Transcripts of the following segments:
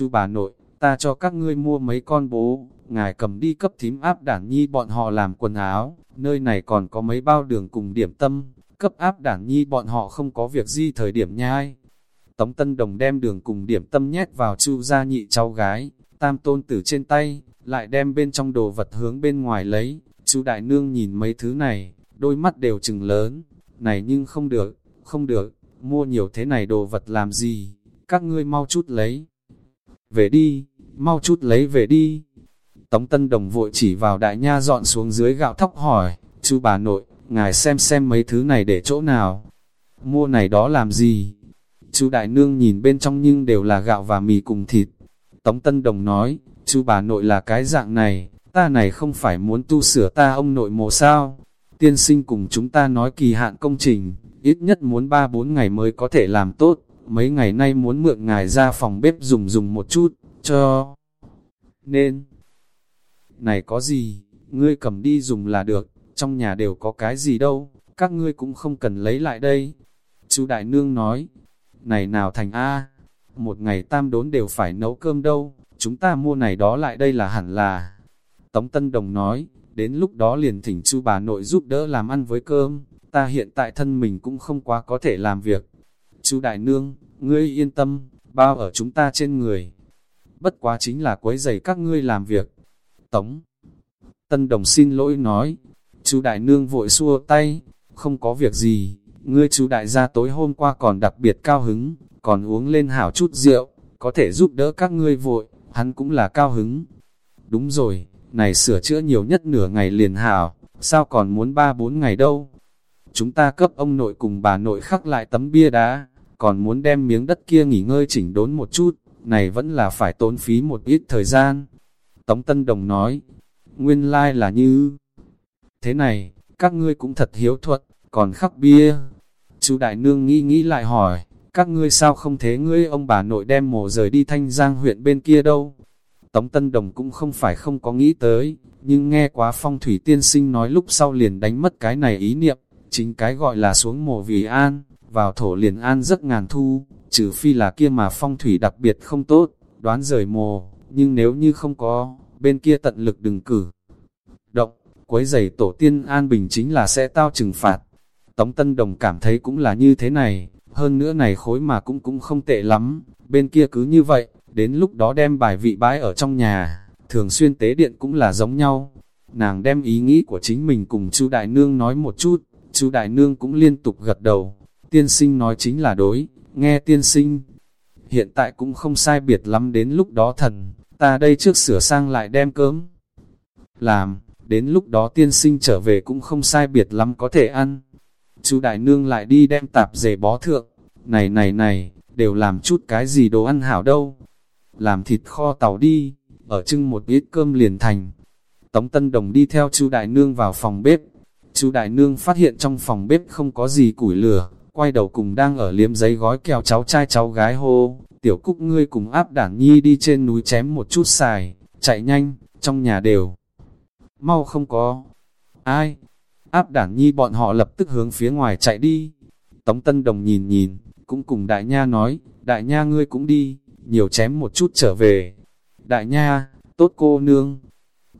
Chú bà nội, ta cho các ngươi mua mấy con bố, ngài cầm đi cấp thím áp đản nhi bọn họ làm quần áo, nơi này còn có mấy bao đường cùng điểm tâm, cấp áp đản nhi bọn họ không có việc gì thời điểm nhai. Tống Tân Đồng đem đường cùng điểm tâm nhét vào chu gia nhị cháu gái, tam tôn tử trên tay, lại đem bên trong đồ vật hướng bên ngoài lấy, chú đại nương nhìn mấy thứ này, đôi mắt đều trừng lớn, này nhưng không được, không được, mua nhiều thế này đồ vật làm gì, các ngươi mau chút lấy. Về đi, mau chút lấy về đi. Tống Tân Đồng vội chỉ vào đại nha dọn xuống dưới gạo thóc hỏi, chú bà nội, ngài xem xem mấy thứ này để chỗ nào. Mua này đó làm gì? Chú đại nương nhìn bên trong nhưng đều là gạo và mì cùng thịt. Tống Tân Đồng nói, chú bà nội là cái dạng này, ta này không phải muốn tu sửa ta ông nội mồ sao. Tiên sinh cùng chúng ta nói kỳ hạn công trình, ít nhất muốn 3-4 ngày mới có thể làm tốt, mấy ngày nay muốn mượn ngài ra phòng bếp dùng dùng một chút, cho... Nên... Này có gì, ngươi cầm đi dùng là được, trong nhà đều có cái gì đâu, các ngươi cũng không cần lấy lại đây. Chú Đại Nương nói, này nào thành A, một ngày tam đốn đều phải nấu cơm đâu, chúng ta mua này đó lại đây là hẳn là. Tống Tân Đồng nói, đến lúc đó liền thỉnh chu bà nội giúp đỡ làm ăn với cơm, ta hiện tại thân mình cũng không quá có thể làm việc. Chú Đại Nương, ngươi yên tâm, bao ở chúng ta trên người. Bất quá chính là quấy giày các ngươi làm việc. Tống Tân Đồng xin lỗi nói, chú Đại Nương vội xua tay, không có việc gì, ngươi chú Đại gia tối hôm qua còn đặc biệt cao hứng, còn uống lên hảo chút rượu, có thể giúp đỡ các ngươi vội, hắn cũng là cao hứng. Đúng rồi, này sửa chữa nhiều nhất nửa ngày liền hảo, sao còn muốn ba bốn ngày đâu. Chúng ta cấp ông nội cùng bà nội khắc lại tấm bia đá, còn muốn đem miếng đất kia nghỉ ngơi chỉnh đốn một chút, này vẫn là phải tốn phí một ít thời gian. Tống Tân Đồng nói, nguyên lai like là như thế này, các ngươi cũng thật hiếu thuật, còn khắc bia. Chú Đại Nương nghĩ nghĩ lại hỏi, các ngươi sao không thế ngươi ông bà nội đem mồ rời đi thanh giang huyện bên kia đâu? Tống Tân Đồng cũng không phải không có nghĩ tới, nhưng nghe quá phong thủy tiên sinh nói lúc sau liền đánh mất cái này ý niệm, chính cái gọi là xuống mồ vì an, vào thổ liền an rất ngàn thu, trừ phi là kia mà phong thủy đặc biệt không tốt, đoán rời mồ, nhưng nếu như không có, bên kia tận lực đừng cử. Động, quấy giày tổ tiên an bình chính là sẽ tao trừng phạt. Tống Tân Đồng cảm thấy cũng là như thế này, hơn nữa này khối mà cũng cũng không tệ lắm, bên kia cứ như vậy, đến lúc đó đem bài vị bãi ở trong nhà, thường xuyên tế điện cũng là giống nhau. Nàng đem ý nghĩ của chính mình cùng chú Đại Nương nói một chút, chú Đại Nương cũng liên tục gật đầu, tiên sinh nói chính là đối, nghe tiên sinh. Hiện tại cũng không sai biệt lắm đến lúc đó thần, ta đây trước sửa sang lại đem cơm. Làm, đến lúc đó tiên sinh trở về cũng không sai biệt lắm có thể ăn. Chú Đại Nương lại đi đem tạp dề bó thượng, này này này, đều làm chút cái gì đồ ăn hảo đâu. Làm thịt kho tàu đi, ở trưng một ít cơm liền thành. Tống Tân Đồng đi theo chú Đại Nương vào phòng bếp. Chú Đại Nương phát hiện trong phòng bếp không có gì củi lửa, quay đầu cùng đang ở liếm giấy gói kẹo cháu trai cháu gái hô, tiểu cúc ngươi cùng áp đản nhi đi trên núi chém một chút xài, chạy nhanh, trong nhà đều. Mau không có. Ai? Áp đản nhi bọn họ lập tức hướng phía ngoài chạy đi. Tống Tân Đồng nhìn nhìn, cũng cùng đại nha nói, đại nha ngươi cũng đi, nhiều chém một chút trở về. Đại nha, tốt cô nương.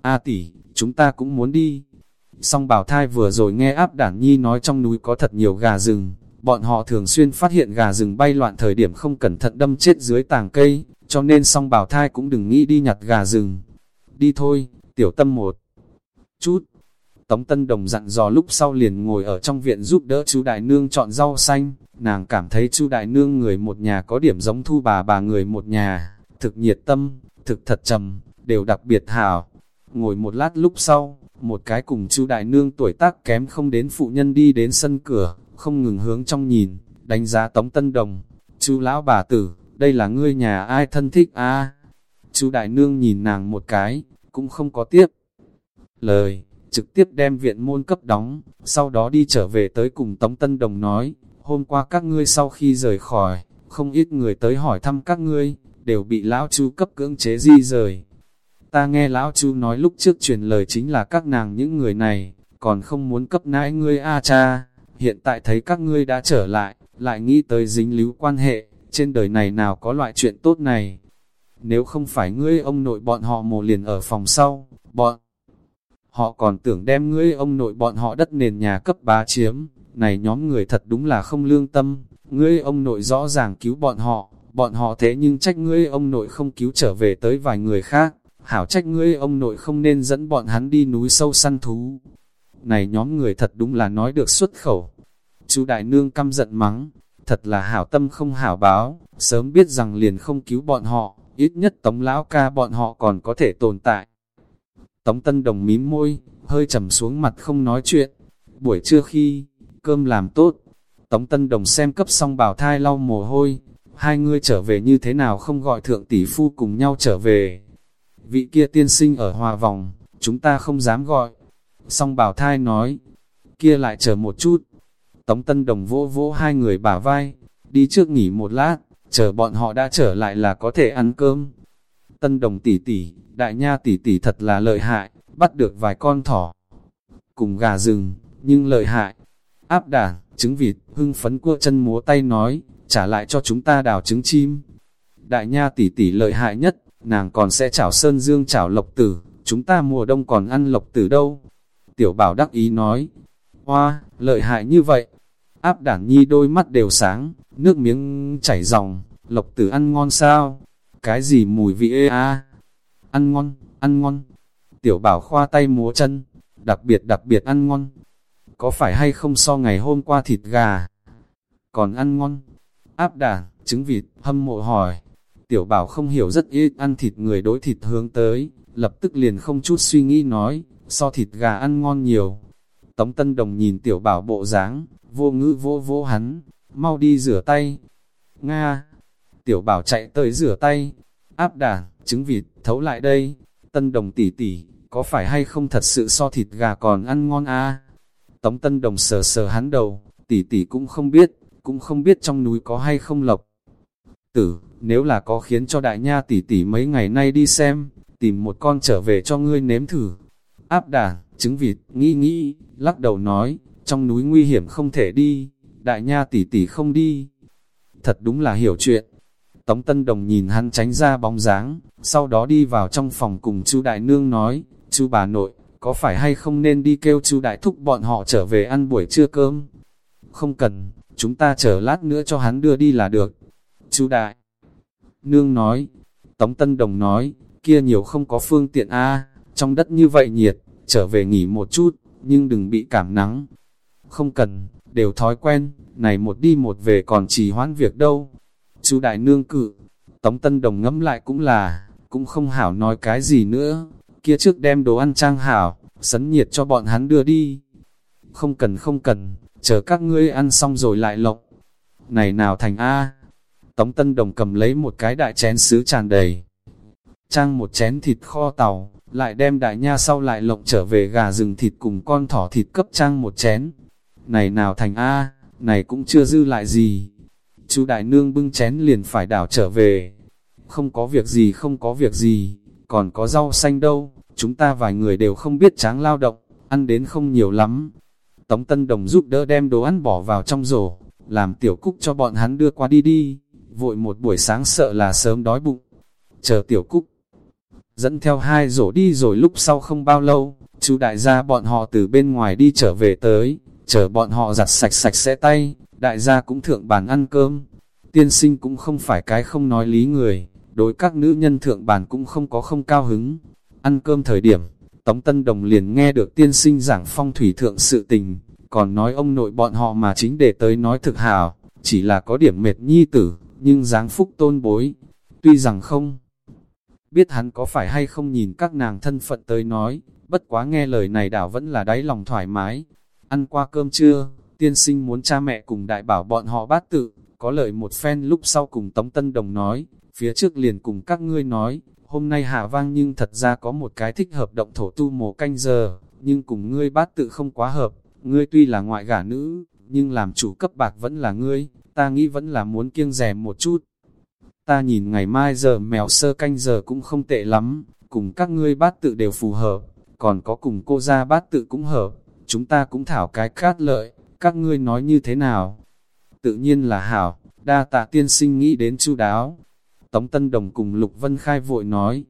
A tỷ, chúng ta cũng muốn đi. Song bảo thai vừa rồi nghe áp đản nhi nói trong núi có thật nhiều gà rừng, Bọn họ thường xuyên phát hiện gà rừng bay loạn thời điểm không cẩn thận đâm chết dưới tàng cây, cho nên song bảo thai cũng đừng nghĩ đi nhặt gà rừng. Đi thôi, tiểu tâm một chút. Tống Tân Đồng dặn dò lúc sau liền ngồi ở trong viện giúp đỡ chú Đại Nương chọn rau xanh. Nàng cảm thấy chú Đại Nương người một nhà có điểm giống thu bà bà người một nhà, thực nhiệt tâm, thực thật trầm, đều đặc biệt hảo. Ngồi một lát lúc sau, một cái cùng chú Đại Nương tuổi tác kém không đến phụ nhân đi đến sân cửa, không ngừng hướng trong nhìn, đánh giá Tống Tân Đồng. Chú lão bà tử, đây là ngươi nhà ai thân thích a à? Chú Đại Nương nhìn nàng một cái, cũng không có tiếp. Lời, trực tiếp đem viện môn cấp đóng, sau đó đi trở về tới cùng Tống Tân Đồng nói, hôm qua các ngươi sau khi rời khỏi, không ít người tới hỏi thăm các ngươi, đều bị lão chú cấp cưỡng chế di rời. Ta nghe lão chú nói lúc trước truyền lời chính là các nàng những người này, còn không muốn cấp nãi ngươi a cha hiện tại thấy các ngươi đã trở lại, lại nghĩ tới dính líu quan hệ, trên đời này nào có loại chuyện tốt này. nếu không phải ngươi ông nội bọn họ mồ liền ở phòng sau, bọn họ còn tưởng đem ngươi ông nội bọn họ đất nền nhà cấp bá chiếm, này nhóm người thật đúng là không lương tâm, ngươi ông nội rõ ràng cứu bọn họ, bọn họ thế nhưng trách ngươi ông nội không cứu trở về tới vài người khác, hảo trách ngươi ông nội không nên dẫn bọn hắn đi núi sâu săn thú. Này nhóm người thật đúng là nói được xuất khẩu. Chú Đại Nương căm giận mắng, thật là hảo tâm không hảo báo, sớm biết rằng liền không cứu bọn họ, ít nhất tống lão ca bọn họ còn có thể tồn tại. Tống Tân Đồng mím môi, hơi trầm xuống mặt không nói chuyện. Buổi trưa khi, cơm làm tốt, Tống Tân Đồng xem cấp xong bảo thai lau mồ hôi, hai người trở về như thế nào không gọi thượng tỷ phu cùng nhau trở về. Vị kia tiên sinh ở hòa vòng, chúng ta không dám gọi song bảo thai nói, kia lại chờ một chút. Tống Tân Đồng vỗ vỗ hai người bả vai, đi trước nghỉ một lát, chờ bọn họ đã trở lại là có thể ăn cơm. Tân Đồng tỷ tỷ, đại nha tỷ tỷ thật là lợi hại, bắt được vài con thỏ. Cùng gà rừng, nhưng lợi hại. Áp đảng, trứng vịt, hưng phấn cua chân múa tay nói, trả lại cho chúng ta đào trứng chim. Đại nha tỷ tỷ lợi hại nhất, nàng còn sẽ chảo sơn dương chảo lộc tử, chúng ta mùa đông còn ăn lộc tử đâu. Tiểu bảo đắc ý nói, hoa, lợi hại như vậy. Áp đản nhi đôi mắt đều sáng, nước miếng chảy ròng, lộc tử ăn ngon sao? Cái gì mùi vị ê a? Ăn ngon, ăn ngon. Tiểu bảo khoa tay múa chân, đặc biệt đặc biệt ăn ngon. Có phải hay không so ngày hôm qua thịt gà? Còn ăn ngon. Áp đản, trứng vịt, hâm mộ hỏi. Tiểu bảo không hiểu rất ít ăn thịt người đối thịt hướng tới, lập tức liền không chút suy nghĩ nói, so thịt gà ăn ngon nhiều. Tống Tân Đồng nhìn tiểu bảo bộ dáng, vô ngữ vô vô hắn, mau đi rửa tay. Nga! Tiểu bảo chạy tới rửa tay, áp đà, trứng vịt, thấu lại đây. Tân Đồng tỉ tỉ, có phải hay không thật sự so thịt gà còn ăn ngon a? Tống Tân Đồng sờ sờ hắn đầu, tỉ tỉ cũng không biết, cũng không biết trong núi có hay không lộc. Tử, nếu là có khiến cho đại nha tỉ tỉ mấy ngày nay đi xem, tìm một con trở về cho ngươi nếm thử. Áp đà, trứng vịt, nghĩ nghĩ, lắc đầu nói, trong núi nguy hiểm không thể đi, đại nha tỷ tỷ không đi. Thật đúng là hiểu chuyện. Tống Tân Đồng nhìn hắn tránh ra bóng dáng, sau đó đi vào trong phòng cùng chú Đại Nương nói, chú bà nội, có phải hay không nên đi kêu chú Đại Thúc bọn họ trở về ăn buổi trưa cơm? Không cần, chúng ta chờ lát nữa cho hắn đưa đi là được. Chú Đại Nương nói, Tống Tân Đồng nói, kia nhiều không có phương tiện a trong đất như vậy nhiệt, trở về nghỉ một chút, nhưng đừng bị cảm nắng. Không cần, đều thói quen, này một đi một về còn trì hoãn việc đâu. Chú Đại Nương cự, Tống Tân Đồng ngẫm lại cũng là, cũng không hảo nói cái gì nữa, kia trước đem đồ ăn trang hảo, sấn nhiệt cho bọn hắn đưa đi. Không cần không cần, chờ các ngươi ăn xong rồi lại lộc. Này nào thành A. Tống Tân Đồng cầm lấy một cái đại chén sứ tràn đầy. Trang một chén thịt kho tàu, lại đem đại nha sau lại lộng trở về gà rừng thịt cùng con thỏ thịt cấp trang một chén. Này nào thành A, này cũng chưa dư lại gì. Chú đại nương bưng chén liền phải đảo trở về. Không có việc gì không có việc gì, còn có rau xanh đâu, chúng ta vài người đều không biết tráng lao động, ăn đến không nhiều lắm. Tống Tân Đồng giúp đỡ đem đồ ăn bỏ vào trong rổ, làm tiểu cúc cho bọn hắn đưa qua đi đi, vội một buổi sáng sợ là sớm đói bụng. Chờ tiểu cúc, dẫn theo hai rổ đi rồi lúc sau không bao lâu, chú đại gia bọn họ từ bên ngoài đi trở về tới, chờ bọn họ giặt sạch sạch sẽ tay, đại gia cũng thượng bàn ăn cơm. Tiên sinh cũng không phải cái không nói lý người, đối các nữ nhân thượng bàn cũng không có không cao hứng. Ăn cơm thời điểm, Tống Tân Đồng liền nghe được tiên sinh giảng phong thủy thượng sự tình, còn nói ông nội bọn họ mà chính để tới nói thực hào, chỉ là có điểm mệt nhi tử, nhưng dáng phúc tôn bối. Tuy rằng không biết hắn có phải hay không nhìn các nàng thân phận tới nói, bất quá nghe lời này đảo vẫn là đáy lòng thoải mái. Ăn qua cơm trưa, tiên sinh muốn cha mẹ cùng đại bảo bọn họ bát tự, có lợi một phen lúc sau cùng Tống Tân Đồng nói, phía trước liền cùng các ngươi nói, hôm nay hạ vang nhưng thật ra có một cái thích hợp động thổ tu mồ canh giờ, nhưng cùng ngươi bát tự không quá hợp, ngươi tuy là ngoại gả nữ, nhưng làm chủ cấp bạc vẫn là ngươi, ta nghĩ vẫn là muốn kiêng rẻ một chút. Ta nhìn ngày mai giờ mèo sơ canh giờ cũng không tệ lắm, cùng các ngươi bát tự đều phù hợp, còn có cùng cô ra bát tự cũng hợp, chúng ta cũng thảo cái cát lợi, các ngươi nói như thế nào? Tự nhiên là hảo, đa tạ tiên sinh nghĩ đến chu đáo. Tống Tân Đồng cùng Lục Vân Khai vội nói,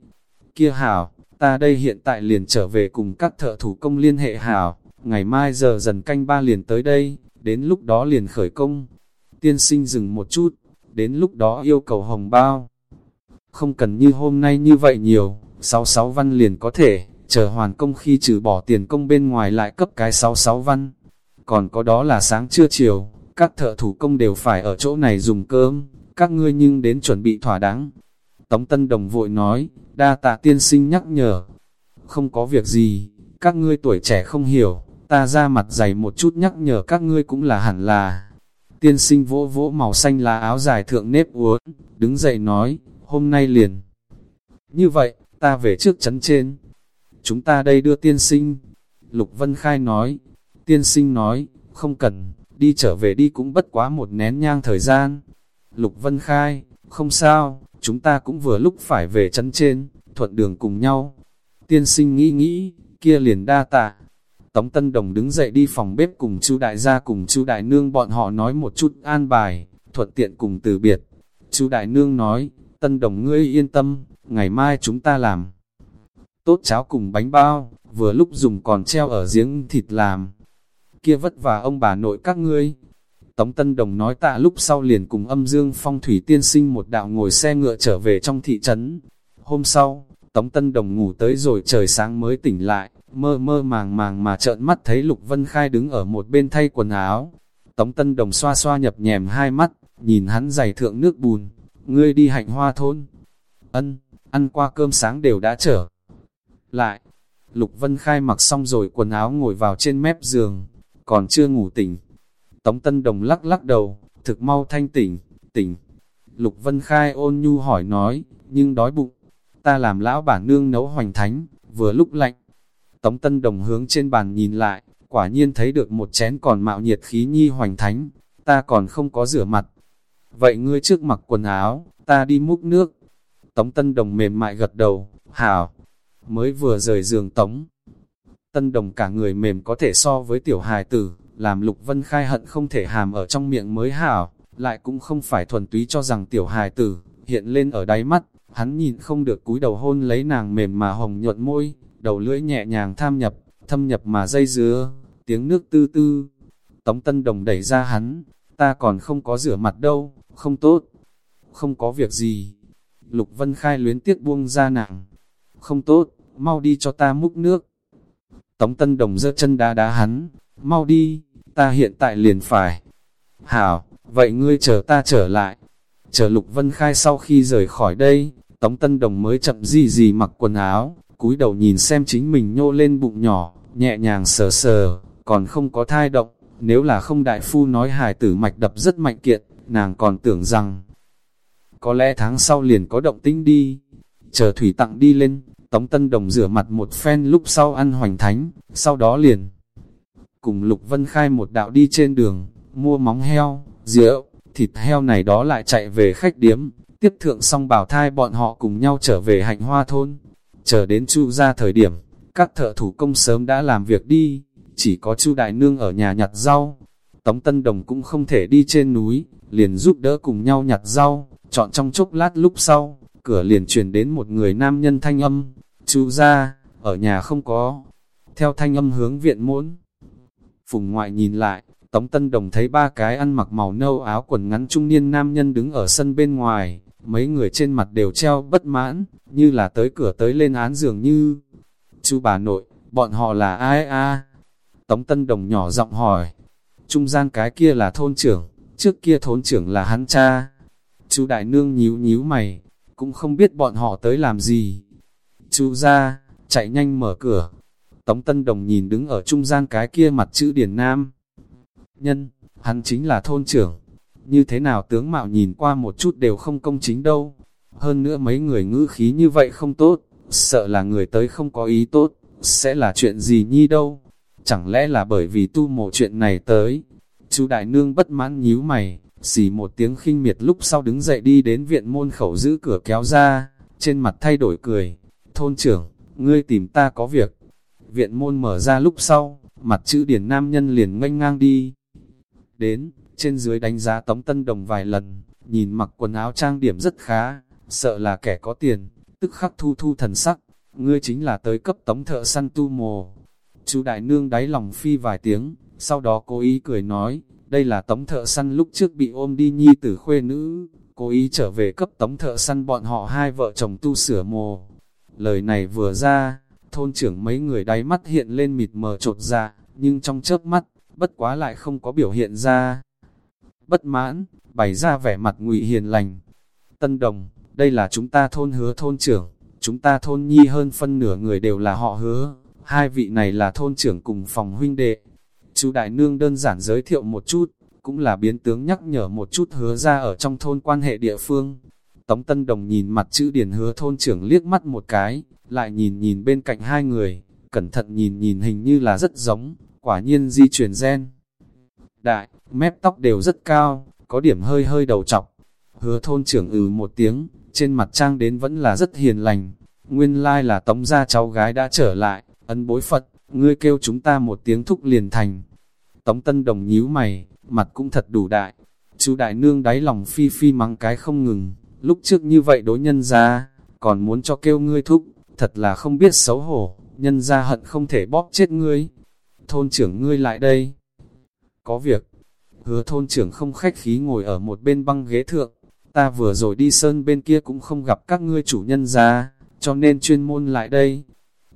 kia hảo, ta đây hiện tại liền trở về cùng các thợ thủ công liên hệ hảo, ngày mai giờ dần canh ba liền tới đây, đến lúc đó liền khởi công. Tiên sinh dừng một chút, đến lúc đó yêu cầu hồng bao. Không cần như hôm nay như vậy nhiều, 66 văn liền có thể, chờ hoàn công khi trừ bỏ tiền công bên ngoài lại cấp cái 66 văn. Còn có đó là sáng trưa chiều, các thợ thủ công đều phải ở chỗ này dùng cơm, các ngươi nhưng đến chuẩn bị thỏa đáng. Tống Tân Đồng vội nói, đa tạ tiên sinh nhắc nhở. Không có việc gì, các ngươi tuổi trẻ không hiểu, ta ra mặt dày một chút nhắc nhở các ngươi cũng là hẳn là. Tiên sinh vỗ vỗ màu xanh lá áo dài thượng nếp uốn, đứng dậy nói, hôm nay liền. Như vậy, ta về trước chấn trên. Chúng ta đây đưa tiên sinh. Lục Vân Khai nói, tiên sinh nói, không cần, đi trở về đi cũng bất quá một nén nhang thời gian. Lục Vân Khai, không sao, chúng ta cũng vừa lúc phải về chấn trên, thuận đường cùng nhau. Tiên sinh nghĩ nghĩ, kia liền đa tạ. Tống Tân Đồng đứng dậy đi phòng bếp cùng chú đại gia cùng chú đại nương bọn họ nói một chút an bài, thuận tiện cùng từ biệt. Chú đại nương nói, Tân Đồng ngươi yên tâm, ngày mai chúng ta làm. Tốt cháo cùng bánh bao, vừa lúc dùng còn treo ở giếng thịt làm. Kia vất vả ông bà nội các ngươi. Tống Tân Đồng nói tạ lúc sau liền cùng âm dương phong thủy tiên sinh một đạo ngồi xe ngựa trở về trong thị trấn. Hôm sau, Tống Tân Đồng ngủ tới rồi trời sáng mới tỉnh lại, mơ mơ màng màng mà trợn mắt thấy Lục Vân Khai đứng ở một bên thay quần áo. Tống Tân Đồng xoa xoa nhập nhèm hai mắt, nhìn hắn giày thượng nước bùn, ngươi đi hạnh hoa thôn. Ân, ăn qua cơm sáng đều đã trở. Lại, Lục Vân Khai mặc xong rồi quần áo ngồi vào trên mép giường, còn chưa ngủ tỉnh. Tống Tân Đồng lắc lắc đầu, thực mau thanh tỉnh, tỉnh. Lục Vân Khai ôn nhu hỏi nói, nhưng đói bụng, ta làm lão bản nương nấu hoành thánh, vừa lúc lạnh. Tống Tân Đồng hướng trên bàn nhìn lại, quả nhiên thấy được một chén còn mạo nhiệt khí nhi hoành thánh, ta còn không có rửa mặt. Vậy ngươi trước mặc quần áo, ta đi múc nước. Tống Tân Đồng mềm mại gật đầu, hảo, mới vừa rời giường Tống. Tân Đồng cả người mềm có thể so với tiểu hài tử, làm Lục Vân Khai hận không thể hàm ở trong miệng mới hảo, lại cũng không phải thuần túy cho rằng tiểu hài tử, hiện lên ở đáy mắt, hắn nhìn không được cúi đầu hôn lấy nàng mềm mà hồng nhuận môi, đầu lưỡi nhẹ nhàng tham nhập, thâm nhập mà dây dứa, tiếng nước tư tư. Tống Tân Đồng đẩy ra hắn, ta còn không có rửa mặt đâu, không tốt, không có việc gì. Lục Vân Khai luyến tiếc buông ra nàng, không tốt, mau đi cho ta múc nước. Tống Tân Đồng giơ chân đá đá hắn, mau đi, ta hiện tại liền phải. Hảo, vậy ngươi chờ ta trở lại. Chờ Lục Vân Khai sau khi rời khỏi đây, Tống Tân Đồng mới chậm gì gì mặc quần áo, cúi đầu nhìn xem chính mình nhô lên bụng nhỏ, nhẹ nhàng sờ sờ, còn không có thai động. Nếu là không đại phu nói hài tử mạch đập rất mạnh kiện, nàng còn tưởng rằng có lẽ tháng sau liền có động tĩnh đi. Chờ thủy tặng đi lên, Tống Tân Đồng rửa mặt một phen lúc sau ăn hoành thánh, sau đó liền cùng Lục Vân Khai một đạo đi trên đường, mua móng heo, rượu, thịt heo này đó lại chạy về khách điếm, tiếp thượng xong bảo thai bọn họ cùng nhau trở về hạnh hoa thôn. Chờ đến chu ra thời điểm, các thợ thủ công sớm đã làm việc đi, chỉ có chu đại nương ở nhà nhặt rau. Tống Tân Đồng cũng không thể đi trên núi, liền giúp đỡ cùng nhau nhặt rau, chọn trong chốc lát lúc sau, cửa liền truyền đến một người nam nhân thanh âm, chu ra, ở nhà không có. Theo thanh âm hướng viện muốn phùng ngoại nhìn lại, Tống Tân Đồng thấy ba cái ăn mặc màu nâu áo quần ngắn trung niên nam nhân đứng ở sân bên ngoài, mấy người trên mặt đều treo bất mãn, như là tới cửa tới lên án dường như. Chú bà nội, bọn họ là ai a? Tống Tân Đồng nhỏ giọng hỏi. Trung gian cái kia là thôn trưởng, trước kia thôn trưởng là hắn cha. Chú Đại Nương nhíu nhíu mày, cũng không biết bọn họ tới làm gì. Chú ra, chạy nhanh mở cửa. Tống Tân Đồng nhìn đứng ở trung gian cái kia mặt chữ Điền Nam. Nhân, hắn chính là thôn trưởng, như thế nào tướng mạo nhìn qua một chút đều không công chính đâu. Hơn nữa mấy người ngữ khí như vậy không tốt, sợ là người tới không có ý tốt, sẽ là chuyện gì nhi đâu. Chẳng lẽ là bởi vì tu mộ chuyện này tới. Chú Đại Nương bất mãn nhíu mày, xì một tiếng khinh miệt lúc sau đứng dậy đi đến viện môn khẩu giữ cửa kéo ra, trên mặt thay đổi cười. Thôn trưởng, ngươi tìm ta có việc. Viện môn mở ra lúc sau, mặt chữ điển nam nhân liền nganh ngang đi. Đến, trên dưới đánh giá Tống Tân Đồng vài lần, nhìn mặc quần áo trang điểm rất khá, sợ là kẻ có tiền, tức khắc thu thu thần sắc, ngươi chính là tới cấp tống thợ săn tu mồ. Chú đại nương đáy lòng phi vài tiếng, sau đó cố ý cười nói, đây là tống thợ săn lúc trước bị ôm đi nhi tử khuê nữ, cố ý trở về cấp tống thợ săn bọn họ hai vợ chồng tu sửa mồ. Lời này vừa ra, thôn trưởng mấy người đáy mắt hiện lên mịt mờ trột dạ, nhưng trong chớp mắt, bất quá lại không có biểu hiện ra. Bất mãn, bày ra vẻ mặt ngụy hiền lành. Tân đồng, đây là chúng ta thôn hứa thôn trưởng, chúng ta thôn nhi hơn phân nửa người đều là họ hứa, hai vị này là thôn trưởng cùng phòng huynh đệ. Chú Đại Nương đơn giản giới thiệu một chút, cũng là biến tướng nhắc nhở một chút hứa ra ở trong thôn quan hệ địa phương. Tống Tân Đồng nhìn mặt chữ điển hứa thôn trưởng liếc mắt một cái, lại nhìn nhìn bên cạnh hai người, cẩn thận nhìn nhìn hình như là rất giống, quả nhiên di chuyển gen. Đại, mép tóc đều rất cao, có điểm hơi hơi đầu trọc. Hứa thôn trưởng ừ một tiếng, trên mặt trang đến vẫn là rất hiền lành. Nguyên lai là tống gia cháu gái đã trở lại, ấn bối Phật, ngươi kêu chúng ta một tiếng thúc liền thành. Tống tân đồng nhíu mày, mặt cũng thật đủ đại. Chú đại nương đáy lòng phi phi mắng cái không ngừng, lúc trước như vậy đối nhân ra, còn muốn cho kêu ngươi thúc, thật là không biết xấu hổ, nhân ra hận không thể bóp chết ngươi. Thôn trưởng ngươi lại đây. Có việc, hứa thôn trưởng không khách khí ngồi ở một bên băng ghế thượng, ta vừa rồi đi sơn bên kia cũng không gặp các ngươi chủ nhân ra, cho nên chuyên môn lại đây.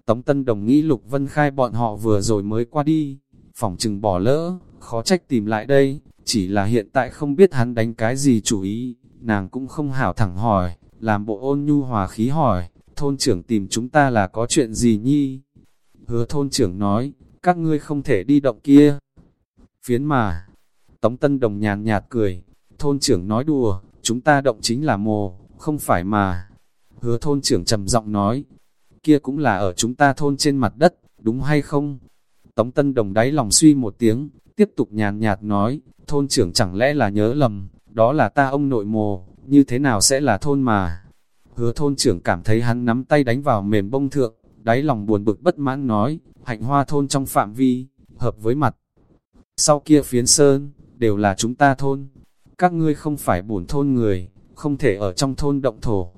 Tống Tân Đồng nghĩ Lục Vân Khai bọn họ vừa rồi mới qua đi, phòng chừng bỏ lỡ, khó trách tìm lại đây, chỉ là hiện tại không biết hắn đánh cái gì chủ ý, nàng cũng không hảo thẳng hỏi, làm bộ ôn nhu hòa khí hỏi, thôn trưởng tìm chúng ta là có chuyện gì nhi? Hứa thôn trưởng nói, các ngươi không thể đi động kia. Phiến mà, Tống Tân Đồng nhàn nhạt cười, thôn trưởng nói đùa, chúng ta động chính là mồ, không phải mà. Hứa thôn trưởng trầm giọng nói, kia cũng là ở chúng ta thôn trên mặt đất, đúng hay không? Tống Tân Đồng đáy lòng suy một tiếng, tiếp tục nhàn nhạt nói, thôn trưởng chẳng lẽ là nhớ lầm, đó là ta ông nội mồ, như thế nào sẽ là thôn mà? Hứa thôn trưởng cảm thấy hắn nắm tay đánh vào mềm bông thượng, đáy lòng buồn bực bất mãn nói, hạnh hoa thôn trong phạm vi, hợp với mặt. Sau kia phiến sơn, đều là chúng ta thôn. Các ngươi không phải bổn thôn người, không thể ở trong thôn động thổ.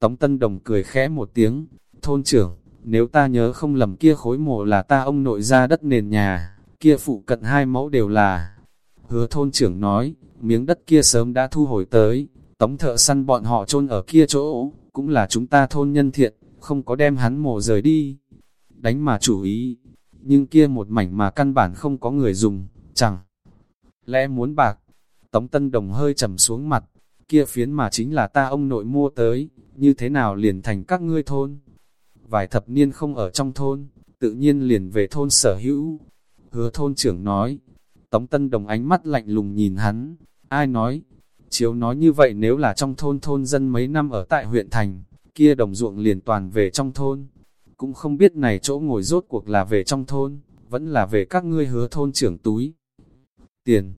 Tống Tân Đồng cười khẽ một tiếng, thôn trưởng, nếu ta nhớ không lầm kia khối mộ là ta ông nội ra đất nền nhà, kia phụ cận hai mẫu đều là. Hứa thôn trưởng nói, miếng đất kia sớm đã thu hồi tới, tống thợ săn bọn họ chôn ở kia chỗ, cũng là chúng ta thôn nhân thiện, không có đem hắn mộ rời đi. Đánh mà chủ ý, nhưng kia một mảnh mà căn bản không có người dùng, chẳng lẽ muốn bạc. Tống Tân Đồng hơi trầm xuống mặt, kia phiến mà chính là ta ông nội mua tới, như thế nào liền thành các ngươi thôn. Vài thập niên không ở trong thôn, tự nhiên liền về thôn sở hữu. Hứa thôn trưởng nói, Tống Tân Đồng ánh mắt lạnh lùng nhìn hắn, ai nói, chiếu nói như vậy nếu là trong thôn thôn dân mấy năm ở tại huyện thành, kia đồng ruộng liền toàn về trong thôn. Cũng không biết này chỗ ngồi rốt cuộc là về trong thôn, vẫn là về các ngươi hứa thôn trưởng túi tiền.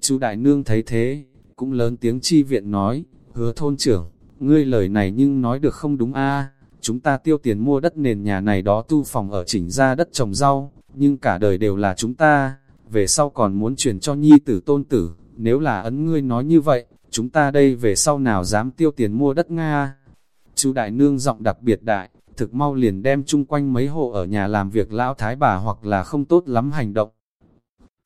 Chú Đại Nương thấy thế, cũng lớn tiếng chi viện nói, hứa thôn trưởng, ngươi lời này nhưng nói được không đúng a chúng ta tiêu tiền mua đất nền nhà này đó tu phòng ở chỉnh ra đất trồng rau, nhưng cả đời đều là chúng ta, về sau còn muốn truyền cho nhi tử tôn tử, nếu là ấn ngươi nói như vậy, chúng ta đây về sau nào dám tiêu tiền mua đất Nga. Chú Đại Nương giọng đặc biệt đại, thực mau liền đem chung quanh mấy hộ ở nhà làm việc lão thái bà hoặc là không tốt lắm hành động,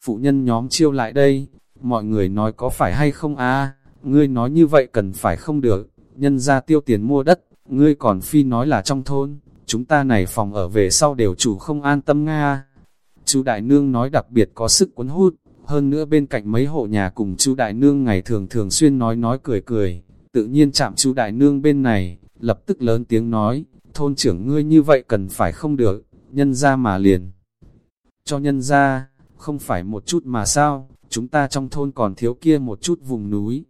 phụ nhân nhóm chiêu lại đây, mọi người nói có phải hay không a? Ngươi nói như vậy cần phải không được, nhân ra tiêu tiền mua đất, ngươi còn phi nói là trong thôn, chúng ta này phòng ở về sau đều chủ không an tâm nga. Chú Đại Nương nói đặc biệt có sức cuốn hút, hơn nữa bên cạnh mấy hộ nhà cùng chú Đại Nương ngày thường thường xuyên nói nói cười cười, tự nhiên chạm chú Đại Nương bên này, lập tức lớn tiếng nói, thôn trưởng ngươi như vậy cần phải không được, nhân ra mà liền. Cho nhân ra, không phải một chút mà sao, chúng ta trong thôn còn thiếu kia một chút vùng núi.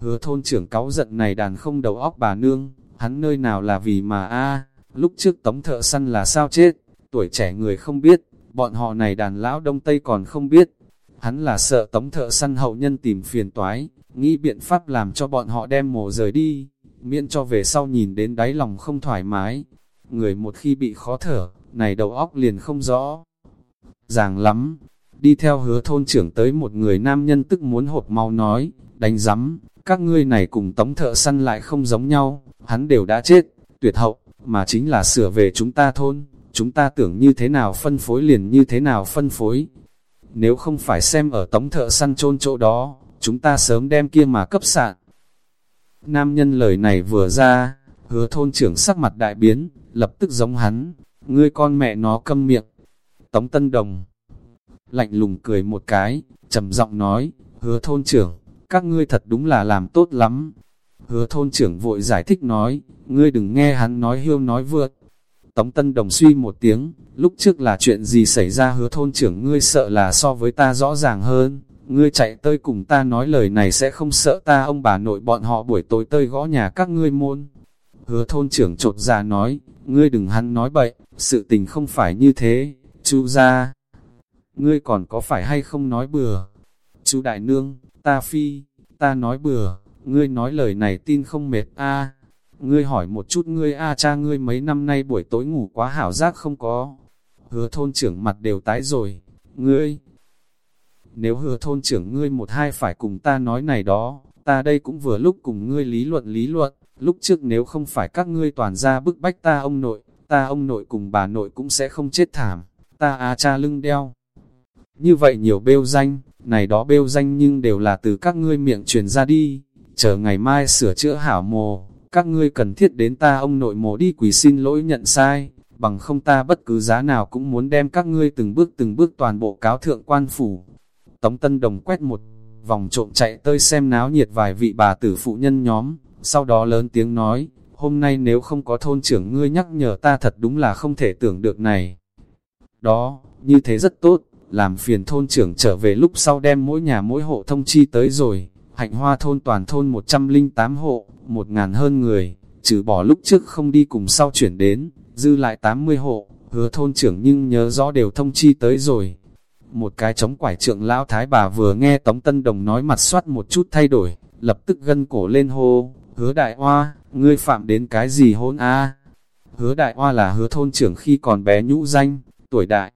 Hứa thôn trưởng cáu giận này đàn không đầu óc bà nương, hắn nơi nào là vì mà a lúc trước tống thợ săn là sao chết, tuổi trẻ người không biết, bọn họ này đàn lão đông tây còn không biết. Hắn là sợ tống thợ săn hậu nhân tìm phiền toái, nghĩ biện pháp làm cho bọn họ đem mồ rời đi, miễn cho về sau nhìn đến đáy lòng không thoải mái. Người một khi bị khó thở, này đầu óc liền không rõ. Ràng lắm, đi theo hứa thôn trưởng tới một người nam nhân tức muốn hộp mau nói, đánh rắm, Các ngươi này cùng tống thợ săn lại không giống nhau, hắn đều đã chết, tuyệt hậu, mà chính là sửa về chúng ta thôn, chúng ta tưởng như thế nào phân phối liền như thế nào phân phối. Nếu không phải xem ở tống thợ săn chôn chỗ đó, chúng ta sớm đem kia mà cấp sạn. Nam nhân lời này vừa ra, hứa thôn trưởng sắc mặt đại biến, lập tức giống hắn, ngươi con mẹ nó câm miệng. Tống Tân Đồng lạnh lùng cười một cái, trầm giọng nói, hứa thôn trưởng, các ngươi thật đúng là làm tốt lắm. Hứa thôn trưởng vội giải thích nói, ngươi đừng nghe hắn nói hiêu nói vượt. Tống Tân Đồng suy một tiếng, lúc trước là chuyện gì xảy ra hứa thôn trưởng ngươi sợ là so với ta rõ ràng hơn. Ngươi chạy tơi cùng ta nói lời này sẽ không sợ ta ông bà nội bọn họ buổi tối tơi gõ nhà các ngươi môn. Hứa thôn trưởng trột ra nói, ngươi đừng hắn nói bậy, sự tình không phải như thế, chú ra. Ngươi còn có phải hay không nói bừa? Chú đại nương, ta phi, ta nói bừa, ngươi nói lời này tin không mệt a Ngươi hỏi một chút ngươi a cha ngươi mấy năm nay buổi tối ngủ quá hảo giác không có. Hứa thôn trưởng mặt đều tái rồi, ngươi. Nếu hứa thôn trưởng ngươi một hai phải cùng ta nói này đó, ta đây cũng vừa lúc cùng ngươi lý luận lý luận, lúc trước nếu không phải các ngươi toàn ra bức bách ta ông nội, ta ông nội cùng bà nội cũng sẽ không chết thảm, ta a cha lưng đeo. Như vậy nhiều bêu danh, này đó bêu danh nhưng đều là từ các ngươi miệng truyền ra đi, chờ ngày mai sửa chữa hảo mồ, các ngươi cần thiết đến ta ông nội mồ đi quỳ xin lỗi nhận sai, bằng không ta bất cứ giá nào cũng muốn đem các ngươi từng bước từng bước toàn bộ cáo thượng quan phủ. Tống Tân Đồng quét một vòng trộm chạy tới xem náo nhiệt vài vị bà tử phụ nhân nhóm, sau đó lớn tiếng nói, hôm nay nếu không có thôn trưởng ngươi nhắc nhở ta thật đúng là không thể tưởng được này. Đó, như thế rất tốt, làm phiền thôn trưởng trở về lúc sau đem mỗi nhà mỗi hộ thông chi tới rồi, hạnh hoa thôn toàn thôn 108 hộ, một ngàn hơn người, trừ bỏ lúc trước không đi cùng sau chuyển đến, dư lại 80 hộ, hứa thôn trưởng nhưng nhớ rõ đều thông chi tới rồi. Một cái chống quải trượng lão thái bà vừa nghe Tống Tân Đồng nói mặt soát một chút thay đổi, lập tức gân cổ lên hô, hứa đại hoa, ngươi phạm đến cái gì hôn a Hứa đại hoa là hứa thôn trưởng khi còn bé nhũ danh, tuổi đại.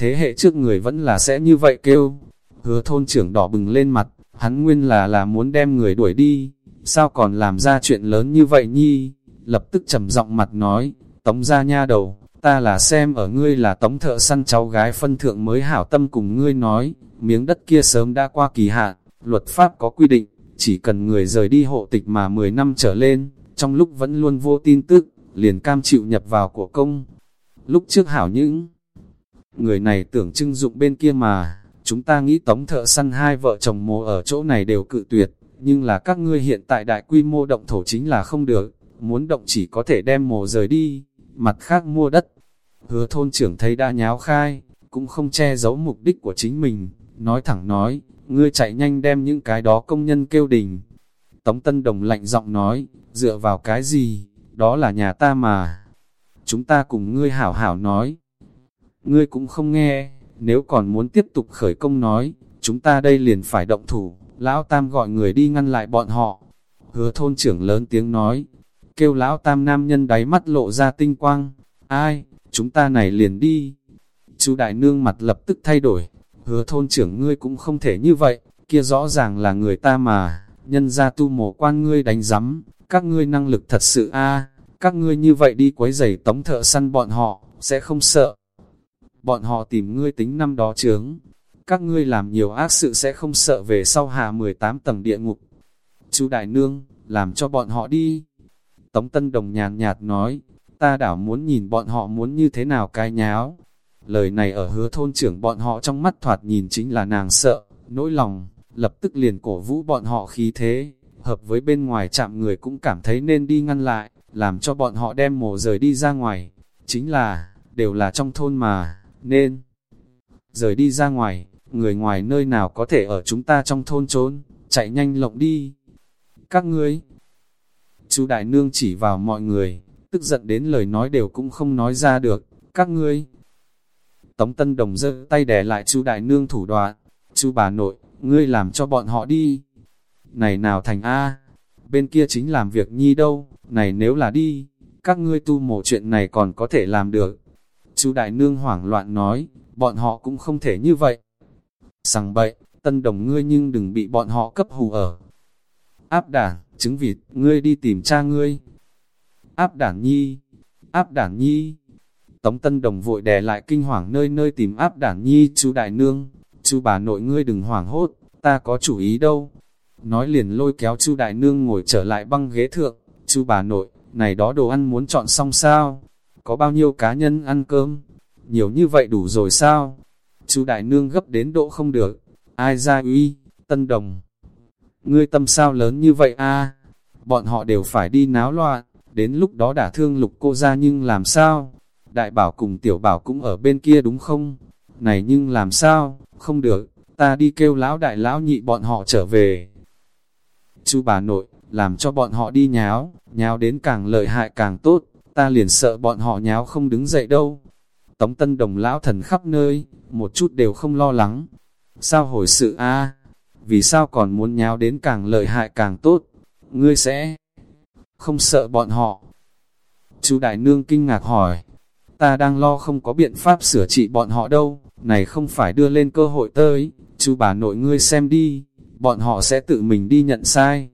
Thế hệ trước người vẫn là sẽ như vậy kêu. Hứa thôn trưởng đỏ bừng lên mặt, hắn nguyên là là muốn đem người đuổi đi, sao còn làm ra chuyện lớn như vậy nhi? Lập tức trầm giọng mặt nói, tống ra nha đầu, ta là xem ở ngươi là tống thợ săn cháu gái phân thượng mới hảo tâm cùng ngươi nói, miếng đất kia sớm đã qua kỳ hạn, luật pháp có quy định, chỉ cần người rời đi hộ tịch mà 10 năm trở lên, trong lúc vẫn luôn vô tin tức, liền cam chịu nhập vào của công. Lúc trước hảo những người này tưởng trưng dụng bên kia mà, chúng ta nghĩ tống thợ săn hai vợ chồng mồ ở chỗ này đều cự tuyệt, nhưng là các ngươi hiện tại đại quy mô động thổ chính là không được, muốn động chỉ có thể đem mồ rời đi, mặt khác mua đất. Hứa thôn trưởng thấy đã nháo khai, cũng không che giấu mục đích của chính mình, nói thẳng nói, ngươi chạy nhanh đem những cái đó công nhân kêu đình. Tống Tân Đồng lạnh giọng nói, dựa vào cái gì, đó là nhà ta mà. Chúng ta cùng ngươi hảo hảo nói. Ngươi cũng không nghe, nếu còn muốn tiếp tục khởi công nói, chúng ta đây liền phải động thủ. Lão Tam gọi người đi ngăn lại bọn họ. Hứa thôn trưởng lớn tiếng nói, kêu Lão Tam nam nhân đáy mắt lộ ra tinh quang. Ai, chúng ta này liền đi. Chú Đại Nương mặt lập tức thay đổi, hứa thôn trưởng ngươi cũng không thể như vậy, kia rõ ràng là người ta mà, nhân ra tu mổ quan ngươi đánh rắm, các ngươi năng lực thật sự a các ngươi như vậy đi quấy giày tống thợ săn bọn họ, sẽ không sợ. Bọn họ tìm ngươi tính năm đó chướng, các ngươi làm nhiều ác sự sẽ không sợ về sau hạ 18 tầng địa ngục. Chú Đại Nương, làm cho bọn họ đi. Tống Tân Đồng nhàn nhạt nói, ta đảo muốn nhìn bọn họ muốn như thế nào cái nháo, Lời này ở hứa thôn trưởng bọn họ trong mắt thoạt nhìn chính là nàng sợ, nỗi lòng, lập tức liền cổ vũ bọn họ khí thế, hợp với bên ngoài chạm người cũng cảm thấy nên đi ngăn lại, làm cho bọn họ đem mồ rời đi ra ngoài. Chính là, đều là trong thôn mà, nên rời đi ra ngoài, người ngoài nơi nào có thể ở chúng ta trong thôn trốn, chạy nhanh lộng đi. Các ngươi, chú Đại Nương chỉ vào mọi người, tức giận đến lời nói đều cũng không nói ra được, các ngươi, Tống Tân Đồng giơ tay đè lại chú Đại Nương thủ đoạn, chú bà nội, ngươi làm cho bọn họ đi. Này nào thành A, bên kia chính làm việc nhi đâu, này nếu là đi, các ngươi tu mổ chuyện này còn có thể làm được. Chú Đại Nương hoảng loạn nói, bọn họ cũng không thể như vậy. Sằng bậy, Tân Đồng ngươi nhưng đừng bị bọn họ cấp hù ở. áp đảng, trứng vịt, ngươi đi tìm cha ngươi. Áp đảng nhi, áp đảng nhi. Tống Tân Đồng vội đè lại kinh hoàng nơi nơi tìm áp đảng nhi chú đại nương, chú bà nội ngươi đừng hoảng hốt, ta có chủ ý đâu. Nói liền lôi kéo chú đại nương ngồi trở lại băng ghế thượng, chú bà nội, này đó đồ ăn muốn chọn xong sao? Có bao nhiêu cá nhân ăn cơm? Nhiều như vậy đủ rồi sao? Chú đại nương gấp đến độ không được, ai ra uy, Tân Đồng. Ngươi tâm sao lớn như vậy a Bọn họ đều phải đi náo loạn, đến lúc đó đả thương lục cô ra nhưng làm sao? Đại bảo cùng tiểu bảo cũng ở bên kia đúng không? Này nhưng làm sao? Không được, ta đi kêu lão đại lão nhị bọn họ trở về. Chú bà nội, làm cho bọn họ đi nháo, nháo đến càng lợi hại càng tốt, ta liền sợ bọn họ nháo không đứng dậy đâu. Tống tân đồng lão thần khắp nơi, một chút đều không lo lắng. Sao hồi sự a à, Vì sao còn muốn nháo đến càng lợi hại càng tốt? Ngươi sẽ không sợ bọn họ. Chú Đại Nương kinh ngạc hỏi, ta đang lo không có biện pháp sửa trị bọn họ đâu, này không phải đưa lên cơ hội tới, chú bà nội ngươi xem đi, bọn họ sẽ tự mình đi nhận sai.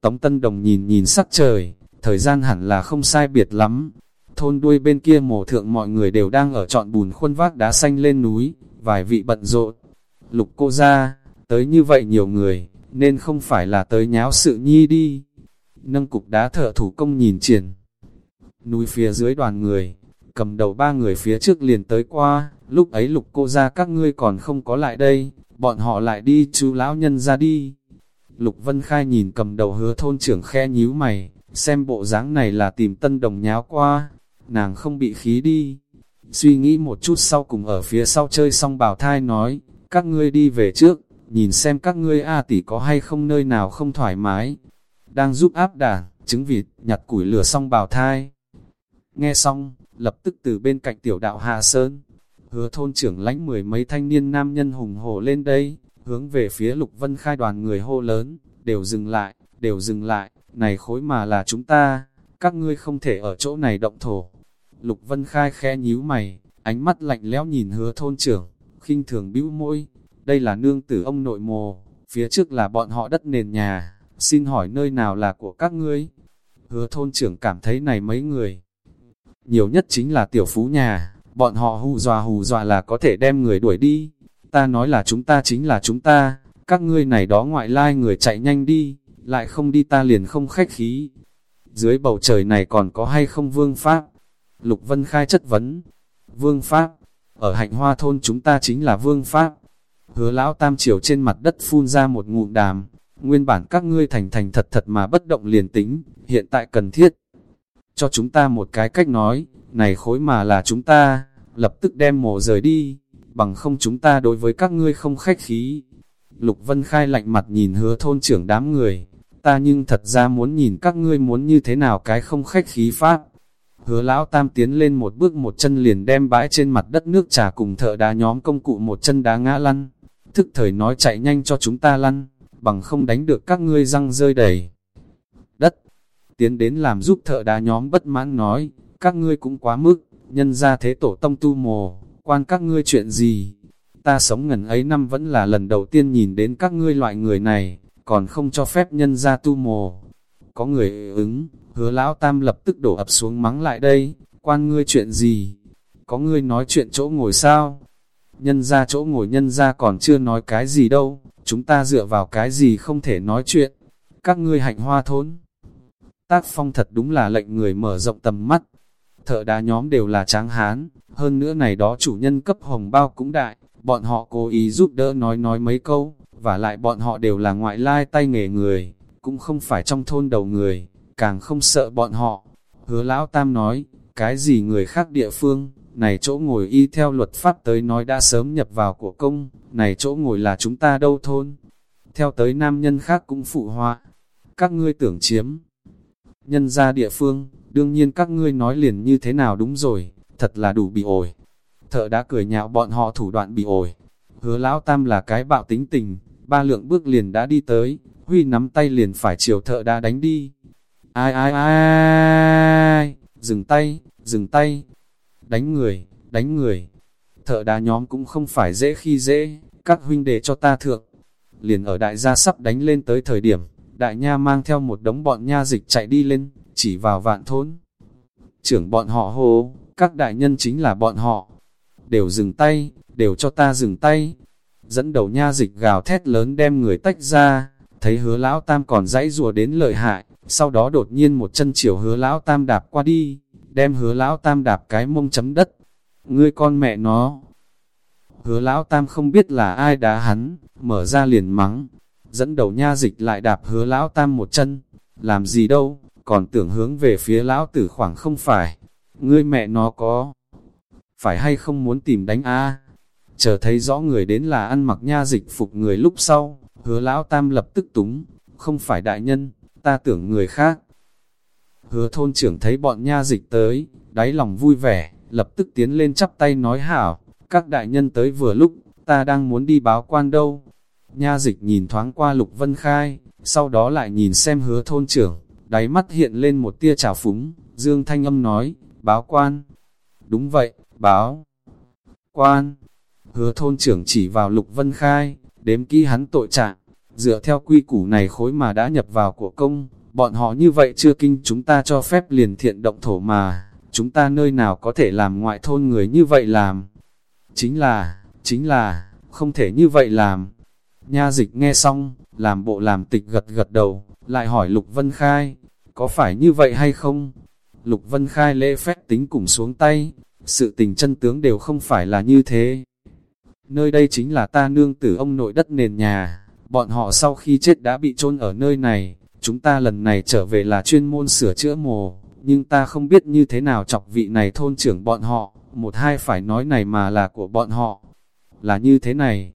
Tống Tân Đồng nhìn nhìn sắc trời, thời gian hẳn là không sai biệt lắm. Thôn đuôi bên kia mổ thượng mọi người đều đang ở trọn bùn khuôn vác đá xanh lên núi, vài vị bận rộn. Lục cô ra, tới như vậy nhiều người, nên không phải là tới nháo sự nhi đi. Nâng cục đá thợ thủ công nhìn triển. Núi phía dưới đoàn người, cầm đầu ba người phía trước liền tới qua, lúc ấy lục cô ra các ngươi còn không có lại đây, bọn họ lại đi chú lão nhân ra đi. Lục Vân Khai nhìn cầm đầu hứa thôn trưởng khe nhíu mày, xem bộ dáng này là tìm tân đồng nháo qua, nàng không bị khí đi. Suy nghĩ một chút sau cùng ở phía sau chơi xong bảo thai nói, các ngươi đi về trước, nhìn xem các ngươi A tỷ có hay không nơi nào không thoải mái. Đang giúp áp đảng, trứng vịt, nhặt củi lửa xong bảo thai. Nghe xong, lập tức từ bên cạnh tiểu đạo Hạ Sơn, hứa thôn trưởng lãnh mười mấy thanh niên nam nhân hùng hổ lên đây, hướng về phía Lục Vân Khai đoàn người hô lớn, đều dừng lại, đều dừng lại, này khối mà là chúng ta, các ngươi không thể ở chỗ này động thổ. Lục Vân Khai khe nhíu mày, ánh mắt lạnh lẽo nhìn hứa thôn trưởng, khinh thường bĩu môi, đây là nương tử ông nội mồ, phía trước là bọn họ đất nền nhà, xin hỏi nơi nào là của các ngươi? Hứa thôn trưởng cảm thấy này mấy người, nhiều nhất chính là tiểu phú nhà, bọn họ hù dọa hù dọa là có thể đem người đuổi đi. Ta nói là chúng ta chính là chúng ta, các ngươi này đó ngoại lai người chạy nhanh đi, lại không đi ta liền không khách khí. Dưới bầu trời này còn có hay không vương pháp? Lục Vân Khai chất vấn. Vương pháp, ở hạnh hoa thôn chúng ta chính là vương pháp. Hứa lão tam triều trên mặt đất phun ra một ngụm đàm, nguyên bản các ngươi thành thành thật thật mà bất động liền tính, hiện tại cần thiết cho chúng ta một cái cách nói, này khối mà là chúng ta, lập tức đem mổ rời đi, bằng không chúng ta đối với các ngươi không khách khí. Lục Vân Khai lạnh mặt nhìn hứa thôn trưởng đám người, ta nhưng thật ra muốn nhìn các ngươi muốn như thế nào cái không khách khí pháp. Hứa lão tam tiến lên một bước một chân liền đem bãi trên mặt đất nước trà cùng thợ đá nhóm công cụ một chân đá ngã lăn. Thức thời nói chạy nhanh cho chúng ta lăn, bằng không đánh được các ngươi răng rơi đầy đất tiến đến làm giúp thợ đá nhóm bất mãn nói, các ngươi cũng quá mức, nhân ra thế tổ tông tu mồ, quan các ngươi chuyện gì? Ta sống ngần ấy năm vẫn là lần đầu tiên nhìn đến các ngươi loại người này, còn không cho phép nhân ra tu mồ. Có người ứng, hứa lão tam lập tức đổ ập xuống mắng lại đây, quan ngươi chuyện gì? Có ngươi nói chuyện chỗ ngồi sao? Nhân ra chỗ ngồi nhân ra còn chưa nói cái gì đâu, chúng ta dựa vào cái gì không thể nói chuyện. Các ngươi hạnh hoa thốn Tác phong thật đúng là lệnh người mở rộng tầm mắt. Thợ đá nhóm đều là tráng hán, hơn nữa này đó chủ nhân cấp hồng bao cũng đại, bọn họ cố ý giúp đỡ nói nói mấy câu, và lại bọn họ đều là ngoại lai tay nghề người, cũng không phải trong thôn đầu người, càng không sợ bọn họ. Hứa lão tam nói, cái gì người khác địa phương, này chỗ ngồi y theo luật pháp tới nói đã sớm nhập vào của công, này chỗ ngồi là chúng ta đâu thôn. Theo tới nam nhân khác cũng phụ họa, các ngươi tưởng chiếm, nhân ra địa phương, đương nhiên các ngươi nói liền như thế nào đúng rồi, thật là đủ bị ổi. Thợ đã cười nhạo bọn họ thủ đoạn bị ổi. Hứa lão tam là cái bạo tính tình, ba lượng bước liền đã đi tới, Huy nắm tay liền phải chiều thợ đã đánh đi. Ai ai ai dừng tay, dừng tay, đánh người, đánh người. Thợ đá nhóm cũng không phải dễ khi dễ, các huynh đệ cho ta thượng. Liền ở đại gia sắp đánh lên tới thời điểm, đại nha mang theo một đống bọn nha dịch chạy đi lên, chỉ vào vạn thôn. Trưởng bọn họ hô, các đại nhân chính là bọn họ. Đều dừng tay, đều cho ta dừng tay. Dẫn đầu nha dịch gào thét lớn đem người tách ra, thấy hứa lão tam còn dãy rùa đến lợi hại, sau đó đột nhiên một chân chiều hứa lão tam đạp qua đi, đem hứa lão tam đạp cái mông chấm đất. Ngươi con mẹ nó. Hứa lão tam không biết là ai đá hắn, mở ra liền mắng, dẫn đầu nha dịch lại đạp hứa lão tam một chân, làm gì đâu, còn tưởng hướng về phía lão tử khoảng không phải, ngươi mẹ nó có, phải hay không muốn tìm đánh a? Chờ thấy rõ người đến là ăn mặc nha dịch phục người lúc sau, hứa lão tam lập tức túng, không phải đại nhân, ta tưởng người khác. Hứa thôn trưởng thấy bọn nha dịch tới, đáy lòng vui vẻ, lập tức tiến lên chắp tay nói hảo, các đại nhân tới vừa lúc, ta đang muốn đi báo quan đâu, Nha dịch nhìn thoáng qua Lục Vân Khai, sau đó lại nhìn xem hứa thôn trưởng, đáy mắt hiện lên một tia trào phúng, Dương Thanh Âm nói, báo quan. Đúng vậy, báo. Quan. Hứa thôn trưởng chỉ vào Lục Vân Khai, đếm kỹ hắn tội trạng, dựa theo quy củ này khối mà đã nhập vào của công, bọn họ như vậy chưa kinh chúng ta cho phép liền thiện động thổ mà, chúng ta nơi nào có thể làm ngoại thôn người như vậy làm. Chính là, chính là, không thể như vậy làm. Nha dịch nghe xong, làm bộ làm tịch gật gật đầu, lại hỏi Lục Vân Khai, có phải như vậy hay không? Lục Vân Khai lễ phép tính cùng xuống tay, sự tình chân tướng đều không phải là như thế. Nơi đây chính là ta nương tử ông nội đất nền nhà, bọn họ sau khi chết đã bị chôn ở nơi này, chúng ta lần này trở về là chuyên môn sửa chữa mồ, nhưng ta không biết như thế nào chọc vị này thôn trưởng bọn họ, một hai phải nói này mà là của bọn họ. Là như thế này,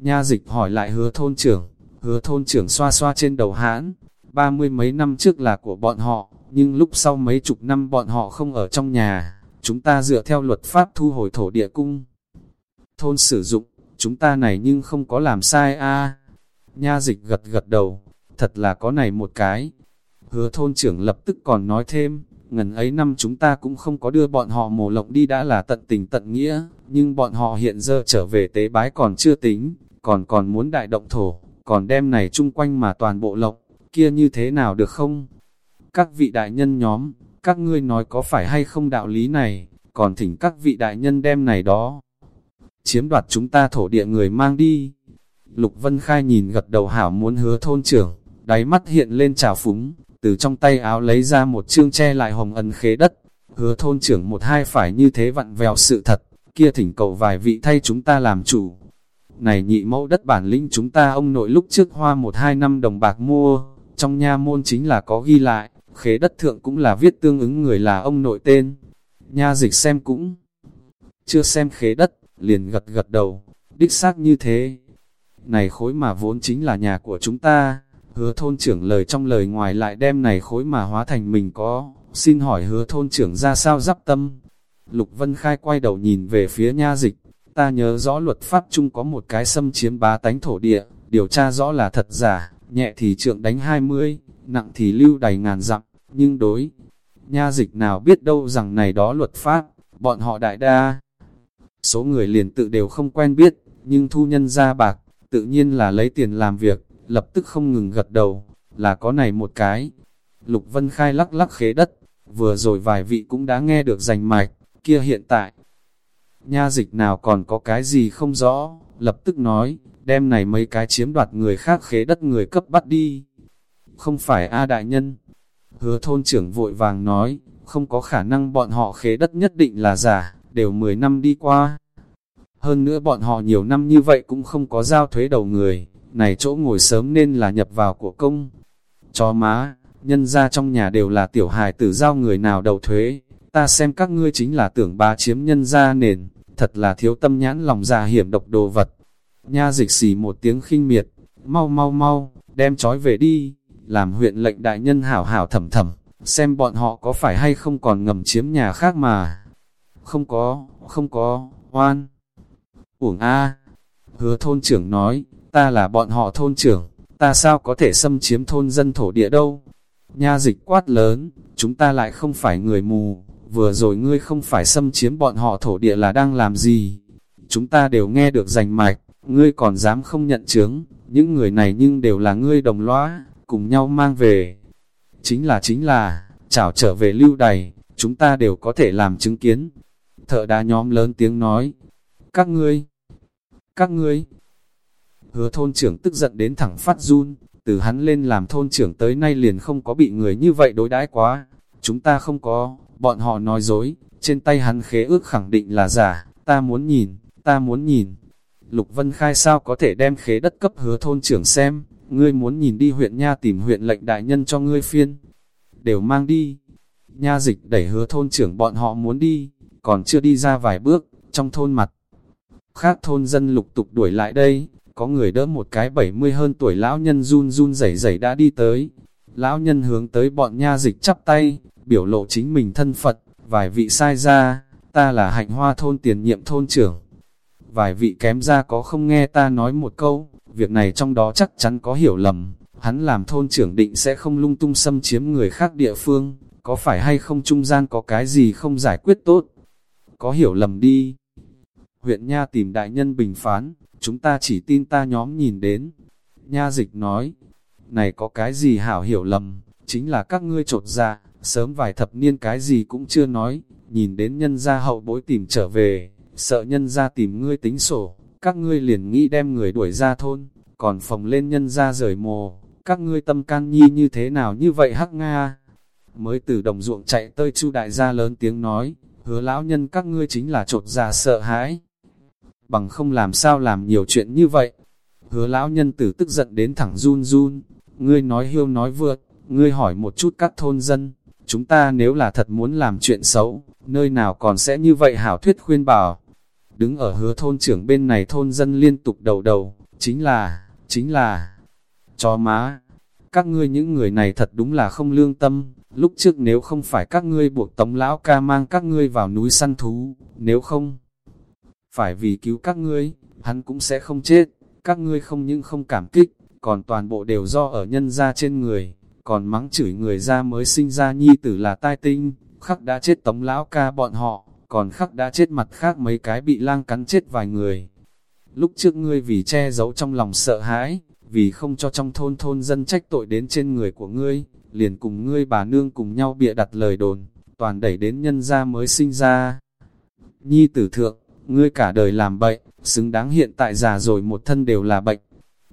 Nha dịch hỏi lại hứa thôn trưởng, hứa thôn trưởng xoa xoa trên đầu hãn, ba mươi mấy năm trước là của bọn họ, nhưng lúc sau mấy chục năm bọn họ không ở trong nhà, chúng ta dựa theo luật pháp thu hồi thổ địa cung. Thôn sử dụng, chúng ta này nhưng không có làm sai a Nha dịch gật gật đầu, thật là có này một cái. Hứa thôn trưởng lập tức còn nói thêm, ngần ấy năm chúng ta cũng không có đưa bọn họ mổ lộng đi đã là tận tình tận nghĩa, nhưng bọn họ hiện giờ trở về tế bái còn chưa tính, còn còn muốn đại động thổ, còn đem này chung quanh mà toàn bộ lộng, kia như thế nào được không? Các vị đại nhân nhóm, các ngươi nói có phải hay không đạo lý này, còn thỉnh các vị đại nhân đem này đó. Chiếm đoạt chúng ta thổ địa người mang đi. Lục Vân Khai nhìn gật đầu hảo muốn hứa thôn trưởng, đáy mắt hiện lên trào phúng, từ trong tay áo lấy ra một chương che lại hồng ân khế đất. Hứa thôn trưởng một hai phải như thế vặn vẹo sự thật, kia thỉnh cầu vài vị thay chúng ta làm chủ, này nhị mẫu đất bản lĩnh chúng ta ông nội lúc trước hoa một hai năm đồng bạc mua, trong nha môn chính là có ghi lại, khế đất thượng cũng là viết tương ứng người là ông nội tên. Nha dịch xem cũng chưa xem khế đất, liền gật gật đầu, đích xác như thế. Này khối mà vốn chính là nhà của chúng ta, hứa thôn trưởng lời trong lời ngoài lại đem này khối mà hóa thành mình có, xin hỏi hứa thôn trưởng ra sao giáp tâm. Lục Vân Khai quay đầu nhìn về phía nha dịch, Ta nhớ rõ luật pháp chung có một cái xâm chiếm bá tánh thổ địa, điều tra rõ là thật giả, nhẹ thì trượng đánh 20, nặng thì lưu đầy ngàn dặm, nhưng đối. Nha dịch nào biết đâu rằng này đó luật pháp, bọn họ đại đa. Số người liền tự đều không quen biết, nhưng thu nhân ra bạc, tự nhiên là lấy tiền làm việc, lập tức không ngừng gật đầu, là có này một cái. Lục Vân Khai lắc lắc khế đất, vừa rồi vài vị cũng đã nghe được rành mạch, kia hiện tại, nha dịch nào còn có cái gì không rõ, lập tức nói, đem này mấy cái chiếm đoạt người khác khế đất người cấp bắt đi. Không phải A đại nhân. Hứa thôn trưởng vội vàng nói, không có khả năng bọn họ khế đất nhất định là giả, đều 10 năm đi qua. Hơn nữa bọn họ nhiều năm như vậy cũng không có giao thuế đầu người, này chỗ ngồi sớm nên là nhập vào của công. Chó má, nhân ra trong nhà đều là tiểu hài tử giao người nào đầu thuế, ta xem các ngươi chính là tưởng ba chiếm nhân ra nền thật là thiếu tâm nhãn lòng già hiểm độc đồ vật. Nha dịch xì một tiếng khinh miệt, mau mau mau, đem trói về đi, làm huyện lệnh đại nhân hảo hảo thầm thầm, xem bọn họ có phải hay không còn ngầm chiếm nhà khác mà. Không có, không có, oan. Uổng A. Hứa thôn trưởng nói, ta là bọn họ thôn trưởng, ta sao có thể xâm chiếm thôn dân thổ địa đâu. Nha dịch quát lớn, chúng ta lại không phải người mù, vừa rồi ngươi không phải xâm chiếm bọn họ thổ địa là đang làm gì. Chúng ta đều nghe được rành mạch, ngươi còn dám không nhận chứng, những người này nhưng đều là ngươi đồng lõa, cùng nhau mang về. Chính là chính là, chảo trở về lưu đày, chúng ta đều có thể làm chứng kiến. Thợ đá nhóm lớn tiếng nói, các ngươi, các ngươi. Hứa thôn trưởng tức giận đến thẳng phát run, từ hắn lên làm thôn trưởng tới nay liền không có bị người như vậy đối đãi quá. Chúng ta không có, bọn họ nói dối, trên tay hắn khế ước khẳng định là giả, ta muốn nhìn, ta muốn nhìn. Lục Vân Khai sao có thể đem khế đất cấp hứa thôn trưởng xem, ngươi muốn nhìn đi huyện Nha tìm huyện lệnh đại nhân cho ngươi phiên. Đều mang đi. Nha dịch đẩy hứa thôn trưởng bọn họ muốn đi, còn chưa đi ra vài bước, trong thôn mặt. Khác thôn dân lục tục đuổi lại đây, có người đỡ một cái 70 hơn tuổi lão nhân run run rẩy rẩy đã đi tới. Lão nhân hướng tới bọn nha dịch chắp tay, biểu lộ chính mình thân Phật, vài vị sai ra, ta là hạnh hoa thôn tiền nhiệm thôn trưởng. Vài vị kém ra có không nghe ta nói một câu, việc này trong đó chắc chắn có hiểu lầm, hắn làm thôn trưởng định sẽ không lung tung xâm chiếm người khác địa phương, có phải hay không trung gian có cái gì không giải quyết tốt, có hiểu lầm đi. Huyện Nha tìm đại nhân bình phán, chúng ta chỉ tin ta nhóm nhìn đến. Nha dịch nói, này có cái gì hảo hiểu lầm, chính là các ngươi trột ra, dạ, sớm vài thập niên cái gì cũng chưa nói, nhìn đến nhân gia hậu bối tìm trở về, sợ nhân gia tìm ngươi tính sổ, các ngươi liền nghĩ đem người đuổi ra thôn, còn phòng lên nhân gia rời mồ, các ngươi tâm can nhi như thế nào như vậy hắc Nga. Mới từ đồng ruộng chạy tới chu đại gia lớn tiếng nói, hứa lão nhân các ngươi chính là trột già sợ hãi. Bằng không làm sao làm nhiều chuyện như vậy. Hứa lão nhân tử tức giận đến thẳng run run, ngươi nói hiêu nói vượt, ngươi hỏi một chút các thôn dân, chúng ta nếu là thật muốn làm chuyện xấu, nơi nào còn sẽ như vậy hảo thuyết khuyên bảo. Đứng ở hứa thôn trưởng bên này thôn dân liên tục đầu đầu, chính là, chính là, cho má, các ngươi những người này thật đúng là không lương tâm, lúc trước nếu không phải các ngươi buộc tống lão ca mang các ngươi vào núi săn thú, nếu không, phải vì cứu các ngươi, hắn cũng sẽ không chết, các ngươi không những không cảm kích, còn toàn bộ đều do ở nhân ra trên người, còn mắng chửi người ra mới sinh ra nhi tử là tai tinh, khắc đã chết tống lão ca bọn họ, còn khắc đã chết mặt khác mấy cái bị lang cắn chết vài người. Lúc trước ngươi vì che giấu trong lòng sợ hãi, vì không cho trong thôn thôn dân trách tội đến trên người của ngươi, liền cùng ngươi bà nương cùng nhau bịa đặt lời đồn, toàn đẩy đến nhân gia mới sinh ra. Nhi tử thượng, ngươi cả đời làm bệnh, xứng đáng hiện tại già rồi một thân đều là bệnh.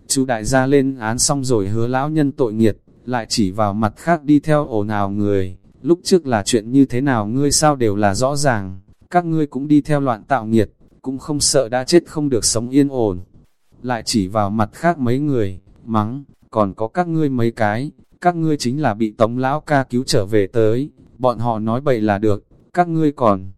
Chú đại gia lên án xong rồi hứa lão nhân tội nghiệt, lại chỉ vào mặt khác đi theo ồn ào người. Lúc trước là chuyện như thế nào ngươi sao đều là rõ ràng, các ngươi cũng đi theo loạn tạo nghiệt, cũng không sợ đã chết không được sống yên ổn. Lại chỉ vào mặt khác mấy người, mắng, còn có các ngươi mấy cái, các ngươi chính là bị tống lão ca cứu trở về tới, bọn họ nói bậy là được, các ngươi còn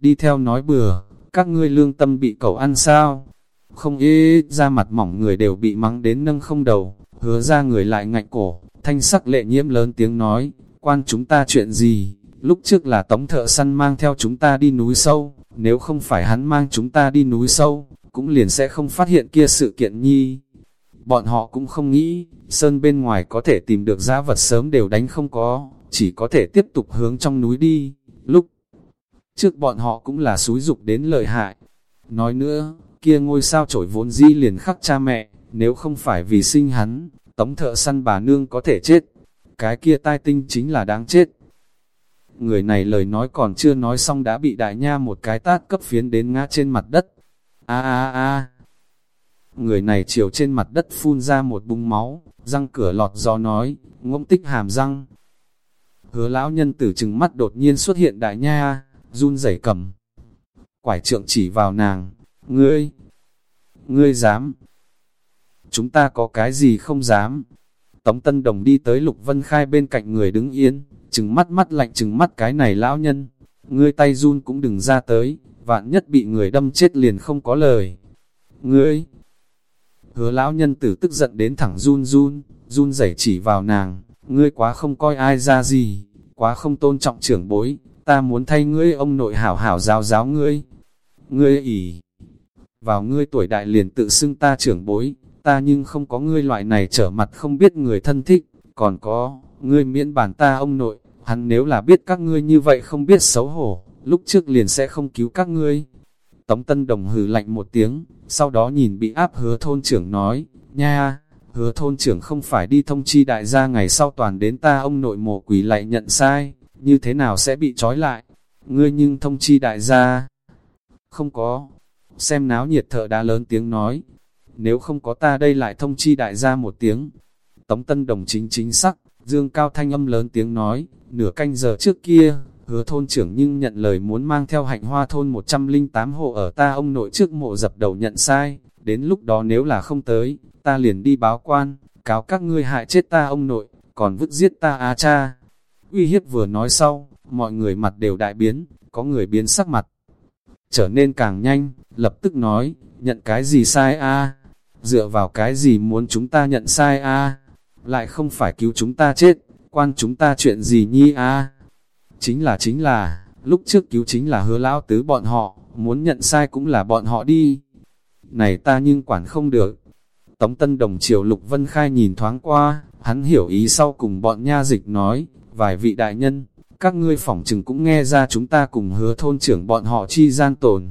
đi theo nói bừa, các ngươi lương tâm bị cậu ăn sao? Không ê, ra mặt mỏng người đều bị mắng đến nâng không đầu, hứa ra người lại ngạnh cổ, thanh sắc lệ nhiễm lớn tiếng nói, quan chúng ta chuyện gì, lúc trước là tống thợ săn mang theo chúng ta đi núi sâu, nếu không phải hắn mang chúng ta đi núi sâu, cũng liền sẽ không phát hiện kia sự kiện nhi. Bọn họ cũng không nghĩ, sơn bên ngoài có thể tìm được giá vật sớm đều đánh không có, chỉ có thể tiếp tục hướng trong núi đi, lúc trước bọn họ cũng là xúi dục đến lợi hại. Nói nữa, kia ngôi sao trổi vốn di liền khắc cha mẹ, nếu không phải vì sinh hắn, tống thợ săn bà nương có thể chết. Cái kia tai tinh chính là đáng chết. Người này lời nói còn chưa nói xong đã bị đại nha một cái tát cấp phiến đến ngã trên mặt đất. a a a Người này chiều trên mặt đất phun ra một bung máu, răng cửa lọt gió nói, ngỗng tích hàm răng. Hứa lão nhân tử chừng mắt đột nhiên xuất hiện đại nha, run rẩy cầm. Quải trượng chỉ vào nàng, ngươi, ngươi dám, chúng ta có cái gì không dám. Tống Tân Đồng đi tới Lục Vân Khai bên cạnh người đứng yên, chừng mắt mắt lạnh chừng mắt cái này lão nhân. Ngươi tay run cũng đừng ra tới, vạn nhất bị người đâm chết liền không có lời. Ngươi! Hứa lão nhân tử tức giận đến thẳng run run, run rẩy chỉ vào nàng, ngươi quá không coi ai ra gì, quá không tôn trọng trưởng bối, ta muốn thay ngươi ông nội hảo hảo giáo giáo ngươi. Ngươi ỉ vào ngươi tuổi đại liền tự xưng ta trưởng bối, ta nhưng không có ngươi loại này trở mặt không biết người thân thích, còn có, ngươi miễn bản ta ông nội, hắn nếu là biết các ngươi như vậy không biết xấu hổ, lúc trước liền sẽ không cứu các ngươi. Tống Tân Đồng hừ lạnh một tiếng, sau đó nhìn bị áp hứa thôn trưởng nói, nha, hứa thôn trưởng không phải đi thông chi đại gia ngày sau toàn đến ta ông nội mộ quỷ lại nhận sai, như thế nào sẽ bị trói lại, ngươi nhưng thông chi đại gia. Không có, xem náo nhiệt thợ đã lớn tiếng nói, nếu không có ta đây lại thông chi đại gia một tiếng. Tống Tân Đồng chính chính sắc, dương cao thanh âm lớn tiếng nói, nửa canh giờ trước kia, hứa thôn trưởng nhưng nhận lời muốn mang theo hạnh hoa thôn 108 hộ ở ta ông nội trước mộ dập đầu nhận sai, đến lúc đó nếu là không tới, ta liền đi báo quan, cáo các ngươi hại chết ta ông nội, còn vứt giết ta á cha. Uy hiếp vừa nói sau, mọi người mặt đều đại biến, có người biến sắc mặt, trở nên càng nhanh, lập tức nói, nhận cái gì sai a? Dựa vào cái gì muốn chúng ta nhận sai a? Lại không phải cứu chúng ta chết, quan chúng ta chuyện gì nhi a? Chính là chính là, lúc trước cứu chính là hứa lão tứ bọn họ, muốn nhận sai cũng là bọn họ đi. Này ta nhưng quản không được. Tống Tân Đồng Triều Lục Vân Khai nhìn thoáng qua, hắn hiểu ý sau cùng bọn nha dịch nói, vài vị đại nhân, các ngươi phỏng chừng cũng nghe ra chúng ta cùng hứa thôn trưởng bọn họ chi gian tồn.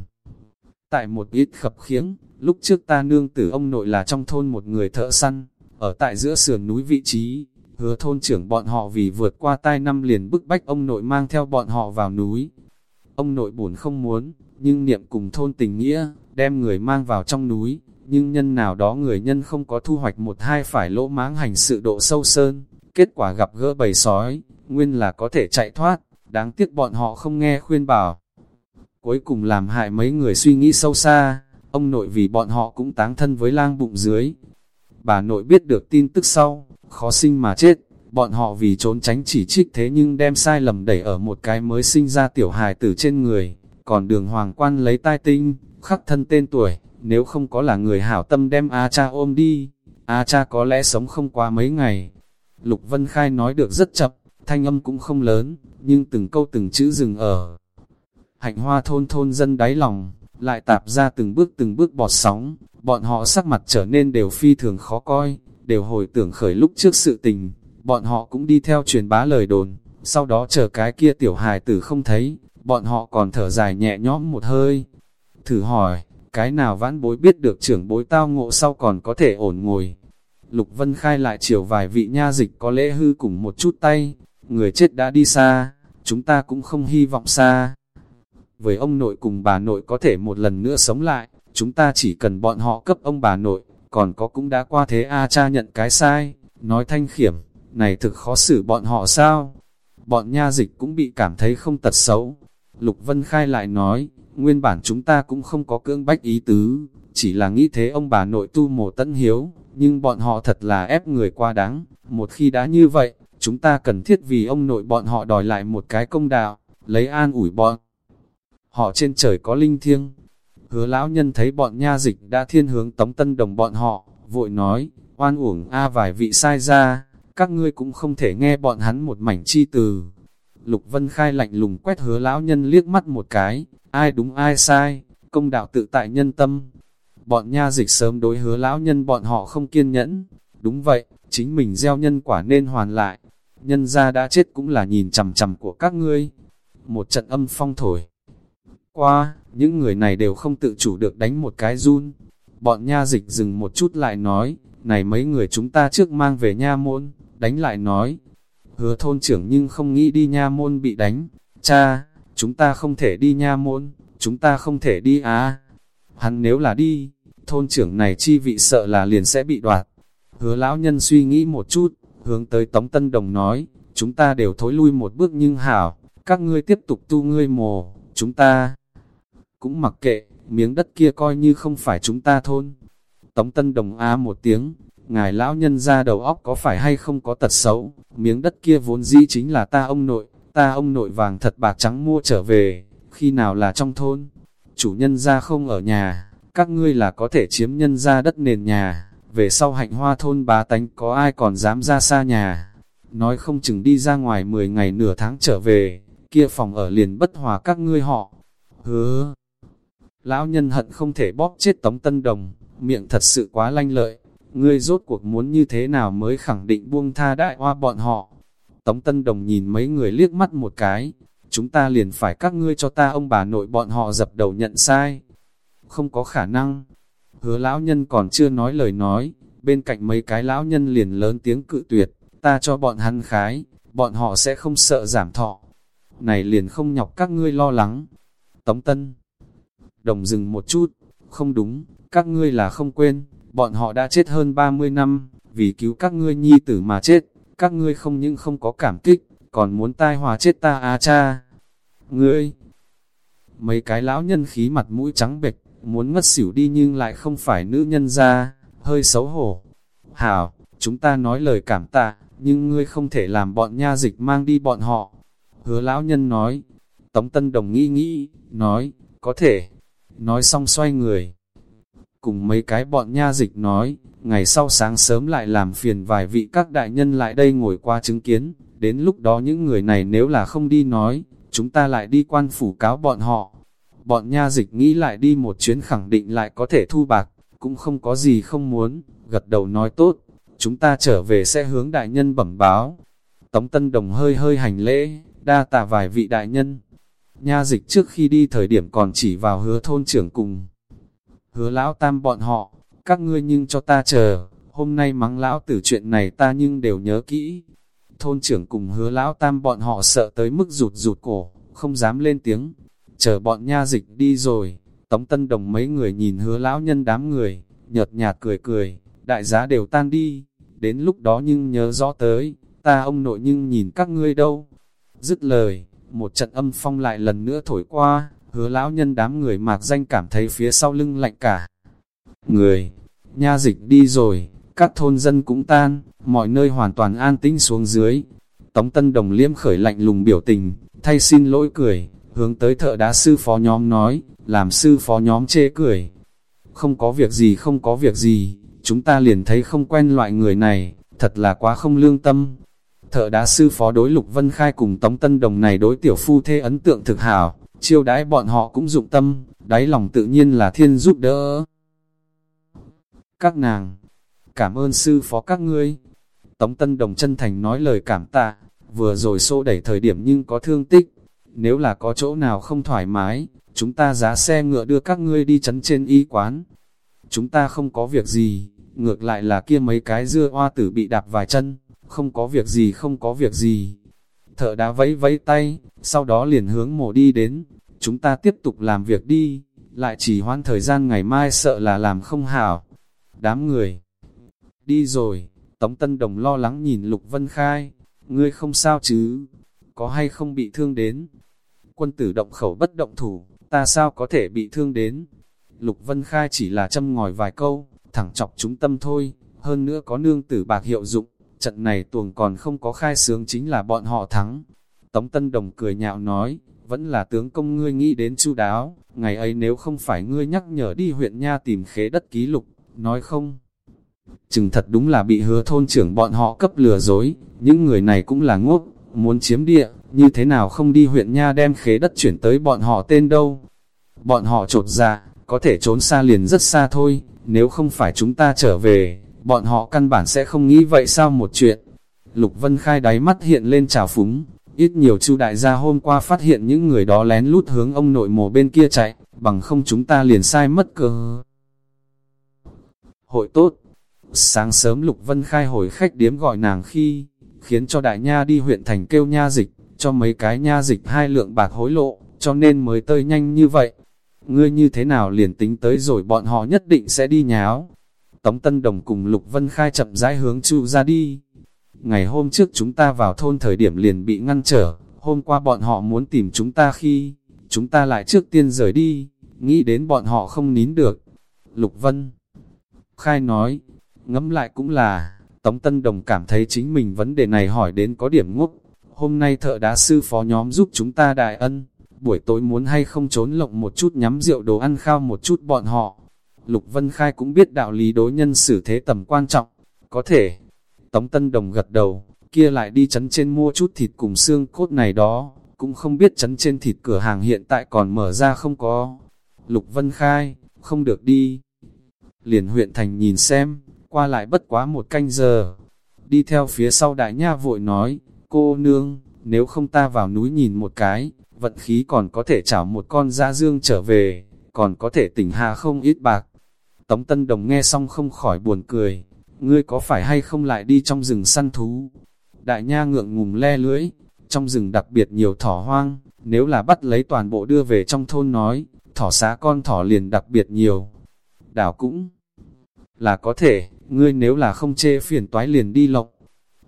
Tại một ít khập khiếng, lúc trước ta nương tử ông nội là trong thôn một người thợ săn, ở tại giữa sườn núi vị trí, hứa thôn trưởng bọn họ vì vượt qua tai năm liền bức bách ông nội mang theo bọn họ vào núi. Ông nội buồn không muốn, nhưng niệm cùng thôn tình nghĩa, đem người mang vào trong núi, nhưng nhân nào đó người nhân không có thu hoạch một hai phải lỗ máng hành sự độ sâu sơn, kết quả gặp gỡ bầy sói, nguyên là có thể chạy thoát, đáng tiếc bọn họ không nghe khuyên bảo. Cuối cùng làm hại mấy người suy nghĩ sâu xa, ông nội vì bọn họ cũng táng thân với lang bụng dưới. Bà nội biết được tin tức sau, khó sinh mà chết, bọn họ vì trốn tránh chỉ trích thế nhưng đem sai lầm đẩy ở một cái mới sinh ra tiểu hài tử trên người, còn đường hoàng quan lấy tai tinh, khắc thân tên tuổi, nếu không có là người hảo tâm đem A cha ôm đi, A cha có lẽ sống không qua mấy ngày. Lục Vân Khai nói được rất chậm, thanh âm cũng không lớn, nhưng từng câu từng chữ dừng ở. Hạnh hoa thôn thôn dân đáy lòng, lại tạp ra từng bước từng bước bọt sóng, bọn họ sắc mặt trở nên đều phi thường khó coi, đều hồi tưởng khởi lúc trước sự tình, bọn họ cũng đi theo truyền bá lời đồn, sau đó chờ cái kia tiểu hài tử không thấy, bọn họ còn thở dài nhẹ nhõm một hơi. Thử hỏi, cái nào vãn bối biết được trưởng bối tao ngộ sau còn có thể ổn ngồi. Lục Vân Khai lại chiều vài vị nha dịch có lẽ hư cùng một chút tay, người chết đã đi xa, chúng ta cũng không hy vọng xa. Với ông nội cùng bà nội có thể một lần nữa sống lại, chúng ta chỉ cần bọn họ cấp ông bà nội, còn có cũng đã qua thế A cha nhận cái sai, nói thanh khiểm, này thực khó xử bọn họ sao? Bọn nha dịch cũng bị cảm thấy không tật xấu. Lục Vân Khai lại nói, nguyên bản chúng ta cũng không có cưỡng bách ý tứ, chỉ là nghĩ thế ông bà nội tu mổ tận hiếu, nhưng bọn họ thật là ép người qua đáng, một khi đã như vậy, chúng ta cần thiết vì ông nội bọn họ đòi lại một cái công đạo, lấy an ủi bọn. Họ trên trời có linh thiêng. Hứa lão nhân thấy bọn nha dịch đã thiên hướng tống tân đồng bọn họ, vội nói, oan uổng a vài vị sai ra, các ngươi cũng không thể nghe bọn hắn một mảnh chi từ. Lục Vân Khai lạnh lùng quét hứa lão nhân liếc mắt một cái, ai đúng ai sai, công đạo tự tại nhân tâm. Bọn nha dịch sớm đối hứa lão nhân bọn họ không kiên nhẫn, đúng vậy, chính mình gieo nhân quả nên hoàn lại, nhân ra đã chết cũng là nhìn chầm chầm của các ngươi. Một trận âm phong thổi. Qua, những người này đều không tự chủ được đánh một cái run. Bọn nha dịch dừng một chút lại nói, này mấy người chúng ta trước mang về nha môn, đánh lại nói. Hứa thôn trưởng nhưng không nghĩ đi nha môn bị đánh. Cha, chúng ta không thể đi nha môn, chúng ta không thể đi á. Hắn nếu là đi, thôn trưởng này chi vị sợ là liền sẽ bị đoạt. Hứa lão nhân suy nghĩ một chút, hướng tới Tống Tân Đồng nói, chúng ta đều thối lui một bước nhưng hảo, các ngươi tiếp tục tu ngươi mồ, chúng ta cũng mặc kệ, miếng đất kia coi như không phải chúng ta thôn. Tống Tân Đồng A một tiếng, ngài lão nhân ra đầu óc có phải hay không có tật xấu, miếng đất kia vốn dĩ chính là ta ông nội, ta ông nội vàng thật bạc trắng mua trở về, khi nào là trong thôn, chủ nhân ra không ở nhà, các ngươi là có thể chiếm nhân ra đất nền nhà, về sau hạnh hoa thôn bá tánh có ai còn dám ra xa nhà. Nói không chừng đi ra ngoài 10 ngày nửa tháng trở về, kia phòng ở liền bất hòa các ngươi họ. Hứa! Lão nhân hận không thể bóp chết Tống Tân Đồng, miệng thật sự quá lanh lợi. Ngươi rốt cuộc muốn như thế nào mới khẳng định buông tha đại hoa bọn họ. Tống Tân Đồng nhìn mấy người liếc mắt một cái, chúng ta liền phải các ngươi cho ta ông bà nội bọn họ dập đầu nhận sai. Không có khả năng, Hứa lão nhân còn chưa nói lời nói, Bên cạnh mấy cái lão nhân liền lớn tiếng cự tuyệt, ta cho bọn hắn khái, bọn họ sẽ không sợ giảm thọ. Này liền không nhọc các ngươi lo lắng. Tống Tân Đồng dừng một chút, không đúng, các ngươi là không quên, bọn họ đã chết hơn 30 năm, vì cứu các ngươi nhi tử mà chết, các ngươi không những không có cảm kích, còn muốn tai hòa chết ta à cha. Ngươi, mấy cái lão nhân khí mặt mũi trắng bệch, muốn ngất xỉu đi nhưng lại không phải nữ nhân ra, hơi xấu hổ. Hảo, chúng ta nói lời cảm tạ, nhưng ngươi không thể làm bọn nha dịch mang đi bọn họ. Hứa lão nhân nói, Tống Tân Đồng nghĩ nghĩ, nói, có thể. Nói xong xoay người. Cùng mấy cái bọn nha dịch nói, ngày sau sáng sớm lại làm phiền vài vị các đại nhân lại đây ngồi qua chứng kiến, đến lúc đó những người này nếu là không đi nói, chúng ta lại đi quan phủ cáo bọn họ. Bọn nha dịch nghĩ lại đi một chuyến khẳng định lại có thể thu bạc, cũng không có gì không muốn, gật đầu nói tốt, chúng ta trở về sẽ hướng đại nhân bẩm báo. Tống Tân Đồng hơi hơi hành lễ, đa tạ vài vị đại nhân. Nha dịch trước khi đi thời điểm còn chỉ vào hứa thôn trưởng cùng. Hứa lão tam bọn họ, các ngươi nhưng cho ta chờ, hôm nay mắng lão tử chuyện này ta nhưng đều nhớ kỹ. Thôn trưởng cùng hứa lão tam bọn họ sợ tới mức rụt rụt cổ, không dám lên tiếng. Chờ bọn nha dịch đi rồi, Tống Tân Đồng mấy người nhìn hứa lão nhân đám người, nhợt nhạt cười cười, đại giá đều tan đi, đến lúc đó nhưng nhớ rõ tới, ta ông nội nhưng nhìn các ngươi đâu. Dứt lời, một trận âm phong lại lần nữa thổi qua, hứa lão nhân đám người mạc danh cảm thấy phía sau lưng lạnh cả. Người, nha dịch đi rồi, các thôn dân cũng tan, mọi nơi hoàn toàn an tĩnh xuống dưới. Tống Tân Đồng liêm khởi lạnh lùng biểu tình, thay xin lỗi cười, hướng tới thợ đá sư phó nhóm nói, làm sư phó nhóm chê cười. Không có việc gì không có việc gì, chúng ta liền thấy không quen loại người này, thật là quá không lương tâm. Thợ đá sư phó đối Lục Vân Khai cùng Tống Tân Đồng này đối tiểu phu thê ấn tượng thực hảo, chiêu đãi bọn họ cũng dụng tâm, đáy lòng tự nhiên là thiên giúp đỡ. Các nàng, cảm ơn sư phó các ngươi. Tống Tân Đồng chân thành nói lời cảm tạ, vừa rồi xô đẩy thời điểm nhưng có thương tích. Nếu là có chỗ nào không thoải mái, chúng ta giá xe ngựa đưa các ngươi đi chấn trên y quán. Chúng ta không có việc gì, ngược lại là kia mấy cái dưa hoa tử bị đạp vài chân, không có việc gì không có việc gì. Thợ đã vẫy vẫy tay, sau đó liền hướng mổ đi đến, chúng ta tiếp tục làm việc đi, lại chỉ hoãn thời gian ngày mai sợ là làm không hảo. Đám người đi rồi, Tống Tân Đồng lo lắng nhìn Lục Vân Khai, ngươi không sao chứ, có hay không bị thương đến. Quân tử động khẩu bất động thủ, ta sao có thể bị thương đến. Lục Vân Khai chỉ là châm ngòi vài câu, thẳng chọc chúng tâm thôi, hơn nữa có nương tử bạc hiệu dụng, trận này tuồng còn không có khai sướng chính là bọn họ thắng. Tống Tân Đồng cười nhạo nói, vẫn là tướng công ngươi nghĩ đến chu đáo, ngày ấy nếu không phải ngươi nhắc nhở đi huyện Nha tìm khế đất ký lục, nói không. Chừng thật đúng là bị hứa thôn trưởng bọn họ cấp lừa dối, những người này cũng là ngốc, muốn chiếm địa, như thế nào không đi huyện Nha đem khế đất chuyển tới bọn họ tên đâu. Bọn họ trột ra, dạ, có thể trốn xa liền rất xa thôi, nếu không phải chúng ta trở về, bọn họ căn bản sẽ không nghĩ vậy sao một chuyện. Lục Vân Khai đáy mắt hiện lên trào phúng, ít nhiều chu đại gia hôm qua phát hiện những người đó lén lút hướng ông nội mồ bên kia chạy, bằng không chúng ta liền sai mất cơ. Hội tốt, sáng sớm Lục Vân Khai hồi khách điếm gọi nàng khi, khiến cho đại nha đi huyện thành kêu nha dịch, cho mấy cái nha dịch hai lượng bạc hối lộ, cho nên mới tơi nhanh như vậy ngươi như thế nào liền tính tới rồi bọn họ nhất định sẽ đi nháo. Tống Tân Đồng cùng Lục Vân Khai chậm rãi hướng chu ra đi. Ngày hôm trước chúng ta vào thôn thời điểm liền bị ngăn trở, hôm qua bọn họ muốn tìm chúng ta khi, chúng ta lại trước tiên rời đi, nghĩ đến bọn họ không nín được. Lục Vân Khai nói, ngẫm lại cũng là, Tống Tân Đồng cảm thấy chính mình vấn đề này hỏi đến có điểm ngốc. Hôm nay thợ đá sư phó nhóm giúp chúng ta đại ân, buổi tối muốn hay không trốn lộng một chút nhắm rượu đồ ăn khao một chút bọn họ. Lục Vân Khai cũng biết đạo lý đối nhân xử thế tầm quan trọng, có thể. Tống Tân Đồng gật đầu, kia lại đi chấn trên mua chút thịt cùng xương cốt này đó, cũng không biết chấn trên thịt cửa hàng hiện tại còn mở ra không có. Lục Vân Khai, không được đi. Liền huyện thành nhìn xem, qua lại bất quá một canh giờ. Đi theo phía sau đại nha vội nói, cô nương, nếu không ta vào núi nhìn một cái, vận khí còn có thể chảo một con da dương trở về, còn có thể tỉnh hà không ít bạc. Tống Tân Đồng nghe xong không khỏi buồn cười, ngươi có phải hay không lại đi trong rừng săn thú? Đại nha ngượng ngùng le lưỡi, trong rừng đặc biệt nhiều thỏ hoang, nếu là bắt lấy toàn bộ đưa về trong thôn nói, thỏ xá con thỏ liền đặc biệt nhiều. Đảo cũng là có thể, ngươi nếu là không chê phiền toái liền đi lộng.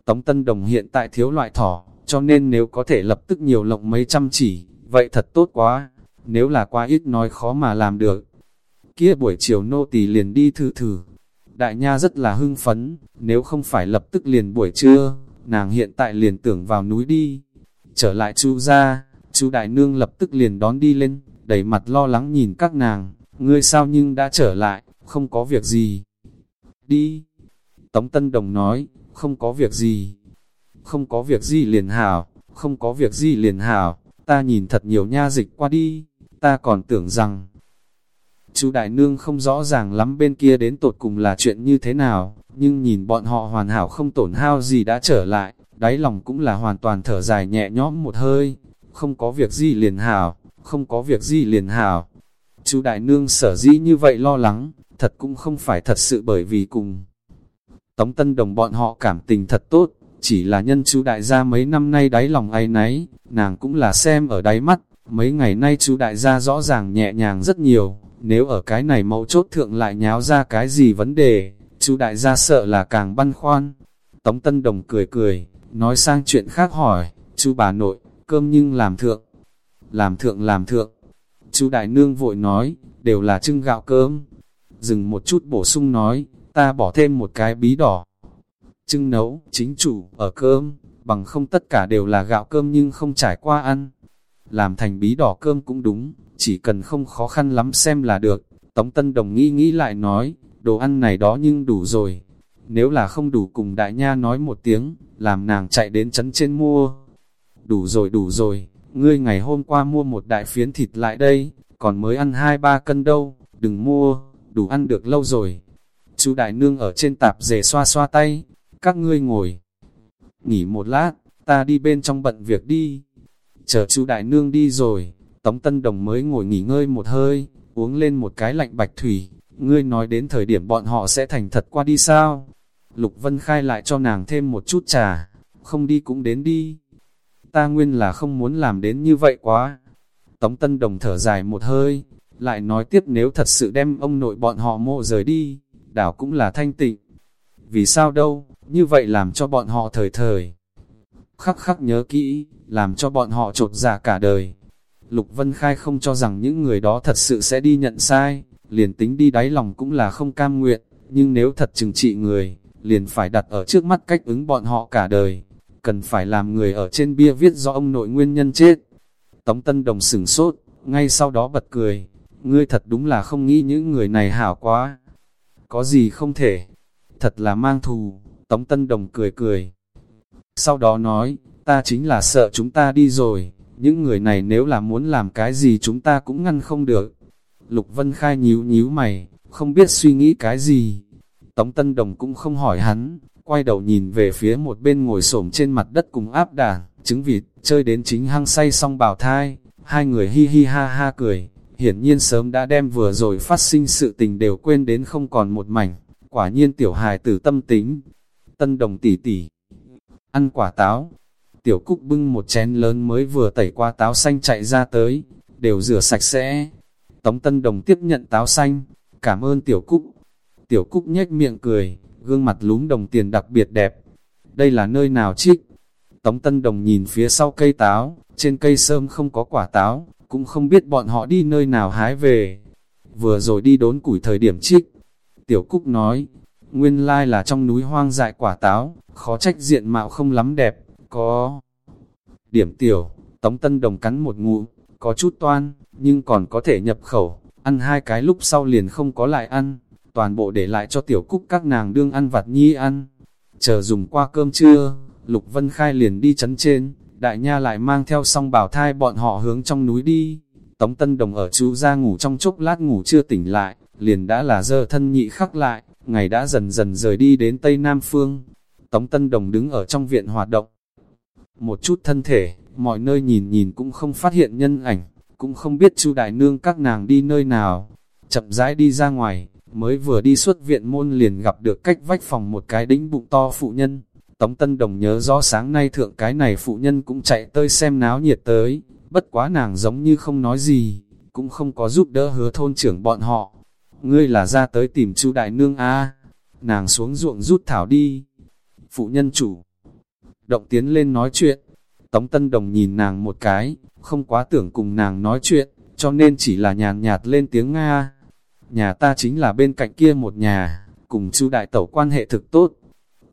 Tống Tân Đồng hiện tại thiếu loại thỏ, cho nên nếu có thể lập tức nhiều lộng mấy trăm chỉ, vậy thật tốt quá, nếu là quá ít nói khó mà làm được. Kia buổi chiều nô tỳ liền đi thử thử. Đại nha rất là hưng phấn, nếu không phải lập tức liền buổi trưa, nàng hiện tại liền tưởng vào núi đi. Trở lại chú ra, chú đại nương lập tức liền đón đi lên, đầy mặt lo lắng nhìn các nàng, ngươi sao nhưng đã trở lại, không có việc gì. Đi. Tống Tân Đồng nói, không có việc gì. Không có việc gì liền hảo, không có việc gì liền hảo, ta nhìn thật nhiều nha dịch qua đi, ta còn tưởng rằng. Chú Đại Nương không rõ ràng lắm bên kia đến tột cùng là chuyện như thế nào, nhưng nhìn bọn họ hoàn hảo không tổn hao gì đã trở lại, đáy lòng cũng là hoàn toàn thở dài nhẹ nhõm một hơi, không có việc gì liền hảo, không có việc gì liền hảo. Chú Đại Nương sở dĩ như vậy lo lắng, thật cũng không phải thật sự bởi vì cùng. Tống Tân Đồng bọn họ cảm tình thật tốt, chỉ là nhân chú đại gia mấy năm nay đáy lòng ai nấy, nàng cũng là xem ở đáy mắt, mấy ngày nay chú đại gia rõ ràng nhẹ nhàng rất nhiều, nếu ở cái này mấu chốt thượng lại nháo ra cái gì vấn đề, chú đại gia sợ là càng băn khoăn. Tống Tân Đồng cười cười, nói sang chuyện khác hỏi, chú bà nội, cơm nhưng làm thượng, làm thượng làm thượng. Chú đại nương vội nói, đều là trưng gạo cơm. Dừng một chút bổ sung nói, ta bỏ thêm một cái bí đỏ. Trưng nấu, chính chủ, ở cơm, bằng không tất cả đều là gạo cơm nhưng không trải qua ăn. Làm thành bí đỏ cơm cũng đúng, chỉ cần không khó khăn lắm xem là được. Tống Tân Đồng nghĩ nghĩ lại nói, đồ ăn này đó nhưng đủ rồi. Nếu là không đủ cùng đại nha nói một tiếng, làm nàng chạy đến chấn trên mua. Đủ rồi đủ rồi, ngươi ngày hôm qua mua một đại phiến thịt lại đây, còn mới ăn hai ba cân đâu, đừng mua, đủ ăn được lâu rồi. Chú đại nương ở trên tạp dề xoa xoa tay, các ngươi ngồi. Nghỉ một lát, ta đi bên trong bận việc đi. Chờ chú đại nương đi rồi, Tống Tân Đồng mới ngồi nghỉ ngơi một hơi, uống lên một cái lạnh bạch thủy. Ngươi nói đến thời điểm bọn họ sẽ thành thật qua đi sao? Lục Vân Khai lại cho nàng thêm một chút trà, không đi cũng đến đi. Ta nguyên là không muốn làm đến như vậy quá. Tống Tân Đồng thở dài một hơi, lại nói tiếp nếu thật sự đem ông nội bọn họ mộ rời đi, đảo cũng là thanh tịnh. Vì sao đâu, như vậy làm cho bọn họ thời thời. Khắc khắc nhớ kỹ, làm cho bọn họ trột giả cả đời. Lục Vân Khai không cho rằng những người đó thật sự sẽ đi nhận sai, liền tính đi đáy lòng cũng là không cam nguyện, nhưng nếu thật chừng trị người, liền phải đặt ở trước mắt cách ứng bọn họ cả đời. Cần phải làm người ở trên bia viết do ông nội nguyên nhân chết. Tống Tân Đồng sửng sốt, ngay sau đó bật cười. Ngươi thật đúng là không nghĩ những người này hảo quá. Có gì không thể. Thật là mang thù. Tống Tân Đồng cười cười. Sau đó nói, ta chính là sợ chúng ta đi rồi. Những người này nếu là muốn làm cái gì chúng ta cũng ngăn không được. Lục Vân Khai nhíu nhíu mày, không biết suy nghĩ cái gì. Tống Tân Đồng cũng không hỏi hắn, quay đầu nhìn về phía một bên ngồi xổm trên mặt đất cùng áp đảng, trứng vịt, chơi đến chính hăng say xong bào thai, hai người hi hi ha ha cười, hiển nhiên sớm đã đem vừa rồi phát sinh sự tình đều quên đến không còn một mảnh, quả nhiên tiểu hài tử tâm tính, tân đồng tỷ tỷ, ăn quả táo, tiểu cúc bưng một chén lớn mới vừa tẩy qua táo xanh chạy ra tới, đều rửa sạch sẽ, tống tân đồng tiếp nhận táo xanh, cảm ơn tiểu cúc, tiểu cúc nhếch miệng cười, gương mặt lúm đồng tiền đặc biệt đẹp. Đây là nơi nào trích? Tống Tân Đồng nhìn phía sau cây táo, trên cây sơm không có quả táo, cũng không biết bọn họ đi nơi nào hái về. Vừa rồi đi đốn củi thời điểm trích. Tiểu Cúc nói, nguyên lai là trong núi hoang dại quả táo, khó trách diện mạo không lắm đẹp, có điểm tiểu, Tống Tân Đồng cắn một ngụ, có chút toan, nhưng còn có thể nhập khẩu, ăn hai cái lúc sau liền không có lại ăn toàn bộ để lại cho tiểu cúc các nàng đương ăn vặt nhi ăn. Chờ dùng qua cơm trưa, Lục Vân Khai liền đi chấn trên, đại nha lại mang theo song bảo thai bọn họ hướng trong núi đi. Tống Tân Đồng ở chú ra ngủ trong chốc lát ngủ chưa tỉnh lại, liền đã là dơ thân nhị khắc lại, ngày đã dần dần rời đi đến Tây Nam Phương. Tống Tân Đồng đứng ở trong viện hoạt động. Một chút thân thể, mọi nơi nhìn nhìn cũng không phát hiện nhân ảnh, cũng không biết chu đại nương các nàng đi nơi nào. Chậm rãi đi ra ngoài, mới vừa đi xuất viện môn liền gặp được cách vách phòng một cái đính bụng to phụ nhân. Tống Tân Đồng nhớ rõ sáng nay thượng cái này phụ nhân cũng chạy tới xem náo nhiệt tới, bất quá nàng giống như không nói gì, cũng không có giúp đỡ hứa thôn trưởng bọn họ. Ngươi là ra tới tìm chu đại nương a nàng xuống ruộng rút thảo đi. Phụ nhân chủ, động tiến lên nói chuyện, Tống Tân Đồng nhìn nàng một cái, không quá tưởng cùng nàng nói chuyện, cho nên chỉ là nhàn nhạt lên tiếng Nga. Nhà ta chính là bên cạnh kia một nhà, cùng chu đại tẩu quan hệ thực tốt.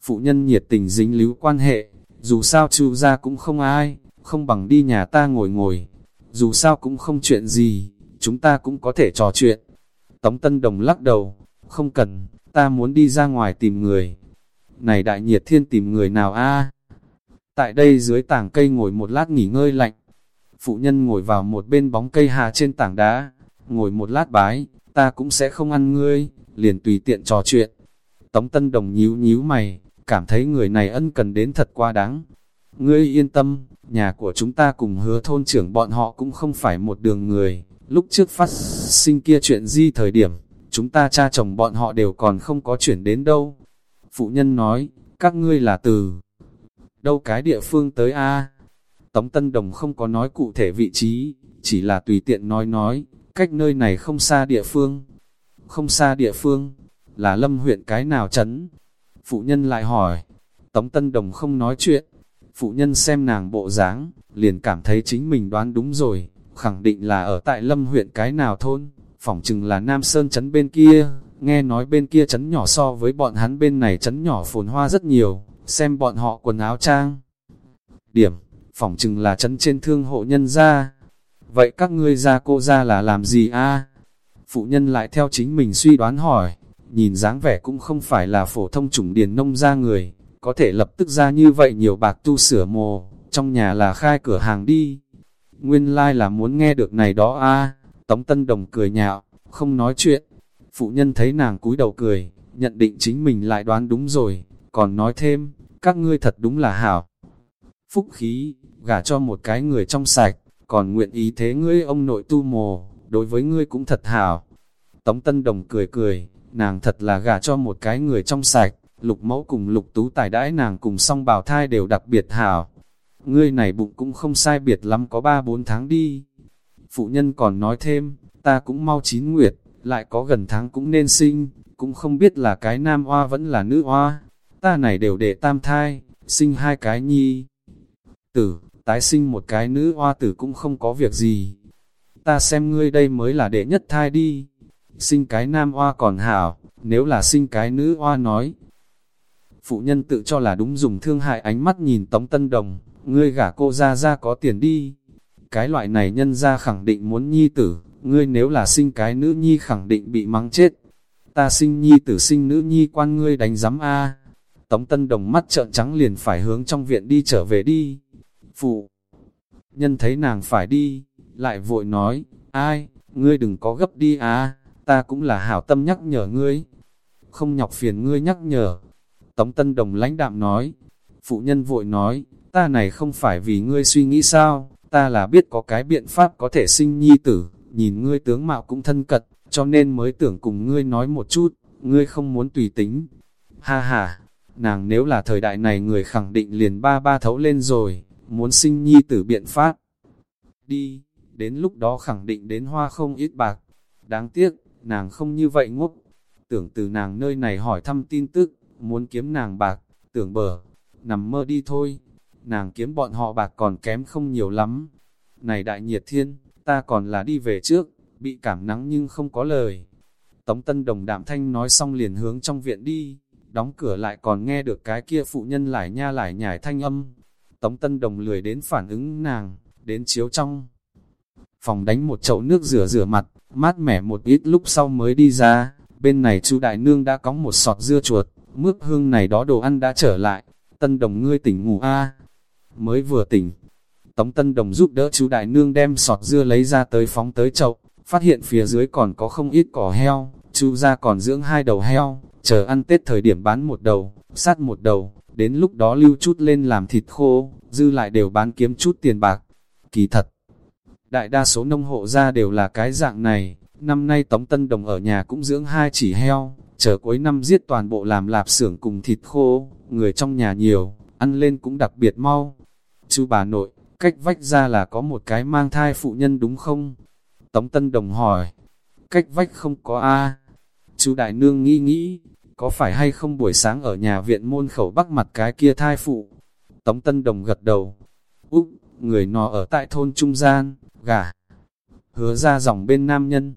Phụ nhân nhiệt tình dính líu quan hệ, dù sao chu ra cũng không ai, không bằng đi nhà ta ngồi ngồi. Dù sao cũng không chuyện gì, chúng ta cũng có thể trò chuyện. Tống Tân Đồng lắc đầu, không cần, ta muốn đi ra ngoài tìm người. Này đại nhiệt thiên tìm người nào a Tại đây dưới tảng cây ngồi một lát nghỉ ngơi lạnh. Phụ nhân ngồi vào một bên bóng cây hà trên tảng đá, ngồi một lát bái, ta cũng sẽ không ăn ngươi, liền tùy tiện trò chuyện. Tống Tân Đồng nhíu nhíu mày, cảm thấy người này ân cần đến thật quá đáng. Ngươi yên tâm, nhà của chúng ta cùng hứa thôn trưởng bọn họ cũng không phải một đường người. Lúc trước phát sinh kia chuyện di thời điểm, chúng ta cha chồng bọn họ đều còn không có chuyển đến đâu. Phụ nhân nói, các ngươi là từ đâu cái địa phương tới a? Tống Tân Đồng không có nói cụ thể vị trí, chỉ là tùy tiện nói nói, cách nơi này không xa địa phương. Không xa địa phương, là lâm huyện cái nào chấn? Phụ nhân lại hỏi, Tống Tân Đồng không nói chuyện, phụ nhân xem nàng bộ dáng, liền cảm thấy chính mình đoán đúng rồi, khẳng định là ở tại lâm huyện cái nào thôn, phỏng chừng là Nam Sơn chấn bên kia, nghe nói bên kia chấn nhỏ so với bọn hắn bên này chấn nhỏ phồn hoa rất nhiều, xem bọn họ quần áo trang. Điểm, phỏng chừng là chấn trên thương hộ nhân ra. Vậy các ngươi ra cô ra là làm gì a Phụ nhân lại theo chính mình suy đoán hỏi, nhìn dáng vẻ cũng không phải là phổ thông chủng điền nông ra người, có thể lập tức ra như vậy nhiều bạc tu sửa mồ, trong nhà là khai cửa hàng đi. Nguyên lai like là muốn nghe được này đó a Tống Tân Đồng cười nhạo, không nói chuyện. Phụ nhân thấy nàng cúi đầu cười, nhận định chính mình lại đoán đúng rồi, còn nói thêm, các ngươi thật đúng là hảo. Phúc khí, gả cho một cái người trong sạch, còn nguyện ý thế ngươi ông nội tu mồ, đối với ngươi cũng thật hảo. Tống Tân Đồng cười cười, nàng thật là gả cho một cái người trong sạch, lục mẫu cùng lục tú tài đãi nàng cùng song bào thai đều đặc biệt hảo. Ngươi này bụng cũng không sai biệt lắm có 3-4 tháng đi. Phụ nhân còn nói thêm, ta cũng mau chín nguyệt, lại có gần tháng cũng nên sinh, cũng không biết là cái nam hoa vẫn là nữ hoa. Ta này đều để tam thai, sinh hai cái nhi. Tử, tái sinh một cái nữ hoa tử cũng không có việc gì. Ta xem ngươi đây mới là đệ nhất thai đi. Sinh cái nam hoa còn hảo, nếu là sinh cái nữ hoa nói. Phụ nhân tự cho là đúng dùng thương hại ánh mắt nhìn Tống Tân Đồng, ngươi gả cô ra ra có tiền đi. Cái loại này nhân ra khẳng định muốn nhi tử, ngươi nếu là sinh cái nữ nhi khẳng định bị mắng chết. Ta sinh nhi tử sinh nữ nhi quan ngươi đánh giám A. Tống Tân Đồng mắt trợn trắng liền phải hướng trong viện đi trở về đi. Phụ, nhân thấy nàng phải đi, lại vội nói, ai, ngươi đừng có gấp đi à, ta cũng là hảo tâm nhắc nhở ngươi. Không nhọc phiền ngươi nhắc nhở. Tống Tân Đồng lãnh đạm nói, phụ nhân vội nói, ta này không phải vì ngươi suy nghĩ sao, ta là biết có cái biện pháp có thể sinh nhi tử, nhìn ngươi tướng mạo cũng thân cật, cho nên mới tưởng cùng ngươi nói một chút, ngươi không muốn tùy tính. Ha ha, nàng nếu là thời đại này người khẳng định liền ba ba thấu lên rồi, muốn sinh nhi tử biện pháp. Đi, đến lúc đó khẳng định đến hoa không ít bạc. Đáng tiếc, nàng không như vậy ngốc. Tưởng từ nàng nơi này hỏi thăm tin tức, muốn kiếm nàng bạc, tưởng bờ, nằm mơ đi thôi. Nàng kiếm bọn họ bạc còn kém không nhiều lắm. Này đại nhiệt thiên, ta còn là đi về trước, bị cảm nắng nhưng không có lời. Tống Tân Đồng đạm thanh nói xong liền hướng trong viện đi, đóng cửa lại còn nghe được cái kia phụ nhân lại nha lại nhải thanh âm, Tống Tân Đồng lười đến phản ứng nàng, đến chiếu trong. Phòng đánh một chậu nước rửa rửa mặt, mát mẻ một ít lúc sau mới đi ra, bên này chú Đại Nương đã có một sọt dưa chuột, mướp hương này đó đồ ăn đã trở lại, Tân Đồng ngươi tỉnh ngủ a. Mới vừa tỉnh. Tống Tân Đồng giúp đỡ chú Đại Nương đem sọt dưa lấy ra tới phóng tới chậu, phát hiện phía dưới còn có không ít cỏ heo, chú ra còn dưỡng hai đầu heo, chờ ăn Tết thời điểm bán một đầu, sát một đầu, đến lúc đó lưu chút lên làm thịt khô, dư lại đều bán kiếm chút tiền bạc. Kỳ thật, đại đa số nông hộ ra đều là cái dạng này, Năm nay Tống Tân Đồng ở nhà cũng dưỡng hai chỉ heo, chờ cuối năm giết toàn bộ làm lạp xưởng cùng thịt khô, người trong nhà nhiều, ăn lên cũng đặc biệt mau. Chú bà nội, cách vách ra là có một cái mang thai phụ nhân đúng không? Tống Tân Đồng hỏi, cách vách không có A. Chú Đại Nương nghĩ nghĩ, có phải hay không buổi sáng ở nhà viện môn khẩu bắc mặt cái kia thai phụ? Tống Tân Đồng gật đầu, úp, người nó ở tại thôn trung gian, gà. Hứa ra dòng bên nam nhân.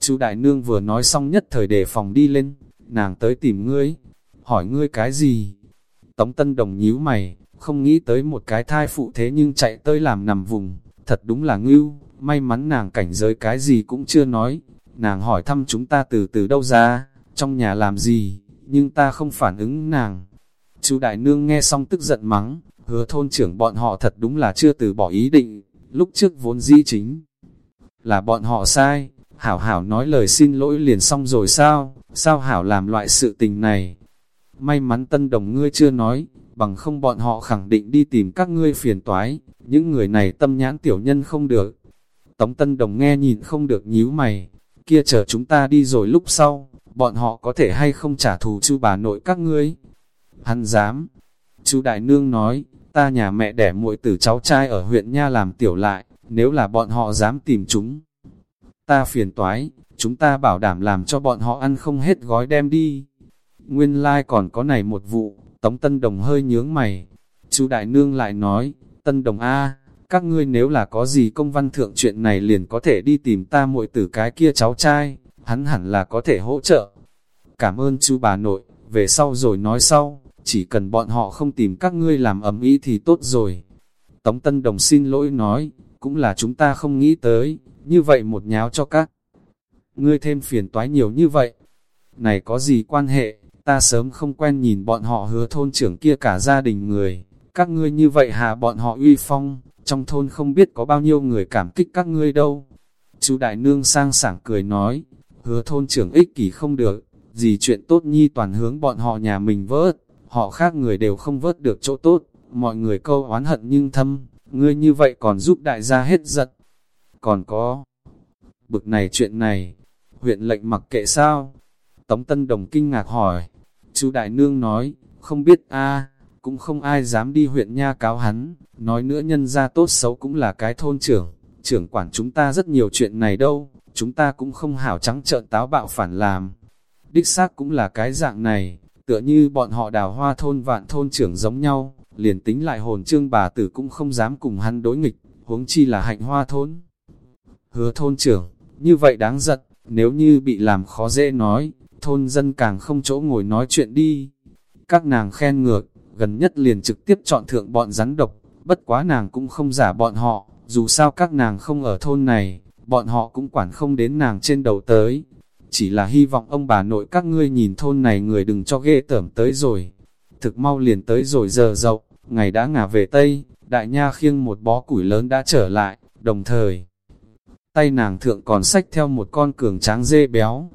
Chú Đại Nương vừa nói xong nhất thời đề phòng đi lên, nàng tới tìm ngươi, hỏi ngươi cái gì? Tống Tân Đồng nhíu mày, không nghĩ tới một cái thai phụ thế nhưng chạy tới làm nằm vùng, thật đúng là ngưu, may mắn nàng cảnh giới cái gì cũng chưa nói, nàng hỏi thăm chúng ta từ từ đâu ra, trong nhà làm gì, nhưng ta không phản ứng nàng. Chú Đại Nương nghe xong tức giận mắng, hứa thôn trưởng bọn họ thật đúng là chưa từ bỏ ý định, lúc trước vốn dĩ chính là bọn họ sai, hảo hảo nói lời xin lỗi liền xong rồi sao, sao hảo làm loại sự tình này. May mắn tân đồng ngươi chưa nói, bằng không bọn họ khẳng định đi tìm các ngươi phiền toái, những người này tâm nhãn tiểu nhân không được. Tống tân đồng nghe nhìn không được nhíu mày, kia chờ chúng ta đi rồi lúc sau, bọn họ có thể hay không trả thù chu bà nội các ngươi. Hắn dám. Chu Đại Nương nói, ta nhà mẹ đẻ muội tử cháu trai ở huyện Nha làm tiểu lại, nếu là bọn họ dám tìm chúng. Ta phiền toái, chúng ta bảo đảm làm cho bọn họ ăn không hết gói đem đi. Nguyên lai like còn có này một vụ, Tống Tân Đồng hơi nhướng mày. Chu Đại Nương lại nói, Tân Đồng A, các ngươi nếu là có gì công văn thượng chuyện này liền có thể đi tìm ta muội tử cái kia cháu trai, hắn hẳn là có thể hỗ trợ. Cảm ơn chú bà nội, về sau rồi nói sau, chỉ cần bọn họ không tìm các ngươi làm ấm ý thì tốt rồi. Tống Tân Đồng xin lỗi nói, cũng là chúng ta không nghĩ tới, như vậy một nháo cho các. Ngươi thêm phiền toái nhiều như vậy. Này có gì quan hệ, ta sớm không quen nhìn bọn họ hứa thôn trưởng kia cả gia đình người. Các ngươi như vậy hạ bọn họ uy phong, trong thôn không biết có bao nhiêu người cảm kích các ngươi đâu. Chú Đại Nương sang sảng cười nói, hứa thôn trưởng ích kỷ không được, gì chuyện tốt nhi toàn hướng bọn họ nhà mình vớt, họ khác người đều không vớt được chỗ tốt, mọi người câu oán hận nhưng thâm, ngươi như vậy còn giúp đại gia hết giận. Còn có, bực này chuyện này, huyện lệnh mặc kệ sao? Tống Tân Đồng kinh ngạc hỏi, chú Đại Nương nói, không biết a cũng không ai dám đi huyện nha cáo hắn, nói nữa nhân ra tốt xấu cũng là cái thôn trưởng, trưởng quản chúng ta rất nhiều chuyện này đâu, chúng ta cũng không hảo trắng trợn táo bạo phản làm. Đích xác cũng là cái dạng này, tựa như bọn họ đào hoa thôn vạn thôn trưởng giống nhau, liền tính lại hồn trương bà tử cũng không dám cùng hắn đối nghịch, huống chi là hạnh hoa thôn. Hứa thôn trưởng, như vậy đáng giận, nếu như bị làm khó dễ nói, thôn dân càng không chỗ ngồi nói chuyện đi. Các nàng khen ngược, gần nhất liền trực tiếp chọn thượng bọn rắn độc, bất quá nàng cũng không giả bọn họ, dù sao các nàng không ở thôn này, bọn họ cũng quản không đến nàng trên đầu tới. Chỉ là hy vọng ông bà nội các ngươi nhìn thôn này người đừng cho ghê tởm tới rồi. Thực mau liền tới rồi giờ dậu, ngày đã ngả về Tây, đại nha khiêng một bó củi lớn đã trở lại, đồng thời. Tay nàng thượng còn sách theo một con cường tráng dê béo.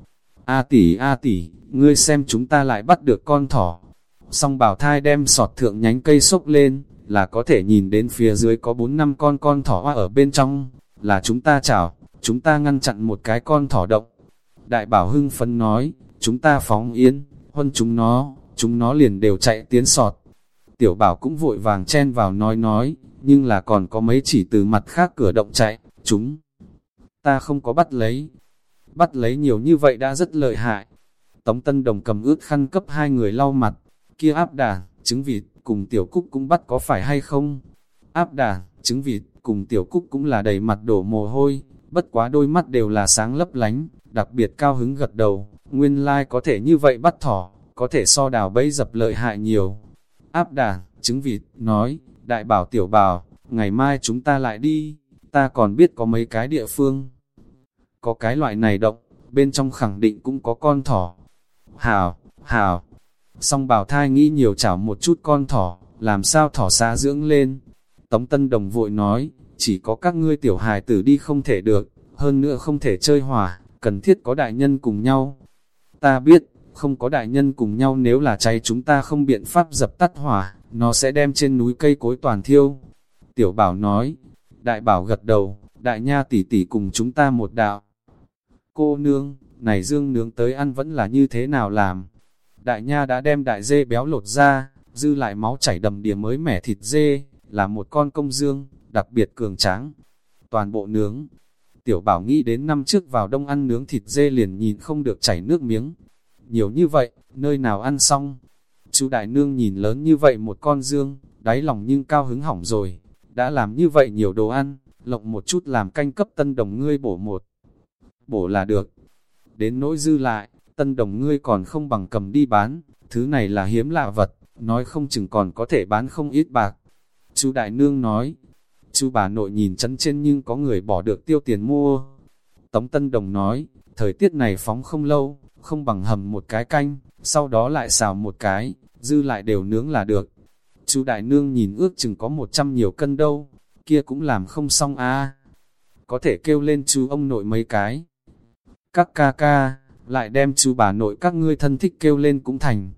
A tỷ A tỷ, ngươi xem chúng ta lại bắt được con thỏ. Xong bảo thai đem sọt thượng nhánh cây xốc lên, là có thể nhìn đến phía dưới có 4 năm con con thỏ hoa ở bên trong, là chúng ta chảo, chúng ta ngăn chặn một cái con thỏ động. Đại bảo hưng phấn nói, chúng ta phóng yên, huân chúng nó, chúng nó liền đều chạy tiến sọt. Tiểu bảo cũng vội vàng chen vào nói nói, nhưng là còn có mấy chỉ từ mặt khác cửa động chạy, chúng ta không có bắt lấy. Bắt lấy nhiều như vậy đã rất lợi hại. Tống Tân Đồng cầm ướt khăn cấp hai người lau mặt, kia áp đà, trứng vịt, cùng tiểu cúc cũng bắt có phải hay không? Áp đà, trứng vịt, cùng tiểu cúc cũng là đầy mặt đổ mồ hôi, bất quá đôi mắt đều là sáng lấp lánh, đặc biệt cao hứng gật đầu, nguyên lai like có thể như vậy bắt thỏ, có thể so đào bấy dập lợi hại nhiều. Áp đà, trứng vịt, nói, đại bảo tiểu bảo, ngày mai chúng ta lại đi, ta còn biết có mấy cái địa phương. Có cái loại này động, bên trong khẳng định cũng có con thỏ. Hào, hào, song bảo thai nghĩ nhiều chảo một chút con thỏ, làm sao thỏ xa dưỡng lên. Tống Tân Đồng vội nói, chỉ có các ngươi tiểu hài tử đi không thể được, hơn nữa không thể chơi hỏa, cần thiết có đại nhân cùng nhau. Ta biết, không có đại nhân cùng nhau nếu là cháy chúng ta không biện pháp dập tắt hỏa, nó sẽ đem trên núi cây cối toàn thiêu. Tiểu bảo nói, đại bảo gật đầu, đại nha tỷ tỷ cùng chúng ta một đạo. Cô nương, này dương nướng tới ăn vẫn là như thế nào làm? Đại nha đã đem đại dê béo lột ra, dư lại máu chảy đầm đìa mới mẻ thịt dê, là một con công dương, đặc biệt cường tráng. Toàn bộ nướng. Tiểu bảo nghĩ đến năm trước vào đông ăn nướng thịt dê liền nhìn không được chảy nước miếng. Nhiều như vậy, nơi nào ăn xong? Chú đại nương nhìn lớn như vậy một con dương, đáy lòng nhưng cao hứng hỏng rồi. Đã làm như vậy nhiều đồ ăn, lộng một chút làm canh cấp tân đồng ngươi bổ một. Bổ là được. Đến nỗi dư lại, tân đồng ngươi còn không bằng cầm đi bán, thứ này là hiếm lạ vật, nói không chừng còn có thể bán không ít bạc. Chú Đại Nương nói, chú bà nội nhìn chấn trên nhưng có người bỏ được tiêu tiền mua. Tống Tân Đồng nói, thời tiết này phóng không lâu, không bằng hầm một cái canh, sau đó lại xào một cái, dư lại đều nướng là được. Chú Đại Nương nhìn ước chừng có một trăm nhiều cân đâu, kia cũng làm không xong a Có thể kêu lên chú ông nội mấy cái. Các ca ca, lại đem chú bà nội các ngươi thân thích kêu lên cũng thành.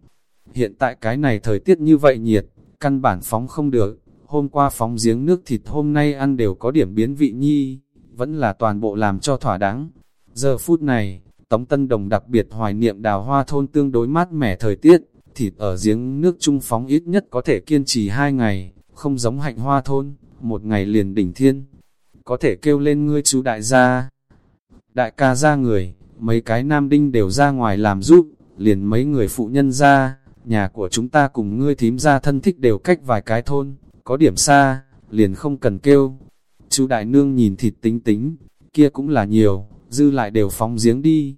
Hiện tại cái này thời tiết như vậy nhiệt, căn bản phóng không được, hôm qua phóng giếng nước thịt hôm nay ăn đều có điểm biến vị nhi, vẫn là toàn bộ làm cho thỏa đáng. Giờ phút này, Tống Tân Đồng đặc biệt hoài niệm đào hoa thôn tương đối mát mẻ thời tiết, thịt ở giếng nước trung phóng ít nhất có thể kiên trì hai ngày, không giống hạnh hoa thôn, một ngày liền đỉnh thiên. Có thể kêu lên ngươi chú đại gia. Đại ca ra người, mấy cái nam đinh đều ra ngoài làm giúp, liền mấy người phụ nhân ra, nhà của chúng ta cùng ngươi thím ra thân thích đều cách vài cái thôn, có điểm xa, liền không cần kêu. Chú đại nương nhìn thịt tính tính, kia cũng là nhiều, dư lại đều phóng giếng đi.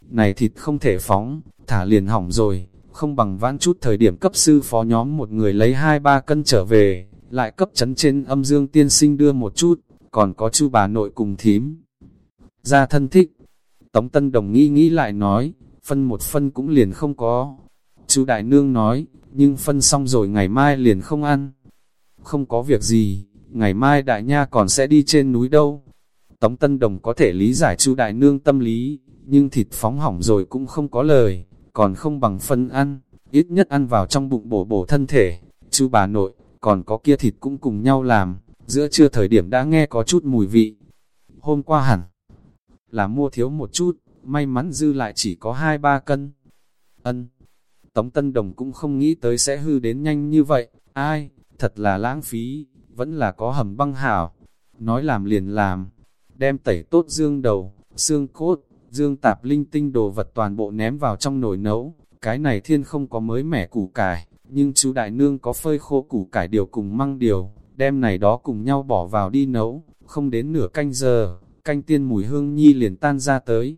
Này thịt không thể phóng, thả liền hỏng rồi, không bằng vãn chút thời điểm cấp sư phó nhóm một người lấy hai ba cân trở về, lại cấp chấn trên âm dương tiên sinh đưa một chút, còn có chu bà nội cùng thím. Ra thân thích, Tống Tân Đồng nghĩ nghĩ lại nói, phân một phân cũng liền không có. Chú Đại Nương nói, nhưng phân xong rồi ngày mai liền không ăn. Không có việc gì, ngày mai Đại Nha còn sẽ đi trên núi đâu. Tống Tân Đồng có thể lý giải chú Đại Nương tâm lý, nhưng thịt phóng hỏng rồi cũng không có lời, còn không bằng phân ăn, ít nhất ăn vào trong bụng bổ bổ thân thể. Chú bà nội, còn có kia thịt cũng cùng nhau làm, giữa trưa thời điểm đã nghe có chút mùi vị. Hôm qua hẳn là mua thiếu một chút, may mắn dư lại chỉ có 2-3 cân. Ân, Tống Tân Đồng cũng không nghĩ tới sẽ hư đến nhanh như vậy, ai, thật là lãng phí, vẫn là có hầm băng hảo. Nói làm liền làm, đem tẩy tốt dương đầu, xương cốt, dương tạp linh tinh đồ vật toàn bộ ném vào trong nồi nấu. Cái này thiên không có mới mẻ củ cải, nhưng chú đại nương có phơi khô củ cải điều cùng măng điều, đem này đó cùng nhau bỏ vào đi nấu, không đến nửa canh giờ, canh tiên mùi hương nhi liền tan ra tới.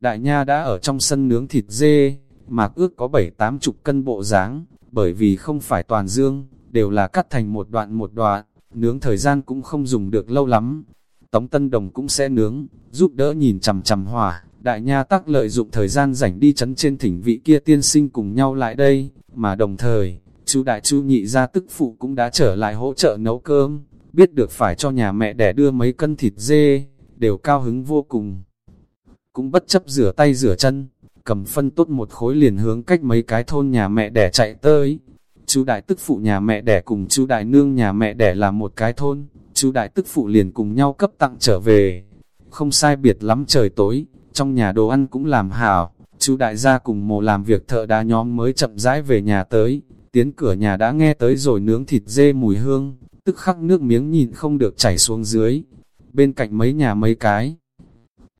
Đại nha đã ở trong sân nướng thịt dê, mạc ước có bảy tám chục cân bộ dáng, bởi vì không phải toàn dương, đều là cắt thành một đoạn một đoạn, nướng thời gian cũng không dùng được lâu lắm. Tống Tân Đồng cũng sẽ nướng, giúp đỡ nhìn chằm chằm hỏa, đại nha tắc lợi dụng thời gian rảnh đi chấn trên thỉnh vị kia tiên sinh cùng nhau lại đây, mà đồng thời, chú đại chu nhị gia tức phụ cũng đã trở lại hỗ trợ nấu cơm, biết được phải cho nhà mẹ đẻ đưa mấy cân thịt dê, đều cao hứng vô cùng. Cũng bất chấp rửa tay rửa chân, cầm phân tốt một khối liền hướng cách mấy cái thôn nhà mẹ đẻ chạy tới. Chú đại tức phụ nhà mẹ đẻ cùng chú đại nương nhà mẹ đẻ là một cái thôn, chú đại tức phụ liền cùng nhau cấp tặng trở về. Không sai biệt lắm trời tối, trong nhà đồ ăn cũng làm hảo, chú đại gia cùng mồ làm việc thợ đá nhóm mới chậm rãi về nhà tới, tiến cửa nhà đã nghe tới rồi nướng thịt dê mùi hương, tức khắc nước miếng nhìn không được chảy xuống dưới, bên cạnh mấy nhà mấy cái.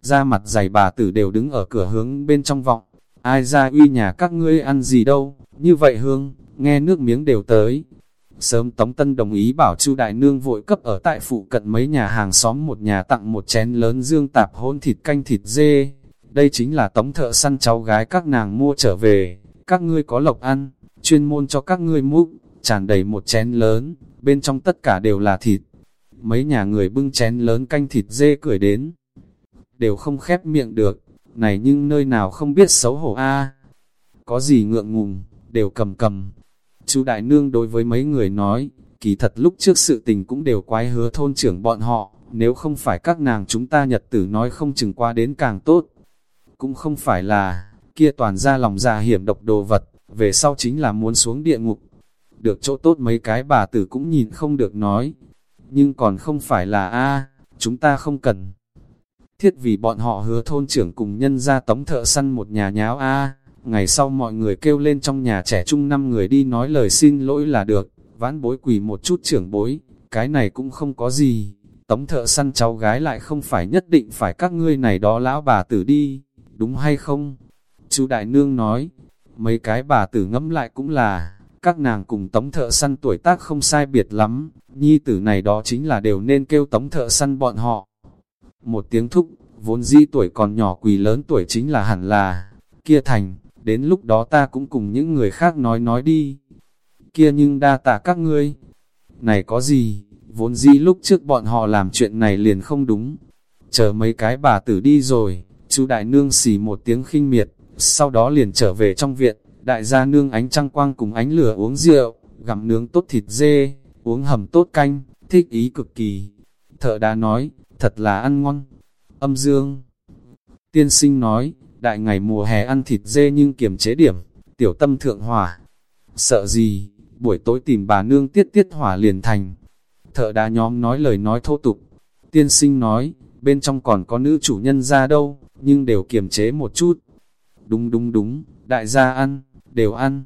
Ra mặt dày bà tử đều đứng ở cửa hướng bên trong vọng, ai ra uy nhà các ngươi ăn gì đâu, như vậy hương, nghe nước miếng đều tới. Sớm Tống Tân đồng ý bảo Chu Đại Nương vội cấp ở tại phụ cận mấy nhà hàng xóm một nhà tặng một chén lớn dương tạp hôn thịt canh thịt dê. Đây chính là Tống thợ săn cháu gái các nàng mua trở về, các ngươi có lộc ăn, chuyên môn cho các ngươi múc, tràn đầy một chén lớn, bên trong tất cả đều là thịt, mấy nhà người bưng chén lớn canh thịt dê cười đến. Đều không khép miệng được, này nhưng nơi nào không biết xấu hổ a Có gì ngượng ngùng, đều cầm cầm. Chú Đại Nương đối với mấy người nói, kỳ thật lúc trước sự tình cũng đều quái hứa thôn trưởng bọn họ, nếu không phải các nàng chúng ta nhật tử nói không chừng qua đến càng tốt. Cũng không phải là, kia toàn ra lòng già hiểm độc đồ vật, về sau chính là muốn xuống địa ngục. Được chỗ tốt mấy cái bà tử cũng nhìn không được nói, nhưng còn không phải là A, chúng ta không cần. Thiết vì bọn họ hứa thôn trưởng cùng nhân ra tống thợ săn một nhà nháo a Ngày sau mọi người kêu lên trong nhà trẻ trung năm người đi nói lời xin lỗi là được, vãn bối quỳ một chút trưởng bối, cái này cũng không có gì. Tống thợ săn cháu gái lại không phải nhất định phải các ngươi này đó lão bà tử đi, đúng hay không? Chú Đại Nương nói, mấy cái bà tử ngẫm lại cũng là, các nàng cùng tống thợ săn tuổi tác không sai biệt lắm, nhi tử này đó chính là đều nên kêu tống thợ săn bọn họ. Một tiếng thúc, vốn di tuổi còn nhỏ quỳ lớn tuổi chính là hẳn là, kia thành, đến lúc đó ta cũng cùng những người khác nói nói đi. Kia nhưng đa tạ các ngươi, này có gì, vốn di lúc trước bọn họ làm chuyện này liền không đúng. Chờ mấy cái bà tử đi rồi, chú đại nương xì một tiếng khinh miệt, sau đó liền trở về trong viện, đại gia nương ánh trăng quang cùng ánh lửa uống rượu, gặm nướng tốt thịt dê, uống hầm tốt canh, thích ý cực kỳ. Thợ đã nói, thật là ăn ngon. Âm dương. Tiên sinh nói, đại ngày mùa hè ăn thịt dê nhưng kiềm chế điểm, tiểu tâm thượng hỏa. Sợ gì, buổi tối tìm bà nương tiết tiết hỏa liền thành. Thợ đá nhóm nói lời nói thô tục. Tiên sinh nói, bên trong còn có nữ chủ nhân ra đâu, nhưng đều kiềm chế một chút. Đúng đúng đúng, đại gia ăn, đều ăn.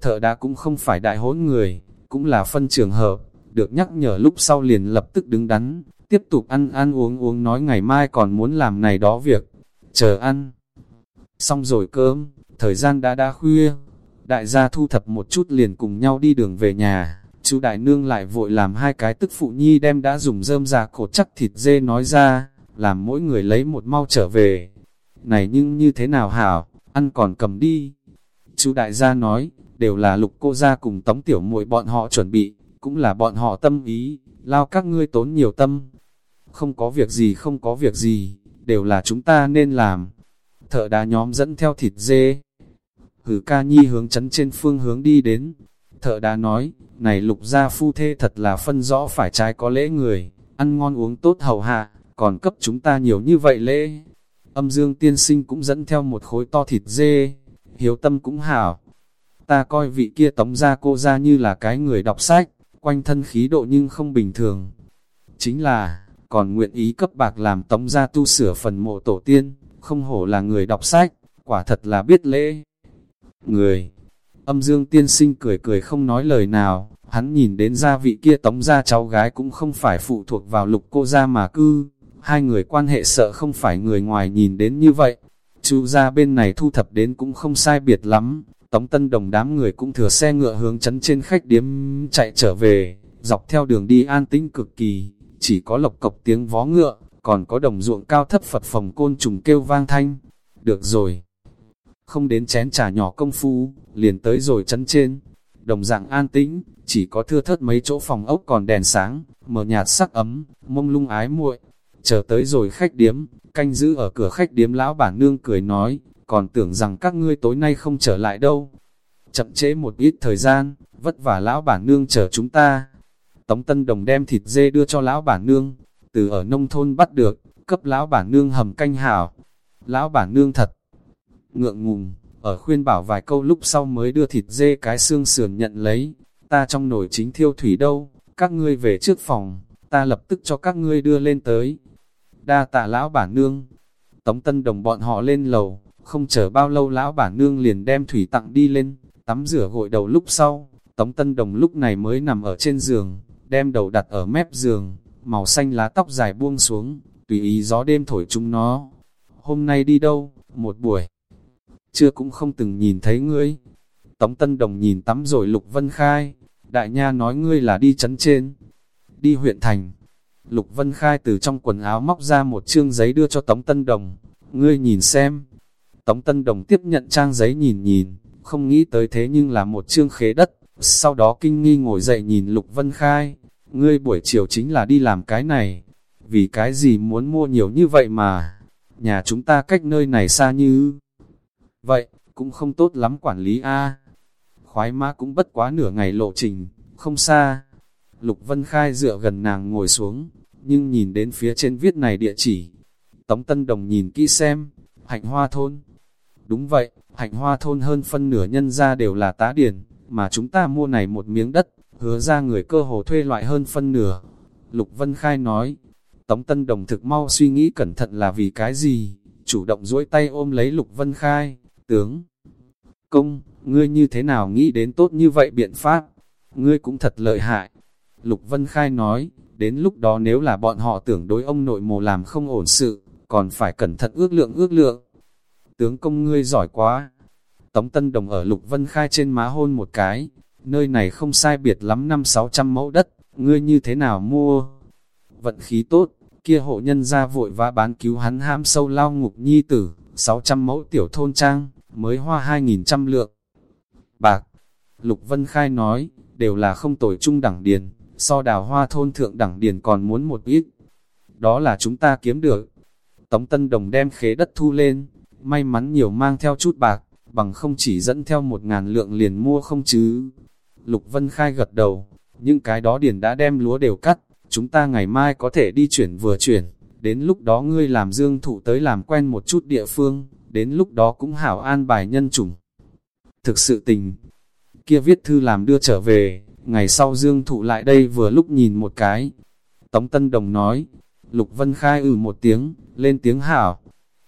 Thợ đá cũng không phải đại hỗn người, cũng là phân trường hợp, được nhắc nhở lúc sau liền lập tức đứng đắn, tiếp tục ăn ăn uống uống nói ngày mai còn muốn làm này đó việc, chờ ăn. Xong rồi cơm, thời gian đã đã khuya, đại gia thu thập một chút liền cùng nhau đi đường về nhà, chú đại nương lại vội làm hai cái tức phụ nhi đem đã dùng rơm già cột chắc thịt dê nói ra, làm mỗi người lấy một mau trở về. Này nhưng như thế nào hảo, ăn còn cầm đi. Chú đại gia nói, đều là lục cô gia cùng tống tiểu muội bọn họ chuẩn bị, cũng là bọn họ tâm ý, lao các ngươi tốn nhiều tâm. Không có việc gì không có việc gì, đều là chúng ta nên làm thợ đá nhóm dẫn theo thịt dê. Hử ca nhi hướng chấn trên phương hướng đi đến. Thợ đá nói, này lục gia phu thê thật là phân rõ phải trái có lễ người, ăn ngon uống tốt hầu hạ, còn cấp chúng ta nhiều như vậy lễ. Âm dương tiên sinh cũng dẫn theo một khối to thịt dê, hiếu tâm cũng hảo. Ta coi vị kia tống ra cô ra như là cái người đọc sách, quanh thân khí độ nhưng không bình thường. Chính là, còn nguyện ý cấp bạc làm tống ra tu sửa phần mộ tổ tiên, không hổ là người đọc sách, quả thật là biết lễ. Người, âm dương tiên sinh cười cười không nói lời nào, hắn nhìn đến gia vị kia tống ra cháu gái cũng không phải phụ thuộc vào lục cô gia mà cư, hai người quan hệ sợ không phải người ngoài nhìn đến như vậy. Chú ra bên này thu thập đến cũng không sai biệt lắm, tống tân đồng đám người cũng thừa xe ngựa hướng chấn trên khách điếm chạy trở về, dọc theo đường đi an tĩnh cực kỳ, chỉ có lộc cộc tiếng vó ngựa, còn có đồng ruộng cao thấp Phật phòng côn trùng kêu vang thanh. Được rồi. Không đến chén trà nhỏ công phu, liền tới rồi chấn trên. Đồng dạng an tĩnh, chỉ có thưa thớt mấy chỗ phòng ốc còn đèn sáng, mờ nhạt sắc ấm, mông lung ái muội. Chờ tới rồi khách điếm, canh giữ ở cửa khách điếm lão bản nương cười nói, còn tưởng rằng các ngươi tối nay không trở lại đâu. Chậm chế một ít thời gian, vất vả lão bản nương chờ chúng ta. Tống Tân Đồng đem thịt dê đưa cho lão bản nương, từ ở nông thôn bắt được, cấp lão bản nương hầm canh hảo. Lão bản nương thật ngượng ngùng, ở khuyên bảo vài câu lúc sau mới đưa thịt dê cái xương sườn nhận lấy. Ta trong nồi chính thiêu thủy đâu, các ngươi về trước phòng, ta lập tức cho các ngươi đưa lên tới. Đa tạ lão bản nương, tống tân đồng bọn họ lên lầu, không chờ bao lâu lão bản nương liền đem thủy tặng đi lên, tắm rửa gội đầu lúc sau, tống tân đồng lúc này mới nằm ở trên giường, đem đầu đặt ở mép giường, màu xanh lá tóc dài buông xuống, tùy ý gió đêm thổi chúng nó. Hôm nay đi đâu, một buổi, chưa cũng không từng nhìn thấy ngươi. Tống Tân Đồng nhìn tắm rồi Lục Vân Khai, đại nha nói ngươi là đi chấn trên, đi huyện thành. Lục Vân Khai từ trong quần áo móc ra một chương giấy đưa cho Tống Tân Đồng, ngươi nhìn xem. Tống Tân Đồng tiếp nhận trang giấy nhìn nhìn, không nghĩ tới thế nhưng là một chương khế đất, sau đó kinh nghi ngồi dậy nhìn Lục Vân Khai, ngươi buổi chiều chính là đi làm cái này, vì cái gì muốn mua nhiều như vậy mà, nhà chúng ta cách nơi này xa như... Vậy, cũng không tốt lắm quản lý a Khoái mã cũng bất quá nửa ngày lộ trình, không xa. Lục Vân Khai dựa gần nàng ngồi xuống, nhưng nhìn đến phía trên viết này địa chỉ. Tống Tân Đồng nhìn kỹ xem, hạnh hoa thôn. Đúng vậy, hạnh hoa thôn hơn phân nửa nhân ra đều là tá điển, mà chúng ta mua này một miếng đất, hứa ra người cơ hồ thuê loại hơn phân nửa. Lục Vân Khai nói, Tống Tân Đồng thực mau suy nghĩ cẩn thận là vì cái gì, chủ động duỗi tay ôm lấy Lục Vân Khai, tướng. Công, ngươi như thế nào nghĩ đến tốt như vậy biện pháp? Ngươi cũng thật lợi hại. Lục Vân Khai nói, đến lúc đó nếu là bọn họ tưởng đối ông nội mồ làm không ổn sự, còn phải cẩn thận ước lượng ước lượng. Tướng công ngươi giỏi quá. Tống Tân Đồng ở Lục Vân Khai trên má hôn một cái, nơi này không sai biệt lắm năm sáu trăm mẫu đất, ngươi như thế nào mua? Vận khí tốt, kia hộ nhân ra vội vã bán cứu hắn ham sâu lao ngục nhi tử, 600 mẫu tiểu thôn trang, mới hoa 2.000 trăm lượng. Bạc, Lục Vân Khai nói, đều là không tồi trung đẳng điền, so đào hoa thôn thượng đẳng điền còn muốn một ít. Đó là chúng ta kiếm được. Tống Tân Đồng đem khế đất thu lên, may mắn nhiều mang theo chút bạc, bằng không chỉ dẫn theo một ngàn lượng liền mua không chứ. Lục Vân Khai gật đầu, những cái đó điền đã đem lúa đều cắt, chúng ta ngày mai có thể đi chuyển vừa chuyển, đến lúc đó ngươi làm dương thụ tới làm quen một chút địa phương, đến lúc đó cũng hảo an bài nhân chủng. Thực sự tình, kia viết thư làm đưa trở về, ngày sau dương thụ lại đây vừa lúc nhìn một cái. Tống Tân Đồng nói, Lục Vân Khai ừ một tiếng, lên tiếng hảo.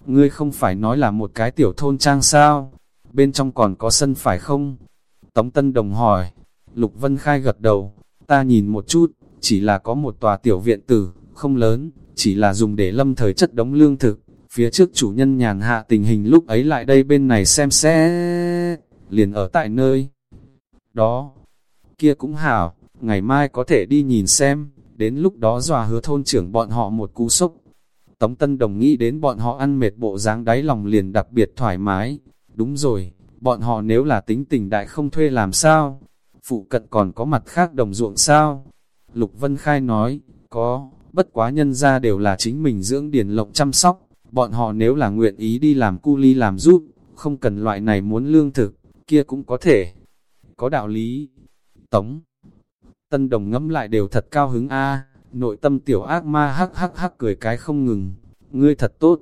Ngươi không phải nói là một cái tiểu thôn trang sao, bên trong còn có sân phải không? Tống Tân Đồng hỏi, Lục Vân Khai gật đầu, ta nhìn một chút, chỉ là có một tòa tiểu viện tử, không lớn, chỉ là dùng để lâm thời chất đống lương thực. Phía trước chủ nhân nhàn hạ tình hình lúc ấy lại đây bên này xem xét, liền ở tại nơi. Đó, kia cũng hảo, ngày mai có thể đi nhìn xem, đến lúc đó dòa hứa thôn trưởng bọn họ một cú sốc. Tống Tân Đồng nghĩ đến bọn họ ăn mệt bộ dáng đáy lòng liền đặc biệt thoải mái. Đúng rồi, bọn họ nếu là tính tình đại không thuê làm sao? Phụ cận còn có mặt khác đồng ruộng sao? Lục Vân Khai nói, có, bất quá nhân ra đều là chính mình dưỡng điền lộng chăm sóc, bọn họ nếu là nguyện ý đi làm cu ly làm giúp, không cần loại này muốn lương thực, kia cũng có thể. Có đạo lý. Tống. Tân đồng ngẫm lại đều thật cao hứng a nội tâm tiểu ác ma hắc hắc hắc cười cái không ngừng. Ngươi thật tốt.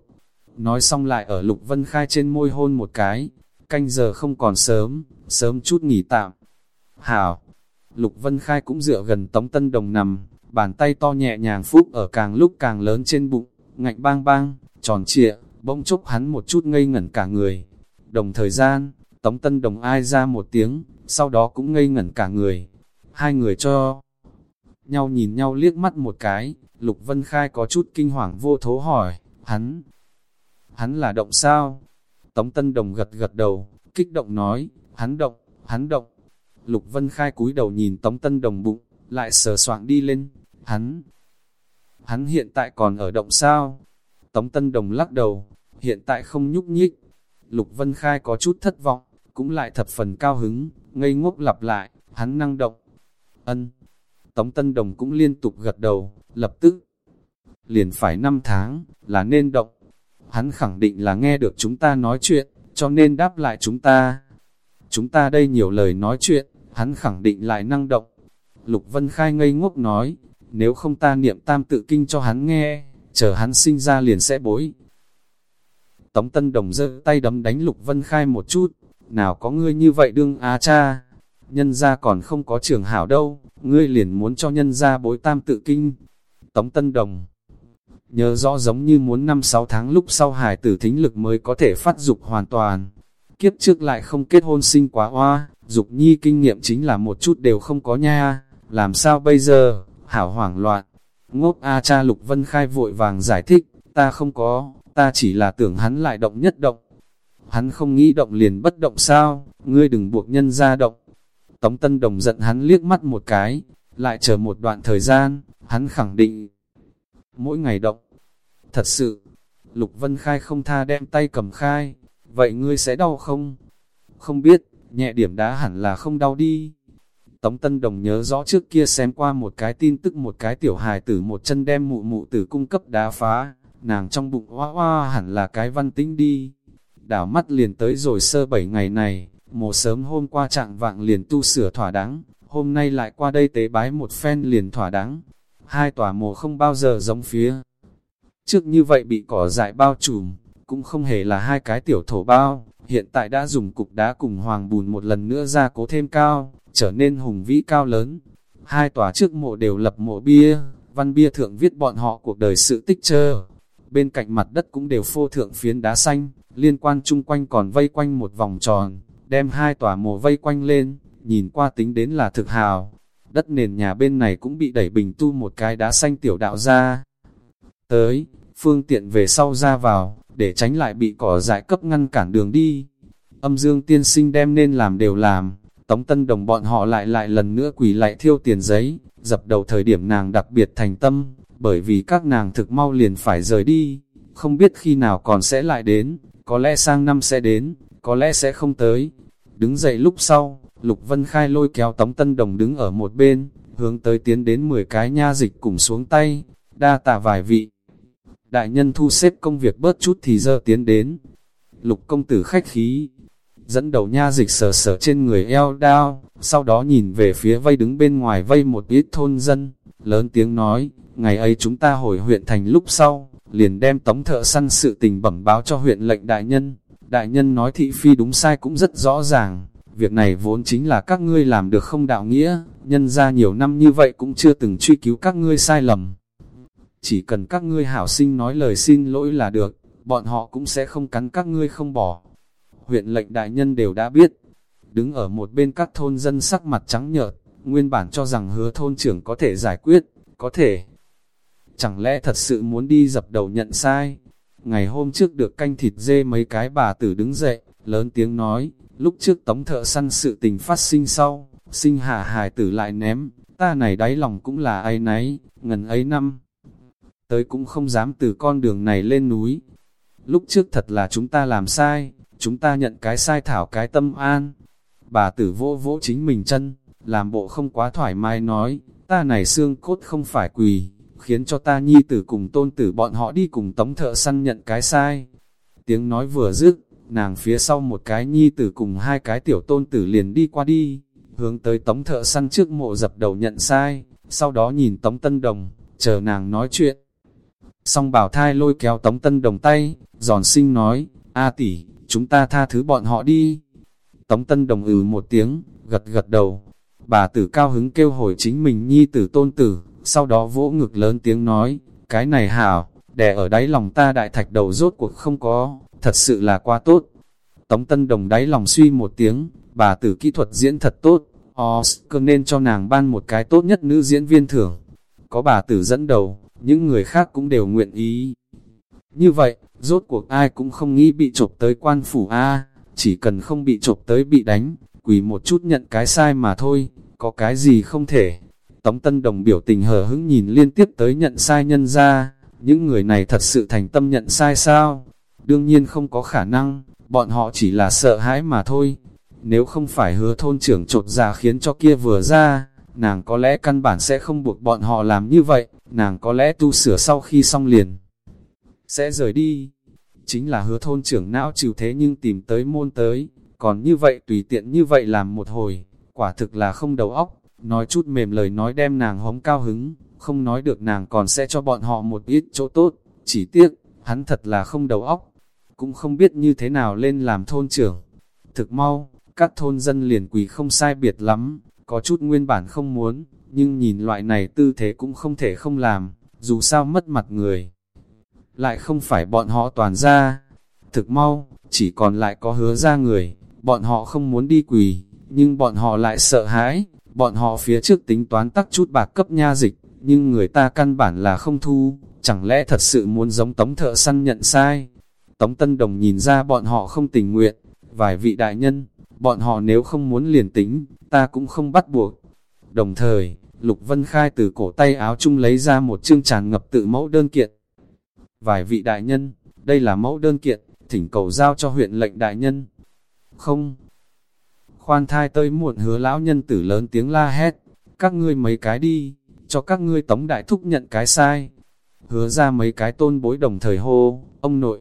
Nói xong lại ở Lục Vân Khai trên môi hôn một cái. Canh giờ không còn sớm, sớm chút nghỉ tạm. Hảo, Lục Vân Khai cũng dựa gần Tống Tân Đồng nằm, bàn tay to nhẹ nhàng phúc ở càng lúc càng lớn trên bụng, ngạnh bang bang, tròn trịa, bỗng chốc hắn một chút ngây ngẩn cả người. Đồng thời gian, Tống Tân Đồng ai ra một tiếng, sau đó cũng ngây ngẩn cả người. Hai người cho nhau nhìn nhau liếc mắt một cái, Lục Vân Khai có chút kinh hoàng vô thố hỏi, hắn, hắn là động sao? Tống Tân Đồng gật gật đầu, kích động nói, hắn động, hắn động. Lục Vân Khai cúi đầu nhìn Tống Tân Đồng bụng, lại sờ soạn đi lên, hắn, hắn hiện tại còn ở động sao? Tống Tân Đồng lắc đầu, hiện tại không nhúc nhích. Lục Vân Khai có chút thất vọng, cũng lại thập phần cao hứng, ngây ngốc lặp lại, hắn năng động. Ân. Tống Tân Đồng cũng liên tục gật đầu, lập tức. Liền phải 5 tháng, là nên động. Hắn khẳng định là nghe được chúng ta nói chuyện, cho nên đáp lại chúng ta. Chúng ta đây nhiều lời nói chuyện, hắn khẳng định lại năng động. Lục Vân Khai ngây ngốc nói, nếu không ta niệm tam tự kinh cho hắn nghe, chờ hắn sinh ra liền sẽ bối. Tống Tân Đồng giơ tay đấm đánh Lục Vân Khai một chút, nào có ngươi như vậy đương á cha, nhân ra còn không có trường hảo đâu, ngươi liền muốn cho nhân ra bối tam tự kinh. Tống Tân Đồng nhớ rõ giống như muốn năm sáu tháng lúc sau hải tử thính lực mới có thể phát dục hoàn toàn. Kiếp trước lại không kết hôn sinh quá hoa, dục nhi kinh nghiệm chính là một chút đều không có nha, làm sao bây giờ, hảo hoảng loạn. Ngốc A cha Lục Vân Khai vội vàng giải thích, ta không có, ta chỉ là tưởng hắn lại động nhất động. Hắn không nghĩ động liền bất động sao, ngươi đừng buộc nhân ra động. Tống Tân Đồng giận hắn liếc mắt một cái, lại chờ một đoạn thời gian, hắn khẳng định. Mỗi ngày động, thật sự, Lục Vân Khai không tha đem tay cầm khai, vậy ngươi sẽ đau không? Không biết, nhẹ điểm đá hẳn là không đau đi. Tống Tân Đồng nhớ rõ trước kia xem qua một cái tin tức một cái tiểu hài tử một chân đem mụ mụ tử cung cấp đá phá, nàng trong bụng hoa hoa hẳn là cái văn tính đi. Đảo mắt liền tới rồi sơ bảy ngày này, mồ sớm hôm qua trạng vạng liền tu sửa thỏa đáng, hôm nay lại qua đây tế bái một phen liền thỏa đáng. Hai tòa mồ không bao giờ giống phía. Trước như vậy bị cỏ dại bao trùm, cũng không hề là hai cái tiểu thổ bao, hiện tại đã dùng cục đá cùng hoàng bùn một lần nữa ra cố thêm cao, trở nên hùng vĩ cao lớn. Hai tòa trước mộ đều lập mộ bia, văn bia thượng viết bọn họ cuộc đời sự tích chờ. Bên cạnh mặt đất cũng đều phô thượng phiến đá xanh, liên quan chung quanh còn vây quanh một vòng tròn, đem hai tòa mộ vây quanh lên, nhìn qua tính đến là thực hào. Đất nền nhà bên này cũng bị đẩy bình tu một cái đá xanh tiểu đạo ra. Tới, phương tiện về sau ra vào, để tránh lại bị cỏ dại cấp ngăn cản đường đi. Âm dương tiên sinh đem nên làm đều làm, tống tân đồng bọn họ lại lại lần nữa quỳ lại thiêu tiền giấy, dập đầu thời điểm nàng đặc biệt thành tâm, bởi vì các nàng thực mau liền phải rời đi, không biết khi nào còn sẽ lại đến, có lẽ sang năm sẽ đến, có lẽ sẽ không tới. Đứng dậy lúc sau, Lục Vân Khai lôi kéo Tống Tân Đồng đứng ở một bên, hướng tới tiến đến 10 cái nha dịch cùng xuống tay, đa tạ vài vị. Đại nhân thu xếp công việc bớt chút thì giờ tiến đến. Lục công tử khách khí, dẫn đầu nha dịch sờ sờ trên người eo đao, sau đó nhìn về phía vây đứng bên ngoài vây một ít thôn dân, lớn tiếng nói, ngày ấy chúng ta hồi huyện thành lúc sau, liền đem tống thợ săn sự tình bẩm báo cho huyện lệnh đại nhân. Đại nhân nói thị phi đúng sai cũng rất rõ ràng, việc này vốn chính là các ngươi làm được không đạo nghĩa, nhân ra nhiều năm như vậy cũng chưa từng truy cứu các ngươi sai lầm. Chỉ cần các ngươi hảo sinh nói lời xin lỗi là được, bọn họ cũng sẽ không cắn các ngươi không bỏ. Huyện lệnh đại nhân đều đã biết, đứng ở một bên các thôn dân sắc mặt trắng nhợt, nguyên bản cho rằng hứa thôn trưởng có thể giải quyết, có thể. Chẳng lẽ thật sự muốn đi dập đầu nhận sai? Ngày hôm trước được canh thịt dê mấy cái bà tử đứng dậy, lớn tiếng nói, lúc trước tống thợ săn sự tình phát sinh sau, sinh hạ hài tử lại ném, ta này đáy lòng cũng là ai nấy, ngần ấy năm. Tới cũng không dám từ con đường này lên núi. Lúc trước thật là chúng ta làm sai, chúng ta nhận cái sai thảo cái tâm an. Bà tử vỗ vỗ chính mình chân, làm bộ không quá thoải mái nói, ta này xương cốt không phải quỳ, khiến cho ta nhi tử cùng tôn tử bọn họ đi cùng tống thợ săn nhận cái sai. Tiếng nói vừa dứt, nàng phía sau một cái nhi tử cùng hai cái tiểu tôn tử liền đi qua đi, hướng tới tống thợ săn trước mộ dập đầu nhận sai, sau đó nhìn tống tân đồng, chờ nàng nói chuyện song bảo thai lôi kéo tống tân đồng tay, giòn sinh nói, A tỷ, chúng ta tha thứ bọn họ đi. Tống tân đồng ừ một tiếng, gật gật đầu. Bà tử cao hứng kêu hồi chính mình nhi tử tôn tử, sau đó vỗ ngực lớn tiếng nói, cái này hảo, đè ở đáy lòng ta đại thạch đầu rốt cuộc không có, thật sự là quá tốt. Tống Tân Đồng đáy lòng suy một tiếng, bà tử kỹ thuật diễn thật tốt, Oscar nên cho nàng ban một cái tốt nhất nữ diễn viên thưởng. Có bà tử dẫn đầu, những người khác cũng đều nguyện ý. Như vậy, rốt cuộc ai cũng không nghĩ bị chộp tới quan phủ A, chỉ cần không bị chộp tới bị đánh, quỳ một chút nhận cái sai mà thôi, có cái gì không thể. Tống Tân Đồng biểu tình hờ hững nhìn liên tiếp tới nhận sai nhân ra, những người này thật sự thành tâm nhận sai sao? Đương nhiên không có khả năng, bọn họ chỉ là sợ hãi mà thôi. Nếu không phải hứa thôn trưởng trột ra khiến cho kia vừa ra, nàng có lẽ căn bản sẽ không buộc bọn họ làm như vậy, nàng có lẽ tu sửa sau khi xong liền. Sẽ rời đi. Chính là hứa thôn trưởng não chịu thế nhưng tìm tới môn tới, còn như vậy tùy tiện như vậy làm một hồi, quả thực là không đầu óc, nói chút mềm lời nói đem nàng hống cao hứng, không nói được nàng còn sẽ cho bọn họ một ít chỗ tốt, chỉ tiếc, hắn thật là không đầu óc, cũng không biết như thế nào lên làm thôn trưởng. Thực mau, các thôn dân liền quỳ không sai biệt lắm, có chút nguyên bản không muốn, nhưng nhìn loại này tư thế cũng không thể không làm, dù sao mất mặt người. Lại không phải bọn họ toàn ra, thực mau, chỉ còn lại có hứa ra người, bọn họ không muốn đi quỳ, nhưng bọn họ lại sợ hãi, bọn họ phía trước tính toán tắc chút bạc cấp nha dịch, nhưng người ta căn bản là không thu, chẳng lẽ thật sự muốn giống tống thợ săn nhận sai. Tống Tân Đồng nhìn ra bọn họ không tình nguyện, vài vị đại nhân, bọn họ nếu không muốn liền tính, ta cũng không bắt buộc. Đồng thời, Lục Vân Khai từ cổ tay áo chung lấy ra một chương tràn ngập tự mẫu đơn kiện. Vài vị đại nhân, đây là mẫu đơn kiện, thỉnh cầu giao cho huyện lệnh đại nhân. Không. Khoan thai tơi muộn hứa lão nhân tử lớn tiếng la hét, các ngươi mấy cái đi, cho các ngươi tống đại thúc nhận cái sai. Hứa ra mấy cái tôn bối đồng thời hô, ông nội,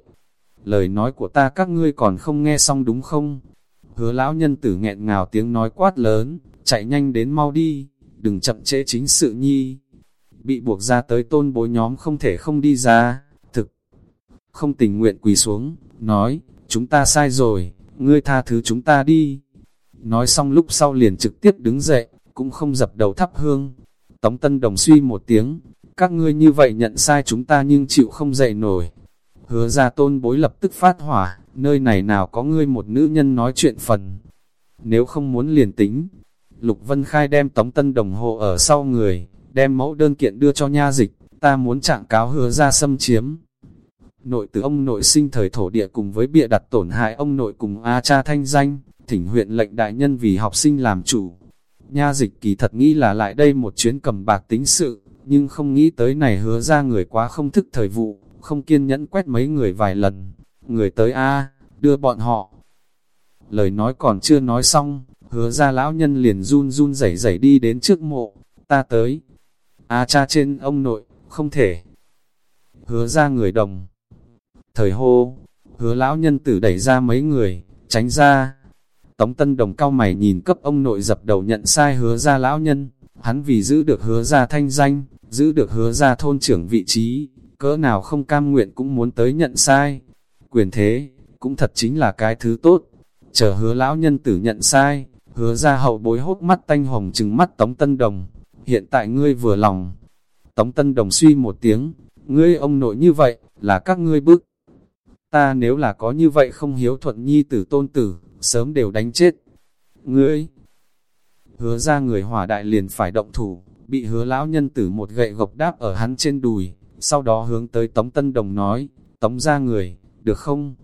lời nói của ta các ngươi còn không nghe xong đúng không? Hứa lão nhân tử nghẹn ngào tiếng nói quát lớn, chạy nhanh đến mau đi, đừng chậm trễ chính sự nhi. Bị buộc ra tới tôn bối nhóm không thể không đi ra, thực. Không tình nguyện quỳ xuống, nói, chúng ta sai rồi, ngươi tha thứ chúng ta đi. Nói xong lúc sau liền trực tiếp đứng dậy, cũng không dập đầu thắp hương. Tống Tân Đồng suy một tiếng, các ngươi như vậy nhận sai chúng ta nhưng chịu không dậy nổi. Hứa ra tôn bối lập tức phát hỏa, nơi này nào có ngươi một nữ nhân nói chuyện phần. Nếu không muốn liền tính, Lục Vân Khai đem tống tân đồng hồ ở sau người, đem mẫu đơn kiện đưa cho nha dịch, ta muốn trạng cáo hứa ra xâm chiếm. Nội từ ông nội sinh thời thổ địa cùng với bịa đặt tổn hại ông nội cùng A cha thanh danh, thỉnh huyện lệnh đại nhân vì học sinh làm chủ. Nha dịch kỳ thật nghĩ là lại đây một chuyến cầm bạc tính sự, nhưng không nghĩ tới này hứa ra người quá không thức thời vụ, không kiên nhẫn quét mấy người vài lần. Người tới A, đưa bọn họ. Lời nói còn chưa nói xong, hứa ra lão nhân liền run run rẩy rẩy đi đến trước mộ, ta tới. A cha trên ông nội, không thể. Hứa ra người đồng. Thời hô, hứa lão nhân tử đẩy ra mấy người, tránh ra. Tống Tân Đồng cao mày nhìn cấp ông nội dập đầu nhận sai hứa ra lão nhân, hắn vì giữ được hứa ra thanh danh, giữ được hứa ra thôn trưởng vị trí, cỡ nào không cam nguyện cũng muốn tới nhận sai. Quyền thế, cũng thật chính là cái thứ tốt. Chờ hứa lão nhân tử nhận sai, hứa ra hậu bối hốt mắt tanh hồng trừng mắt Tống Tân Đồng. Hiện tại ngươi vừa lòng. Tống Tân Đồng suy một tiếng, ngươi ông nội như vậy, là các ngươi bức. Ta nếu là có như vậy không hiếu thuận nhi tử tôn tử, sớm đều đánh chết. Ngươi, hứa ra người hỏa đại liền phải động thủ, bị hứa lão nhân tử một gậy gộc đáp ở hắn trên đùi, sau đó hướng tới Tống Tân Đồng nói, Tống ra người, được không?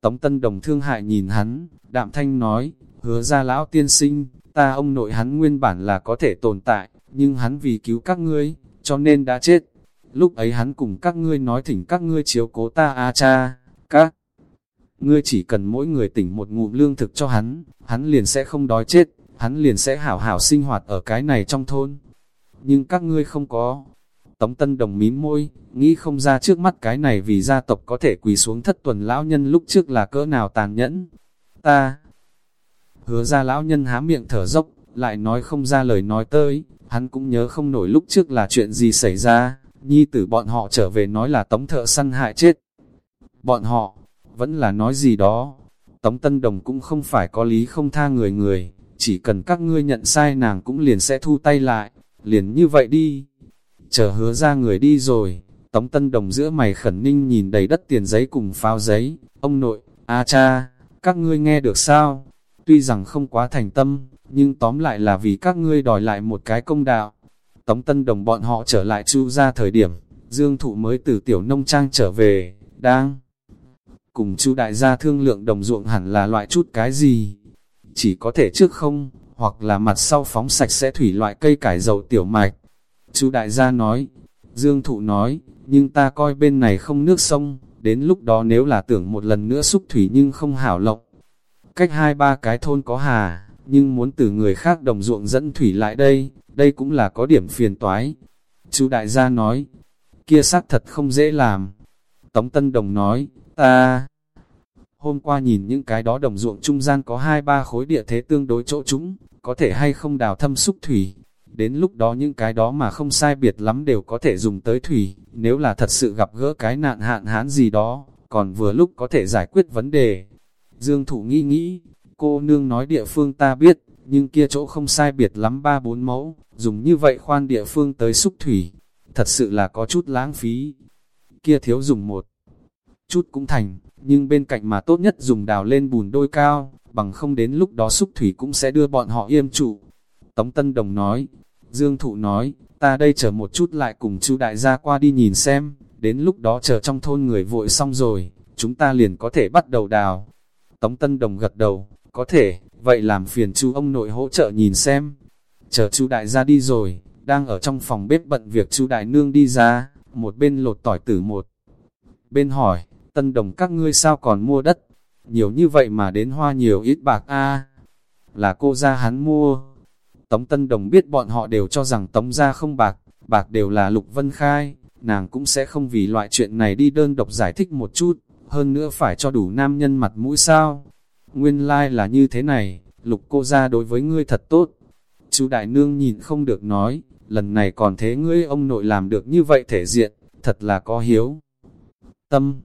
Tống Tân Đồng thương hại nhìn hắn, đạm thanh nói, hứa ra lão tiên sinh, ta ông nội hắn nguyên bản là có thể tồn tại, nhưng hắn vì cứu các ngươi, cho nên đã chết. Lúc ấy hắn cùng các ngươi nói thỉnh các ngươi chiếu cố ta a cha, các ngươi chỉ cần mỗi người tỉnh một ngụm lương thực cho hắn, hắn liền sẽ không đói chết, hắn liền sẽ hảo hảo sinh hoạt ở cái này trong thôn. Nhưng các ngươi không có. Tống Tân Đồng mím môi, nghĩ không ra trước mắt cái này vì gia tộc có thể quỳ xuống thất tuần lão nhân lúc trước là cỡ nào tàn nhẫn. Ta, hứa ra lão nhân há miệng thở dốc, lại nói không ra lời nói tới, hắn cũng nhớ không nổi lúc trước là chuyện gì xảy ra, nhi tử bọn họ trở về nói là tống thợ săn hại chết. Bọn họ, vẫn là nói gì đó, tống tân đồng cũng không phải có lý không tha người người, chỉ cần các ngươi nhận sai nàng cũng liền sẽ thu tay lại, liền như vậy đi. Chờ hứa ra người đi rồi, tống tân đồng giữa mày khẩn ninh nhìn đầy đất tiền giấy cùng pháo giấy, ông nội, a cha, các ngươi nghe được sao? Tuy rằng không quá thành tâm, nhưng tóm lại là vì các ngươi đòi lại một cái công đạo. Tống Tân Đồng bọn họ trở lại chu ra thời điểm, Dương Thụ mới từ tiểu nông trang trở về, đang cùng chu đại gia thương lượng đồng ruộng hẳn là loại chút cái gì. Chỉ có thể trước không, hoặc là mặt sau phóng sạch sẽ thủy loại cây cải dầu tiểu mạch chú đại gia nói, Dương Thụ nói, nhưng ta coi bên này không nước sông, đến lúc đó nếu là tưởng một lần nữa xúc thủy nhưng không hảo lộng. Cách hai ba cái thôn có hà, nhưng muốn từ người khác đồng ruộng dẫn thủy lại đây, đây cũng là có điểm phiền toái. Chú đại gia nói, kia xác thật không dễ làm. Tống Tân Đồng nói, ta... Hôm qua nhìn những cái đó đồng ruộng trung gian có hai ba khối địa thế tương đối chỗ chúng, có thể hay không đào thâm xúc thủy. Đến lúc đó những cái đó mà không sai biệt lắm đều có thể dùng tới thủy, nếu là thật sự gặp gỡ cái nạn hạn hán gì đó, còn vừa lúc có thể giải quyết vấn đề. Dương Thủ nghĩ nghĩ, Cô nương nói địa phương ta biết, nhưng kia chỗ không sai biệt lắm ba bốn mẫu, dùng như vậy khoan địa phương tới xúc thủy, thật sự là có chút lãng phí. Kia thiếu dùng một chút cũng thành, nhưng bên cạnh mà tốt nhất dùng đào lên bùn đôi cao, bằng không đến lúc đó xúc thủy cũng sẽ đưa bọn họ yêm trụ. Tống Tân Đồng nói, Dương Thụ nói, ta đây chờ một chút lại cùng chu đại gia qua đi nhìn xem, đến lúc đó chờ trong thôn người vội xong rồi, chúng ta liền có thể bắt đầu đào. Tống Tân Đồng gật đầu, có thể, vậy làm phiền chú ông nội hỗ trợ nhìn xem. Chờ chú đại gia đi rồi, đang ở trong phòng bếp bận việc chú đại nương đi ra, một bên lột tỏi tử một. Bên hỏi, tân đồng các ngươi sao còn mua đất? Nhiều như vậy mà đến hoa nhiều ít bạc a Là cô ra hắn mua. Tống tân đồng biết bọn họ đều cho rằng tống ra không bạc, bạc đều là lục vân khai, nàng cũng sẽ không vì loại chuyện này đi đơn độc giải thích một chút, hơn nữa phải cho đủ nam nhân mặt mũi sao nguyên lai like là như thế này, lục cô ra đối với ngươi thật tốt. Chú Đại Nương nhìn không được nói, lần này còn thế ngươi ông nội làm được như vậy thể diện, thật là có hiếu. Tâm,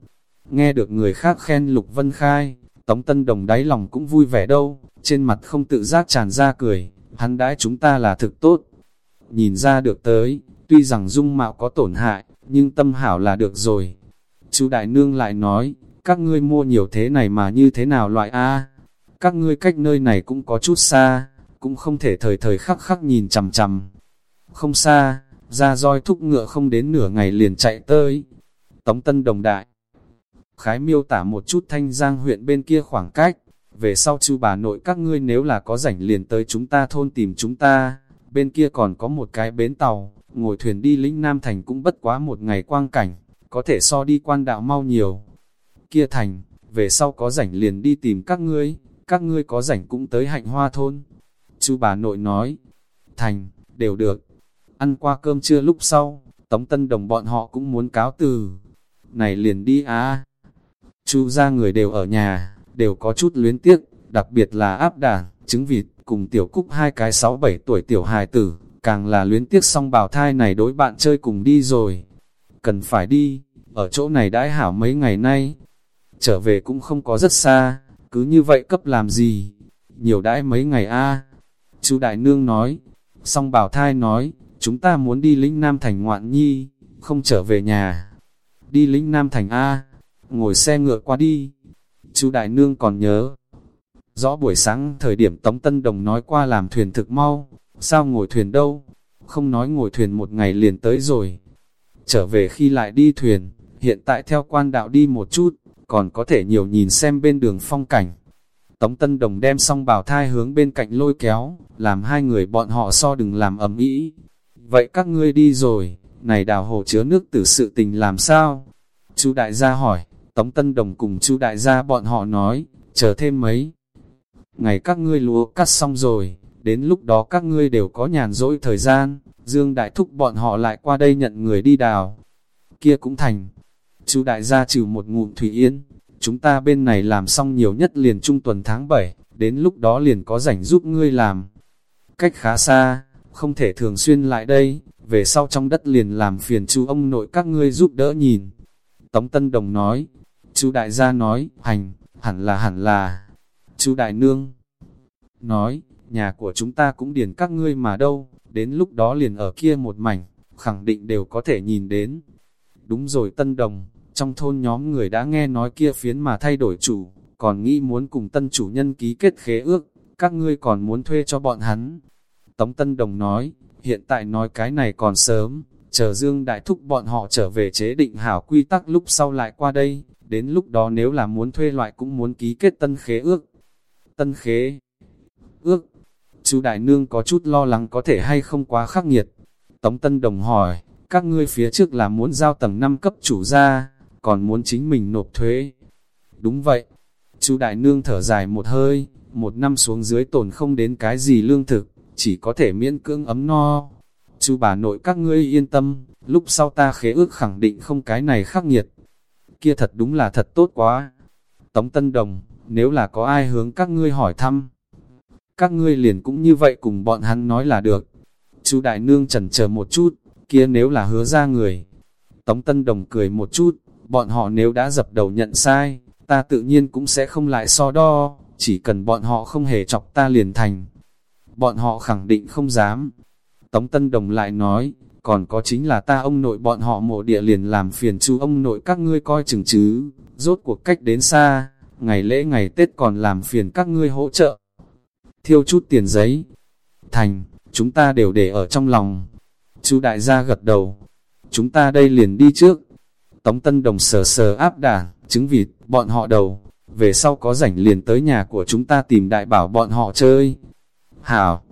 nghe được người khác khen Lục Vân Khai, Tống Tân Đồng đáy lòng cũng vui vẻ đâu, trên mặt không tự giác tràn ra cười, hắn đãi chúng ta là thực tốt. Nhìn ra được tới, tuy rằng dung mạo có tổn hại, nhưng tâm hảo là được rồi. Chú Đại Nương lại nói, các ngươi mua nhiều thế này mà như thế nào loại A. Các ngươi cách nơi này cũng có chút xa, cũng không thể thời thời khắc khắc nhìn chằm chằm. Không xa, ra roi thúc ngựa không đến nửa ngày liền chạy tới. Tống Tân Đồng Đại Khái miêu tả một chút thanh giang huyện bên kia khoảng cách, về sau chú bà nội các ngươi nếu là có rảnh liền tới chúng ta thôn tìm chúng ta, bên kia còn có một cái bến tàu, ngồi thuyền đi lĩnh Nam Thành cũng bất quá một ngày quang cảnh, có thể so đi quan đạo mau nhiều. Kia thành, về sau có rảnh liền đi tìm các ngươi, các ngươi có rảnh cũng tới hạnh hoa thôn. Chú bà nội nói, thành, đều được. Ăn qua cơm trưa lúc sau, Tống Tân Đồng bọn họ cũng muốn cáo từ. Này liền đi à. Chú ra người đều ở nhà, đều có chút luyến tiếc, đặc biệt là áp đảng, trứng vịt, cùng tiểu cúc hai cái 6-7 tuổi tiểu hài tử, càng là luyến tiếc song bào thai này đối bạn chơi cùng đi rồi. Cần phải đi, ở chỗ này đãi hảo mấy ngày nay, trở về cũng không có rất xa, cứ như vậy cấp làm gì, nhiều đãi mấy ngày a Chú Đại Nương nói, song bảo thai nói, chúng ta muốn đi lĩnh Nam Thành ngoạn nhi, không trở về nhà. Đi lĩnh Nam Thành A, ngồi xe ngựa qua đi. Chú Đại Nương còn nhớ. Rõ buổi sáng thời điểm Tống Tân Đồng nói qua làm thuyền thực mau, sao ngồi thuyền đâu? Không nói ngồi thuyền một ngày liền tới rồi. Trở về khi lại đi thuyền, hiện tại theo quan đạo đi một chút, còn có thể nhiều nhìn xem bên đường phong cảnh. Tống Tân Đồng đem xong bào thai hướng bên cạnh lôi kéo, làm hai người bọn họ so đừng làm ầm ĩ. Vậy các ngươi đi rồi, này đào hồ chứa nước từ sự tình làm sao? chú đại gia hỏi, Tống Tân Đồng cùng Chu đại gia bọn họ nói, chờ thêm mấy. Ngày các ngươi lúa cắt xong rồi, đến lúc đó các ngươi đều có nhàn rỗi thời gian, Dương Đại Thúc bọn họ lại qua đây nhận người đi đào. Kia cũng thành. Chu đại gia trừ một ngụm thủy yên, chúng ta bên này làm xong nhiều nhất liền trung tuần tháng 7, đến lúc đó liền có rảnh giúp ngươi làm. Cách khá xa, không thể thường xuyên lại đây, về sau trong đất liền làm phiền chú ông nội các ngươi giúp đỡ nhìn. Tống Tân Đồng nói, chú đại gia nói, hành, hẳn là hẳn là. Chú đại nương nói, nhà của chúng ta cũng điền các ngươi mà đâu, đến lúc đó liền ở kia một mảnh, khẳng định đều có thể nhìn đến. Đúng rồi Tân Đồng, trong thôn nhóm người đã nghe nói kia phiến mà thay đổi chủ, còn nghĩ muốn cùng tân chủ nhân ký kết khế ước, các ngươi còn muốn thuê cho bọn hắn. Tống Tân Đồng nói, hiện tại nói cái này còn sớm, chờ Dương Đại Thúc bọn họ trở về chế định hảo quy tắc lúc sau lại qua đây, đến lúc đó nếu là muốn thuê loại cũng muốn ký kết tân khế ước. Tân khế ước, chú Đại Nương có chút lo lắng có thể hay không quá khắc nghiệt. Tống Tân Đồng hỏi, các ngươi phía trước là muốn giao tầng 5 cấp chủ ra, còn muốn chính mình nộp thuế. Đúng vậy, chú Đại Nương thở dài một hơi, một năm xuống dưới tổn không đến cái gì lương thực, chỉ có thể miễn cưỡng ấm no. Chú bà nội các ngươi yên tâm, lúc sau ta khế ước khẳng định không cái này khắc nghiệt. Kia thật đúng là thật tốt quá. Tống Tân Đồng, nếu là có ai hướng các ngươi hỏi thăm, các ngươi liền cũng như vậy cùng bọn hắn nói là được. Chú Đại Nương chần chờ một chút, kia nếu là hứa ra người. Tống Tân Đồng cười một chút, bọn họ nếu đã dập đầu nhận sai, ta tự nhiên cũng sẽ không lại so đo, chỉ cần bọn họ không hề chọc ta liền thành. Bọn họ khẳng định không dám. Tống Tân Đồng lại nói, còn có chính là ta ông nội bọn họ mộ địa liền làm phiền chú ông nội các ngươi coi chừng chứ, rốt cuộc cách đến xa, ngày lễ ngày Tết còn làm phiền các ngươi hỗ trợ. Thiêu chút tiền giấy, thành, chúng ta đều để ở trong lòng. Chú đại gia gật đầu, chúng ta đây liền đi trước, Tống Tân Đồng sờ sờ áp đảng, trứng vịt, bọn họ đầu, về sau có rảnh liền tới nhà của chúng ta tìm đại bảo bọn họ chơi. Hảo,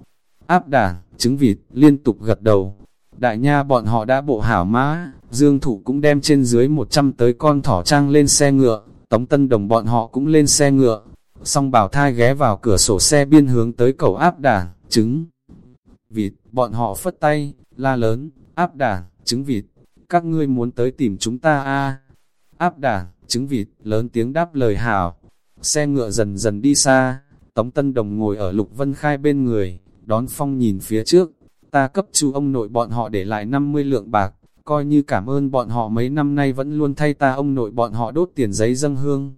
áp đảng, trứng vịt, liên tục gật đầu. Đại nha bọn họ đã bộ hảo mã, Dương Thủ cũng đem trên dưới 100 tới con thỏ trang lên xe ngựa, Tống Tân Đồng bọn họ cũng lên xe ngựa. song bảo thai ghé vào cửa sổ xe biên hướng tới cầu áp đảng, trứng vịt, bọn họ phất tay, la lớn, áp đảng, trứng vịt, các ngươi muốn tới tìm chúng ta a Áp đảng, trứng vịt, lớn tiếng đáp lời hảo. Xe ngựa dần dần đi xa, Tống Tân Đồng ngồi ở Lục Vân Khai bên người, đón phong nhìn phía trước. Ta cấp chú ông nội bọn họ để lại 50 lượng bạc, coi như cảm ơn bọn họ mấy năm nay vẫn luôn thay ta ông nội bọn họ đốt tiền giấy dâng hương.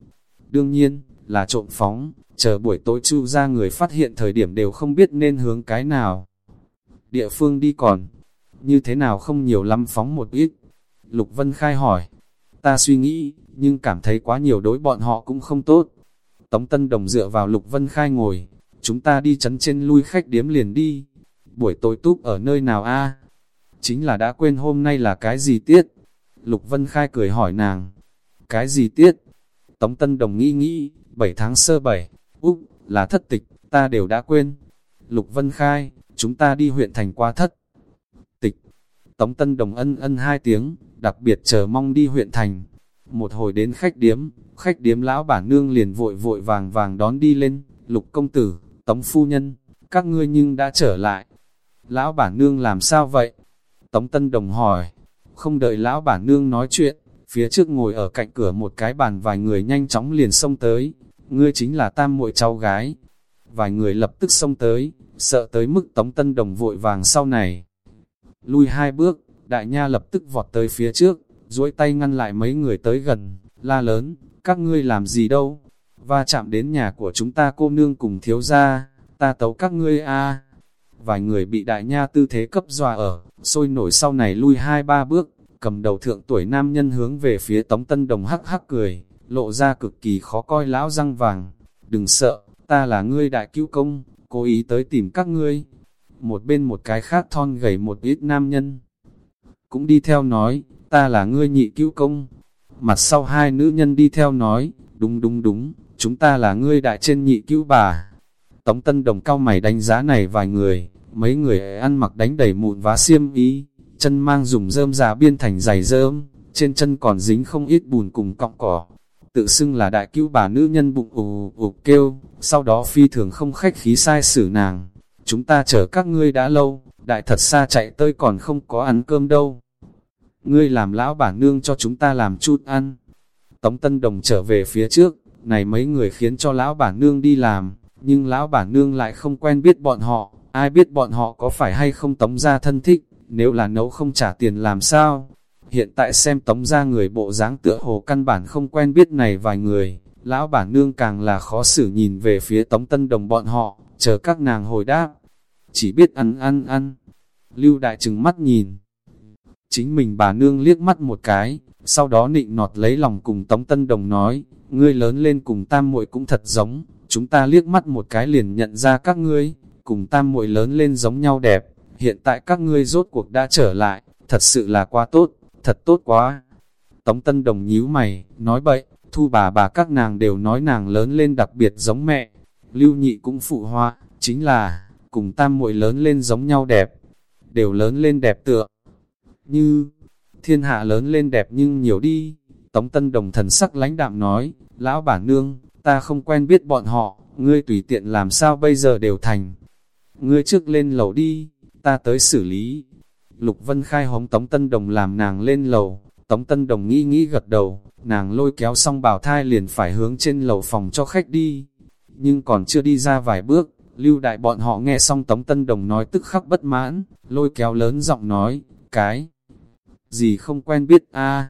Đương nhiên, là trộm phóng, chờ buổi tối chu ra người phát hiện thời điểm đều không biết nên hướng cái nào. Địa phương đi còn, như thế nào không nhiều lắm phóng một ít. Lục Vân Khai hỏi, ta suy nghĩ, nhưng cảm thấy quá nhiều đối bọn họ cũng không tốt. Tống Tân Đồng dựa vào Lục Vân Khai ngồi, chúng ta đi chấn trên lui khách điếm liền đi. Buổi tối túc ở nơi nào a? Chính là đã quên hôm nay là cái gì tiết? Lục Vân Khai cười hỏi nàng. Cái gì tiết? Tống Tân Đồng nghĩ nghĩ, 7 tháng sơ 7, úp, là thất tịch, ta đều đã quên. Lục Vân Khai, chúng ta đi huyện thành qua thất. Tịch, Tống Tân Đồng ân ân hai tiếng, đặc biệt chờ mong đi huyện thành. Một hồi đến khách điếm, khách điếm lão bản nương liền vội vội vàng vàng đón đi lên, lục công tử, tống phu nhân, các ngươi nhưng đã trở lại. Lão bản nương làm sao vậy? Tống Tân Đồng hỏi, không đợi lão bản nương nói chuyện, phía trước ngồi ở cạnh cửa một cái bàn vài người nhanh chóng liền xông tới, ngươi chính là tam muội cháu gái. Vài người lập tức xông tới, sợ tới mức Tống Tân Đồng vội vàng sau này. Lui hai bước, đại nha lập tức vọt tới phía trước, duỗi tay ngăn lại mấy người tới gần, la lớn, các ngươi làm gì đâu, va chạm đến nhà của chúng ta cô nương cùng thiếu gia, ta tấu các ngươi a. Vài người bị đại nha tư thế cấp dọa ở, sôi nổi sau này lui hai ba bước, cầm đầu thượng tuổi nam nhân hướng về phía Tống Tân Đồng hắc hắc cười, lộ ra cực kỳ khó coi lão răng vàng. Đừng sợ, ta là ngươi đại cứu công, cố ý tới tìm các ngươi. Một bên một cái khác thon gầy một ít nam nhân. Cũng đi theo nói, ta là ngươi nhị cứu công. Mặt sau hai nữ nhân đi theo nói, đúng đúng đúng, chúng ta là ngươi đại trên nhị cứu bà. Tống Tân Đồng cao mày đánh giá này vài người, mấy người ăn mặc đánh đầy mụn vá xiêm ý, chân mang dùng rơm già biên thành giày rơm, trên chân còn dính không ít bùn cùng cọng cỏ. Tự xưng là đại cứu bà nữ nhân bụng ù ù kêu, sau đó phi thường không khách khí sai xử nàng. Chúng ta chờ các ngươi đã lâu, đại thật xa chạy tới còn không có ăn cơm đâu. Ngươi làm lão bản nương cho chúng ta làm chút ăn. Tống Tân Đồng trở về phía trước, này mấy người khiến cho lão bản nương đi làm, nhưng lão bản nương lại không quen biết bọn họ, ai biết bọn họ có phải hay không tống ra thân thích, nếu là nấu không trả tiền làm sao? Hiện tại xem tống ra người bộ dáng tựa hồ căn bản không quen biết này vài người, lão bản nương càng là khó xử nhìn về phía tống tân đồng bọn họ, chờ các nàng hồi đáp. Chỉ biết ăn ăn ăn. Lưu đại trừng mắt nhìn. Chính mình bà nương liếc mắt một cái, sau đó nịnh nọt lấy lòng cùng tống tân đồng nói, ngươi lớn lên cùng tam muội cũng thật giống, chúng ta liếc mắt một cái liền nhận ra các ngươi, cùng tam muội lớn lên giống nhau đẹp, hiện tại các ngươi rốt cuộc đã trở lại, thật sự là quá tốt, thật tốt quá. Tống Tân Đồng nhíu mày, nói bậy, thu bà bà các nàng đều nói nàng lớn lên đặc biệt giống mẹ. Lưu nhị cũng phụ hoa, chính là, cùng tam muội lớn lên giống nhau đẹp, đều lớn lên đẹp tựa. Như, thiên hạ lớn lên đẹp nhưng nhiều đi. Tống Tân Đồng thần sắc lãnh đạm nói, lão bản nương, ta không quen biết bọn họ, ngươi tùy tiện làm sao bây giờ đều thành. Ngươi trước lên lầu đi, ta tới xử lý. Lục Vân Khai hống Tống Tân Đồng làm nàng lên lầu, Tống Tân Đồng nghĩ nghĩ gật đầu, nàng lôi kéo xong bảo thai liền phải hướng trên lầu phòng cho khách đi. Nhưng còn chưa đi ra vài bước, lưu đại bọn họ nghe xong Tống Tân Đồng nói tức khắc bất mãn, lôi kéo lớn giọng nói, cái gì không quen biết a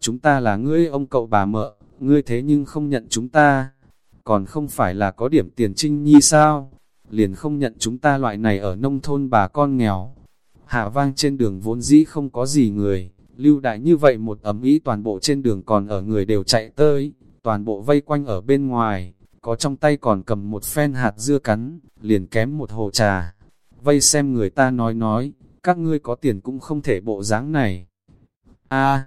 chúng ta là ngươi ông cậu bà mợ, ngươi thế nhưng không nhận chúng ta, còn không phải là có điểm tiền trinh nhi sao? liền không nhận chúng ta loại này ở nông thôn bà con nghèo. Hạ vang trên đường vốn dĩ không có gì người, lưu đại như vậy một ấm ý toàn bộ trên đường còn ở người đều chạy tới, toàn bộ vây quanh ở bên ngoài, có trong tay còn cầm một phen hạt dưa cắn, liền kém một hồ trà. Vây xem người ta nói nói, các ngươi có tiền cũng không thể bộ dáng này. a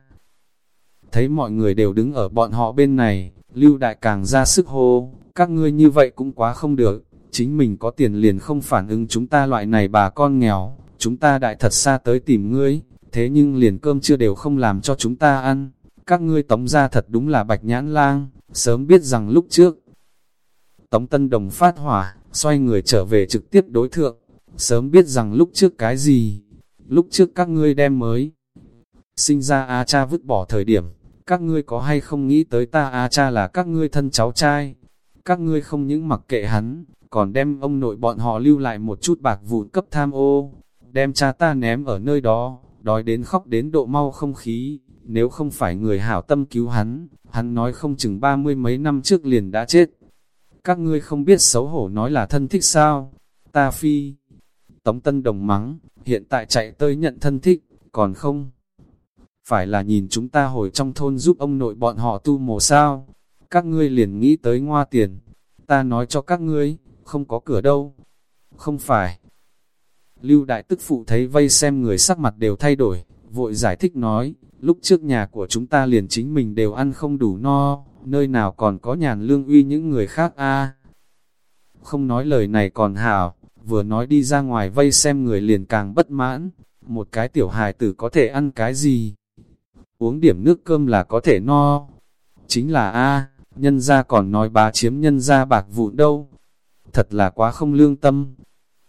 thấy mọi người đều đứng ở bọn họ bên này, lưu đại càng ra sức hô, các ngươi như vậy cũng quá không được chính mình có tiền liền không phản ứng chúng ta loại này bà con nghèo, chúng ta đại thật xa tới tìm ngươi, thế nhưng liền cơm chưa đều không làm cho chúng ta ăn, các ngươi tống ra thật đúng là bạch nhãn lang, sớm biết rằng lúc trước. Tống Tân Đồng phát hỏa, xoay người trở về trực tiếp đối thượng, sớm biết rằng lúc trước cái gì, lúc trước các ngươi đem mới. Sinh ra A cha vứt bỏ thời điểm, các ngươi có hay không nghĩ tới ta? A cha là các ngươi thân cháu trai, các ngươi không những mặc kệ hắn, còn đem ông nội bọn họ lưu lại một chút bạc vụn cấp tham ô, đem cha ta ném ở nơi đó, đói đến khóc đến độ mau không khí, nếu không phải người hảo tâm cứu hắn, hắn nói không chừng ba mươi mấy năm trước liền đã chết. Các ngươi không biết xấu hổ nói là thân thích sao, ta phi, Tống Tân Đồng mắng, hiện tại chạy tới nhận thân thích, còn không. Phải là nhìn chúng ta hồi trong thôn giúp ông nội bọn họ tu mồ sao. Các ngươi liền nghĩ tới ngoa tiền. Ta nói cho các ngươi, không có cửa đâu. Không phải. Lưu đại tức phụ thấy vây xem người sắc mặt đều thay đổi, vội giải thích nói, lúc trước nhà của chúng ta liền chính mình đều ăn không đủ no, nơi nào còn có nhàn lương uy những người khác a Không nói lời này còn hảo, vừa nói đi ra ngoài vây xem người liền càng bất mãn, một cái tiểu hài tử có thể ăn cái gì? Uống điểm nước cơm là có thể no. Chính là a nhân ra còn nói bá chiếm nhân ra bạc vụn đâu. Thật là quá không lương tâm.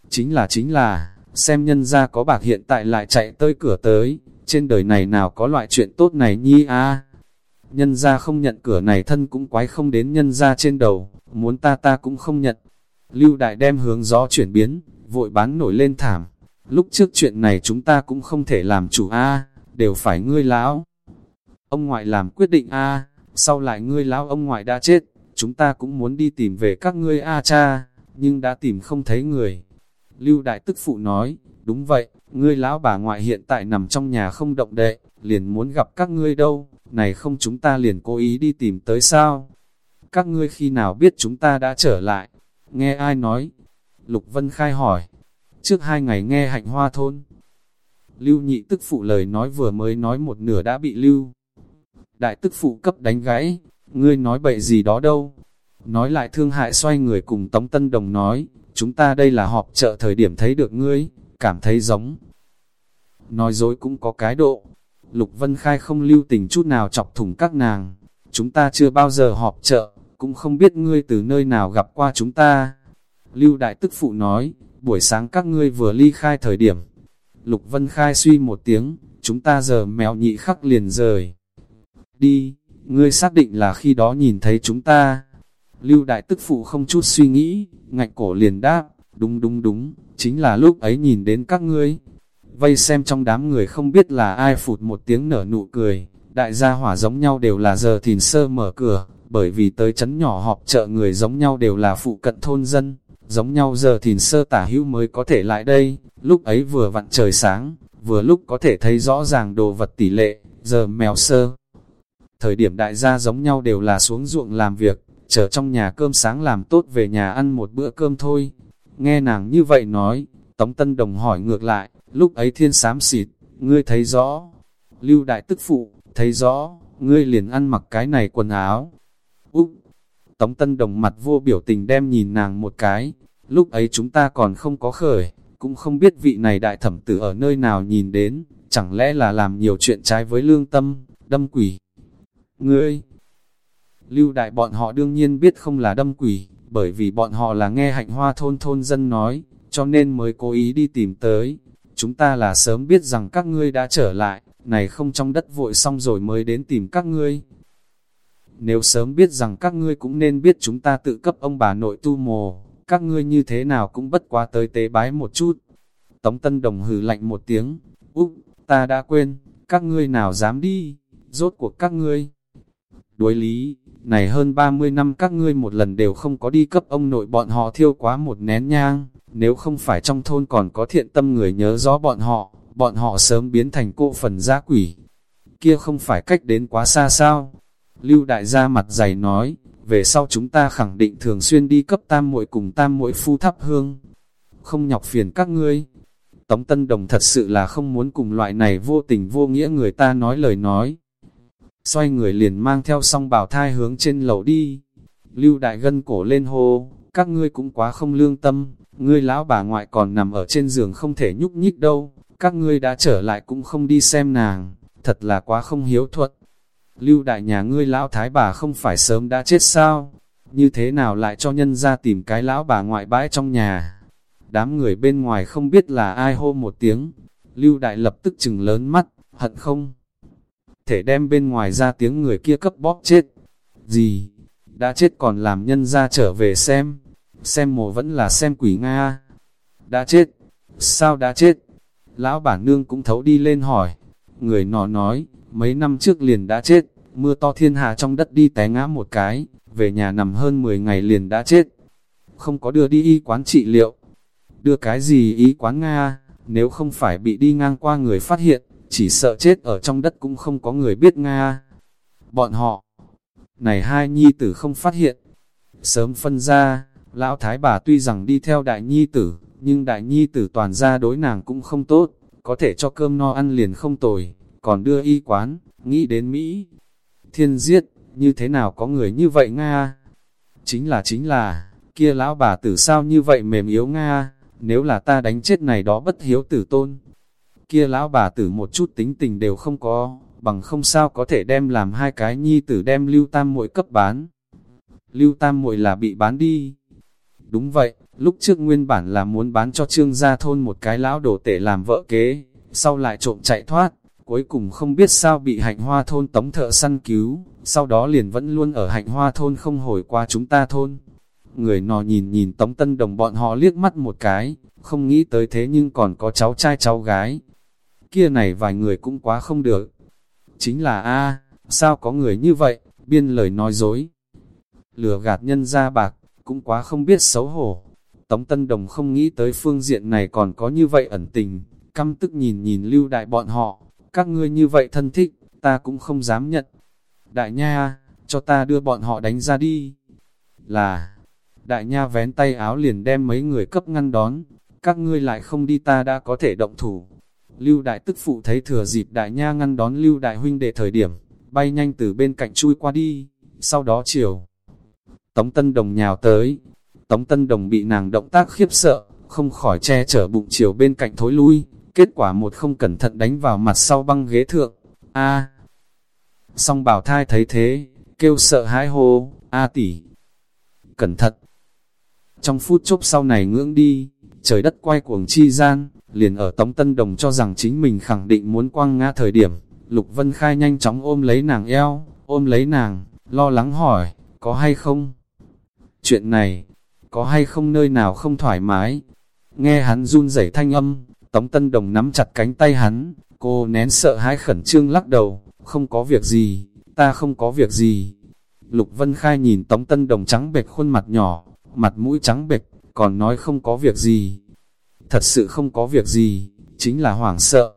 Chính là chính là, xem nhân ra có bạc hiện tại lại chạy tới cửa tới, trên đời này nào có loại chuyện tốt này nhi a Nhân ra không nhận cửa này thân cũng quái không đến nhân ra trên đầu, muốn ta ta cũng không nhận. Lưu đại đem hướng gió chuyển biến, vội bán nổi lên thảm. Lúc trước chuyện này chúng ta cũng không thể làm chủ a đều phải ngươi lão. Ông ngoại làm quyết định a sau lại ngươi lão ông ngoại đã chết, chúng ta cũng muốn đi tìm về các ngươi a cha, nhưng đã tìm không thấy người. Lưu đại tức phụ nói, đúng vậy, ngươi lão bà ngoại hiện tại nằm trong nhà không động đệ, liền muốn gặp các ngươi đâu, này không chúng ta liền cố ý đi tìm tới sao? Các ngươi khi nào biết chúng ta đã trở lại? Nghe ai nói? Lục Vân Khai hỏi. Trước hai ngày nghe hạnh hoa thôn. Lưu nhị tức phụ lời nói vừa mới nói một nửa đã bị lưu. Đại tức phụ cấp đánh gãy. Ngươi nói bậy gì đó đâu? Nói lại thương hại xoay người cùng Tống Tân Đồng nói. Chúng ta đây là họp chợ thời điểm thấy được ngươi, cảm thấy giống. Nói dối cũng có cái độ. Lục Vân Khai không lưu tình chút nào chọc thủng các nàng. Chúng ta chưa bao giờ họp chợ, cũng không biết ngươi từ nơi nào gặp qua chúng ta. Lưu Đại Tức Phụ nói, buổi sáng các ngươi vừa ly khai thời điểm. Lục Vân Khai suy một tiếng, chúng ta giờ mèo nhị khắc liền rời. Đi, ngươi xác định là khi đó nhìn thấy chúng ta. Lưu Đại Tức Phụ không chút suy nghĩ, ngạnh cổ liền đáp, đúng đúng đúng, chính là lúc ấy nhìn đến các ngươi. Vây xem trong đám người không biết là ai phụt một tiếng nở nụ cười, đại gia hỏa giống nhau đều là giờ thìn sơ mở cửa, bởi vì tới chấn nhỏ họp chợ người giống nhau đều là phụ cận thôn dân, giống nhau giờ thìn sơ tả hữu mới có thể lại đây, lúc ấy vừa vặn trời sáng, vừa lúc có thể thấy rõ ràng đồ vật tỷ lệ, giờ mèo sơ. Thời điểm đại gia giống nhau đều là xuống ruộng làm việc, chờ trong nhà cơm sáng làm tốt về nhà ăn một bữa cơm thôi. Nghe nàng như vậy nói, Tống Tân Đồng hỏi ngược lại, lúc ấy thiên sám xịt, ngươi thấy rõ. Lưu đại tức phụ, thấy rõ, ngươi liền ăn mặc cái này quần áo. Úc! Tống Tân Đồng mặt vô biểu tình đem nhìn nàng một cái, lúc ấy chúng ta còn không có khởi, cũng không biết vị này đại thẩm tử ở nơi nào nhìn đến, chẳng lẽ là làm nhiều chuyện trái với lương tâm, đâm quỷ. Ngươi! Lưu đại bọn họ đương nhiên biết không là đâm quỷ, bởi vì bọn họ là nghe hạnh hoa thôn thôn dân nói, cho nên mới cố ý đi tìm tới. Chúng ta là sớm biết rằng các ngươi đã trở lại, này không trong đất vội xong rồi mới đến tìm các ngươi. Nếu sớm biết rằng các ngươi cũng nên biết chúng ta tự cấp ông bà nội tu mồ, các ngươi như thế nào cũng bất quá tới tế bái một chút. Tống Tân Đồng hừ lạnh một tiếng, úp ta đã quên, các ngươi nào dám đi, rốt cuộc các ngươi. Đối lý, này hơn 30 năm các ngươi một lần đều không có đi cấp ông nội bọn họ thiêu quá một nén nhang, nếu không phải trong thôn còn có thiện tâm người nhớ rõ bọn họ, bọn họ sớm biến thành cô phần giá quỷ. Kia không phải cách đến quá xa sao? Lưu đại gia mặt dày nói, về sau chúng ta khẳng định thường xuyên đi cấp tam muội cùng tam muội phu thắp hương. Không nhọc phiền các ngươi. Tống Tân Đồng thật sự là không muốn cùng loại này vô tình vô nghĩa người ta nói lời nói. Xoay người liền mang theo song bảo thai hướng trên lầu đi. Lưu đại gân cổ lên hô, các ngươi cũng quá không lương tâm, ngươi lão bà ngoại còn nằm ở trên giường không thể nhúc nhích đâu, các ngươi đã trở lại cũng không đi xem nàng, thật là quá không hiếu thuật. Lưu đại nhà ngươi lão thái bà không phải sớm đã chết sao, như thế nào lại cho nhân ra tìm cái lão bà ngoại bãi trong nhà. Đám người bên ngoài không biết là ai hô một tiếng, Lưu đại lập tức chừng lớn mắt, hận không? Thể đem bên ngoài ra tiếng người kia cấp bóp chết. Gì? Đã chết còn làm nhân ra trở về xem xem mồ vẫn là xem quỷ Nga. Đã chết, sao đã chết? Lão bản nương cũng thấu đi lên hỏi. Người nọ nói, mấy năm trước liền đã chết, mưa to thiên hạ trong đất đi té ngã một cái, về nhà nằm hơn 10 ngày liền đã chết. Không có đưa đi y quán trị liệu. đưa cái gì y quán Nga, nếu không phải bị đi ngang qua người phát hiện, chỉ sợ chết ở trong đất cũng không có người biết Nga. Bọn họ, này hai nhi tử không phát hiện, sớm phân ra, lão thái bà tuy rằng đi theo đại nhi tử, nhưng đại nhi tử toàn ra đối nàng cũng không tốt, có thể cho cơm no ăn liền không tồi, còn đưa y quán, nghĩ đến Mỹ. Thiên giết, như thế nào có người như vậy Nga? Chính là chính là, kia lão bà tử sao như vậy mềm yếu Nga, nếu là ta đánh chết này đó bất hiếu tử tôn. Kia lão bà tử một chút tính tình đều không có, bằng không sao có thể đem làm hai cái nhi tử đem lưu tam muội cấp bán. Lưu tam muội là bị bán đi. Đúng vậy, lúc trước nguyên bản là muốn bán cho trương gia thôn một cái lão đổ tể làm vợ kế, sau lại trộm chạy thoát, cuối cùng không biết sao bị hạnh hoa thôn tống thợ săn cứu, sau đó liền vẫn luôn ở hạnh hoa thôn không hồi qua chúng ta thôn. Người nọ nhìn nhìn tống tân đồng bọn họ liếc mắt một cái, không nghĩ tới thế nhưng còn có cháu trai cháu gái. Kia này vài người cũng quá không được. Chính là a sao có người như vậy, biên lời nói dối. Lừa gạt nhân ra bạc, cũng quá không biết xấu hổ. Tống Tân Đồng không nghĩ tới phương diện này còn có như vậy ẩn tình, căm tức nhìn nhìn lưu đại bọn họ, các ngươi như vậy thân thích, ta cũng không dám nhận. Đại nha, cho ta đưa bọn họ đánh ra đi. Là, đại nha vén tay áo liền đem mấy người cấp ngăn đón, các ngươi lại không đi ta đã có thể động thủ. Lưu đại tức phụ thấy thừa dịp đại nha ngăn đón lưu đại huynh đệ thời điểm, bay nhanh từ bên cạnh chui qua đi, sau đó chiều. Tống Tân Đồng nhào tới, Tống Tân Đồng bị nàng động tác khiếp sợ, không khỏi che chở bụng chiều bên cạnh thối lui, kết quả một không cẩn thận đánh vào mặt sau băng ghế thượng. A. Song bảo thai thấy thế, kêu sợ hãi hô, A tỷ. Cẩn thận. Trong phút chốc sau này ngưỡng đi, trời đất quay cuồng chi gian, liền ở Tống Tân Đồng cho rằng chính mình khẳng định muốn quăng ngã thời điểm, Lục Vân Khai nhanh chóng ôm lấy nàng eo, ôm lấy nàng, lo lắng hỏi, có hay không? Chuyện này, có hay không nơi nào không thoải mái? Nghe hắn run rẩy thanh âm, Tống Tân Đồng nắm chặt cánh tay hắn, cô nén sợ hãi khẩn trương lắc đầu, không có việc gì, ta không có việc gì. Lục Vân Khai nhìn Tống Tân Đồng trắng bệch khuôn mặt nhỏ, mặt mũi trắng bệch, còn nói không có việc gì. Thật sự không có việc gì, chính là hoảng sợ.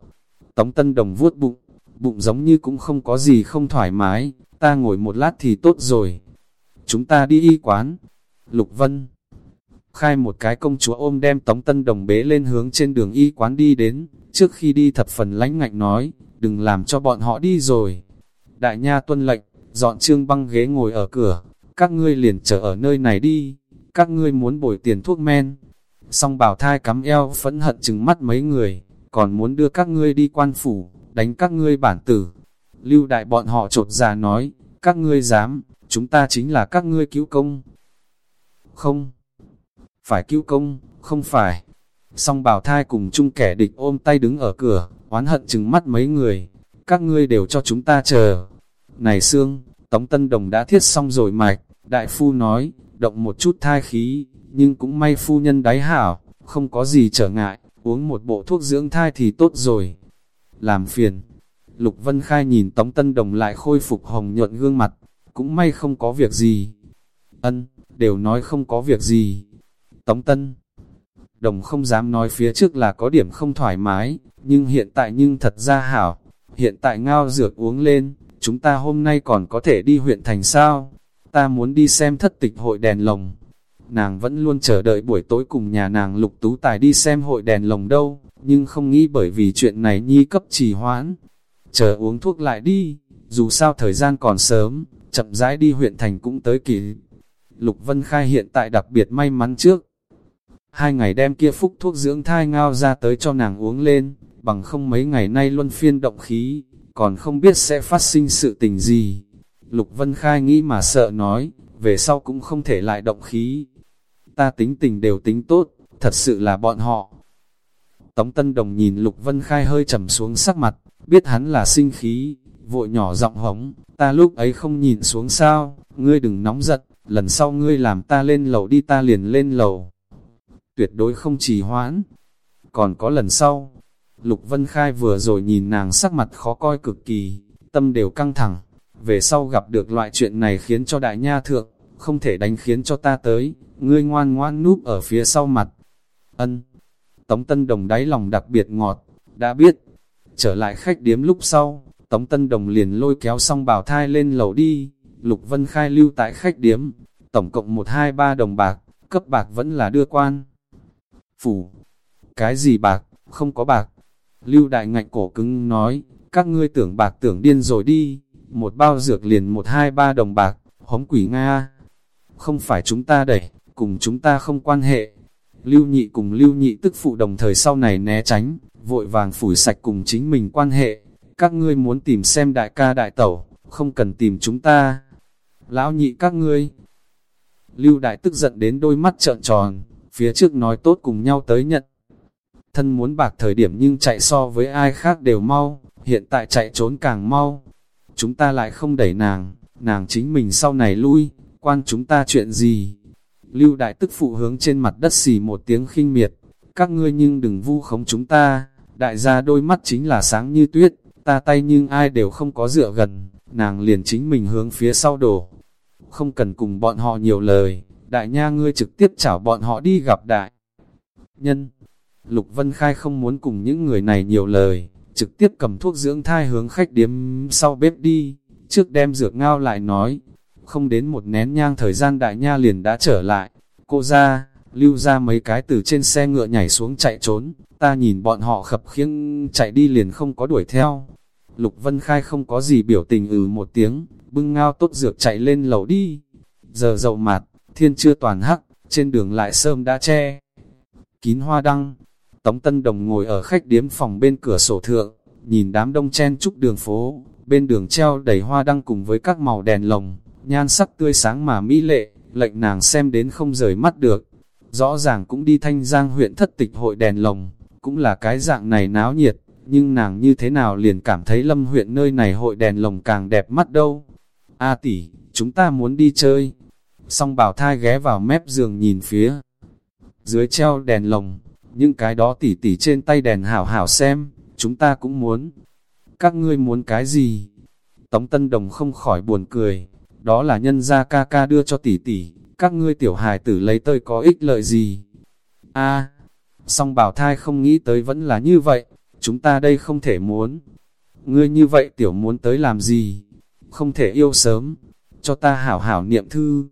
Tống Tân Đồng vuốt bụng, bụng giống như cũng không có gì không thoải mái, ta ngồi một lát thì tốt rồi. Chúng ta đi y quán. Lục Vân khai một cái công chúa ôm đem Tống Tân Đồng bế lên hướng trên đường y quán đi đến, trước khi đi thập phần lãnh ngạnh nói, đừng làm cho bọn họ đi rồi. Đại nha tuân lệnh, dọn trương băng ghế ngồi ở cửa, các ngươi liền chờ ở nơi này đi, các ngươi muốn bồi tiền thuốc men. Song bảo thai cắm eo phẫn hận chừng mắt mấy người, còn muốn đưa các ngươi đi quan phủ, đánh các ngươi bản tử. Lưu đại bọn họ trột già nói, các ngươi dám, chúng ta chính là các ngươi cứu công. Không phải cứu công, không phải. Song bảo thai cùng chung kẻ địch ôm tay đứng ở cửa, oán hận chừng mắt mấy người, các ngươi đều cho chúng ta chờ. Này Sương, Tống Tân Đồng đã thiết xong rồi mạch, đại phu nói, động một chút thai khí, nhưng cũng may phu nhân đáy hảo, không có gì trở ngại, uống một bộ thuốc dưỡng thai thì tốt rồi. Làm phiền, Lục Vân Khai nhìn Tống Tân Đồng lại khôi phục hồng nhuận gương mặt, cũng may không có việc gì. Ân, đều nói không có việc gì, Tống Tân Đồng không dám nói phía trước là có điểm không thoải mái, nhưng hiện tại nhưng thật ra hảo. Hiện tại ngao dược uống lên, chúng ta hôm nay còn có thể đi huyện thành sao? Ta muốn đi xem thất tịch hội đèn lồng. Nàng vẫn luôn chờ đợi buổi tối cùng nhà nàng lục tú tài đi xem hội đèn lồng đâu, nhưng không nghĩ bởi vì chuyện này nhi cấp trì hoãn. Chờ uống thuốc lại đi, dù sao thời gian còn sớm, chậm rãi đi huyện thành cũng tới kỳ. Lục Vân Khai hiện tại đặc biệt may mắn trước, hai ngày đem kia phúc thuốc dưỡng thai ngao ra tới cho nàng uống lên, bằng không mấy ngày nay luân phiên động khí, còn không biết sẽ phát sinh sự tình gì. Lục Vân Khai nghĩ mà sợ nói, về sau cũng không thể lại động khí. Ta tính tình đều tính tốt, thật sự là bọn họ. Tống Tân Đồng nhìn Lục Vân Khai hơi trầm xuống sắc mặt, biết hắn là sinh khí, vội nhỏ giọng hống, ta lúc ấy không nhìn xuống sao, ngươi đừng nóng giận, lần sau ngươi làm ta lên lầu đi ta liền lên lầu tuyệt đối không trì hoãn. Còn có lần sau, Lục Vân Khai vừa rồi nhìn nàng sắc mặt khó coi cực kỳ, tâm đều căng thẳng, về sau gặp được loại chuyện này khiến cho đại nha thượng, không thể đánh khiến cho ta tới, ngươi ngoan ngoan núp ở phía sau mặt. Ân, Tống Tân Đồng đáy lòng đặc biệt ngọt, đã biết. Trở lại khách điếm lúc sau, Tống Tân Đồng liền lôi kéo xong bảo thai lên lầu đi, Lục Vân Khai lưu tại khách điếm, tổng cộng 1-2-3 đồng bạc, cấp bạc vẫn là đưa quan. Phủ, cái gì bạc, không có bạc. Lưu Đại Ngạnh cổ cứng nói, các ngươi tưởng bạc tưởng điên rồi đi, một bao dược liền 1-2-3 đồng bạc, hống quỷ Nga. Không phải chúng ta đẩy, cùng chúng ta không quan hệ. Lưu nhị cùng lưu nhị tức phụ đồng thời sau này né tránh, vội vàng phủi sạch cùng chính mình quan hệ. Các ngươi muốn tìm xem đại ca đại tẩu, không cần tìm chúng ta. Lão nhị các ngươi. Lưu đại tức giận đến đôi mắt trợn tròn, phía trước nói tốt cùng nhau tới nhận. Thân muốn bạc thời điểm nhưng chạy so với ai khác đều mau, hiện tại chạy trốn càng mau. Chúng ta lại không đẩy nàng, nàng chính mình sau này lui, quan chúng ta chuyện gì? Lưu đại tức phụ hướng trên mặt đất xì một tiếng khinh miệt, các ngươi nhưng đừng vu khống chúng ta, đại gia đôi mắt chính là sáng như tuyết, ta tay nhưng ai đều không có dựa gần, nàng liền chính mình hướng phía sau đổ. Không cần cùng bọn họ nhiều lời, đại nha ngươi trực tiếp chảo bọn họ đi gặp đại. Nhân, Lục Vân Khai không muốn cùng những người này nhiều lời, trực tiếp cầm thuốc dưỡng thai hướng khách điếm sau bếp đi, trước đem dược ngao lại nói, không đến một nén nhang thời gian đại nha liền đã trở lại, cô ra, lưu ra mấy cái từ trên xe ngựa nhảy xuống chạy trốn, ta nhìn bọn họ khập khiêng chạy đi liền không có đuổi theo. Lục Vân Khai không có gì biểu tình ừ một tiếng, bưng ngao tốt dược chạy lên lầu đi. Giờ dậu mặt thiên chưa toàn hắc, trên đường lại sơm đã che. Kín hoa đăng, Tống Tân Đồng ngồi ở khách điếm phòng bên cửa sổ thượng, nhìn đám đông chen chúc đường phố, bên đường treo đầy hoa đăng cùng với các màu đèn lồng, nhan sắc tươi sáng mà mỹ lệ, lệnh nàng xem đến không rời mắt được. Rõ ràng cũng đi thanh giang huyện thất tịch hội đèn lồng, cũng là cái dạng này náo nhiệt, nhưng nàng như thế nào liền cảm thấy lâm huyện nơi này hội đèn lồng càng đẹp mắt đâu. A à tỷ, chúng ta muốn đi chơi. Song bảo thai ghé vào mép giường nhìn phía. Dưới treo đèn lồng, những cái đó tỉ tỉ trên tay đèn hảo hảo xem, chúng ta cũng muốn. Các ngươi muốn cái gì? Tống Tân Đồng không khỏi buồn cười, đó là nhân gia ca ca đưa cho tỷ tỷ, các ngươi tiểu hài tử lấy tơi có ích lợi gì? A, song bảo thai không nghĩ tới vẫn là như vậy, chúng ta đây không thể muốn. Ngươi như vậy tiểu muốn tới làm gì? Không thể yêu sớm, cho ta hảo hảo niệm thư.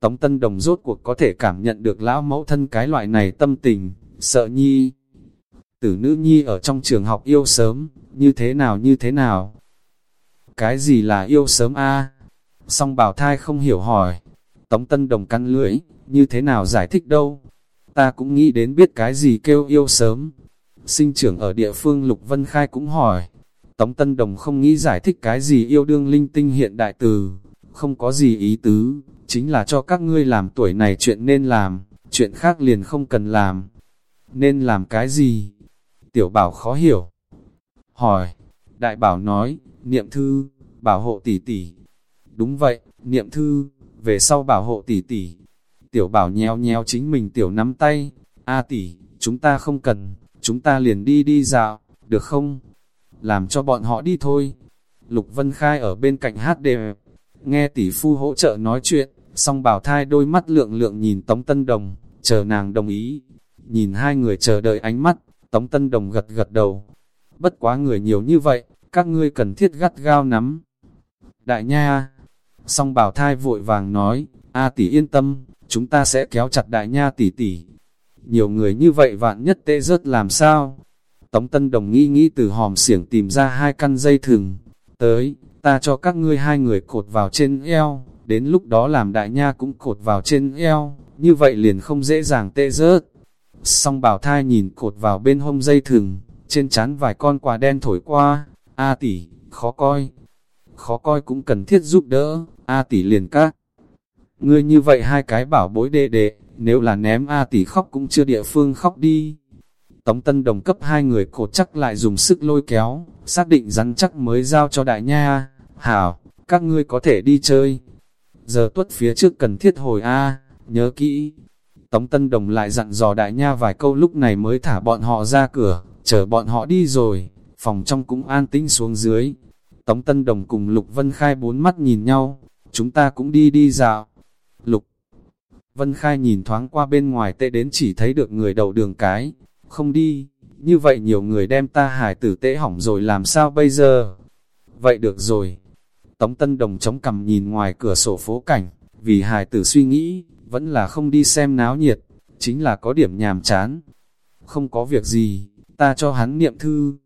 Tống Tân Đồng rốt cuộc có thể cảm nhận được lão mẫu thân cái loại này tâm tình, sợ nhi. Tử nữ nhi ở trong trường học yêu sớm, như thế nào như thế nào? Cái gì là yêu sớm a? Song bảo thai không hiểu hỏi. Tống Tân Đồng căn lưỡi, như thế nào giải thích đâu? Ta cũng nghĩ đến biết cái gì kêu yêu sớm. Sinh trưởng ở địa phương Lục Vân Khai cũng hỏi. Tống Tân Đồng không nghĩ giải thích cái gì yêu đương linh tinh hiện đại từ, không có gì ý tứ, chính là cho các ngươi làm tuổi này chuyện nên làm, chuyện khác liền không cần làm. Nên làm cái gì? Tiểu bảo khó hiểu. Hỏi, đại bảo nói, niệm thư, bảo hộ tỷ tỷ. Đúng vậy, niệm thư, về sau bảo hộ tỷ tỷ. Tiểu bảo nheo nheo chính mình tiểu nắm tay. A tỷ, chúng ta không cần, chúng ta liền đi đi dạo, được không? Làm cho bọn họ đi thôi. Lục Vân Khai ở bên cạnh hát đều, nghe tỷ phu hỗ trợ nói chuyện, song bảo thai đôi mắt lượng lượng nhìn Tống Tân Đồng, chờ nàng đồng ý. Nhìn hai người chờ đợi ánh mắt, Tống Tân Đồng gật gật đầu. Bất quá người nhiều như vậy, các ngươi cần thiết gắt gao nắm. Đại nha, song bảo thai vội vàng nói, A tỷ yên tâm, chúng ta sẽ kéo chặt đại nha tỷ tỷ. Nhiều người như vậy vạn nhất tê rớt làm sao? Tống Tân Đồng nghĩ nghĩ từ hòm xiển tìm ra hai căn dây thừng. Tới, ta cho các ngươi hai người cột vào trên eo, đến lúc đó làm đại nha cũng cột vào trên eo, như vậy liền không dễ dàng tê rớt. Song bảo thai nhìn cột vào bên hông dây thừng, trên chán vài con quả đen thổi qua, A tỷ, khó coi. Khó coi cũng cần thiết giúp đỡ, A tỷ liền các. Ngươi như vậy hai cái bảo bối đệ đệ, nếu là ném A tỷ khóc cũng chưa địa phương khóc đi. Tống Tân Đồng cấp hai người cột chắc lại dùng sức lôi kéo, xác định rắn chắc mới giao cho đại nha. Hảo, các ngươi có thể đi chơi. Giờ tuất phía trước cần thiết hồi A, nhớ kỹ. Tống Tân Đồng lại dặn dò đại nha vài câu lúc này mới thả bọn họ ra cửa, chờ bọn họ đi rồi, phòng trong cũng an tĩnh xuống dưới. Tống Tân Đồng cùng Lục Vân Khai bốn mắt nhìn nhau, chúng ta cũng đi đi dạo. Lục Vân Khai nhìn thoáng qua bên ngoài tệ đến chỉ thấy được người đầu đường cái, Không đi, như vậy nhiều người đem ta hải tử tệ hỏng rồi làm sao bây giờ? Vậy được rồi. Tống Tân Đồng chống cằm nhìn ngoài cửa sổ phố cảnh, vì hài tử suy nghĩ, vẫn là không đi xem náo nhiệt, chính là có điểm nhàm chán. Không có việc gì, ta cho hắn niệm thư.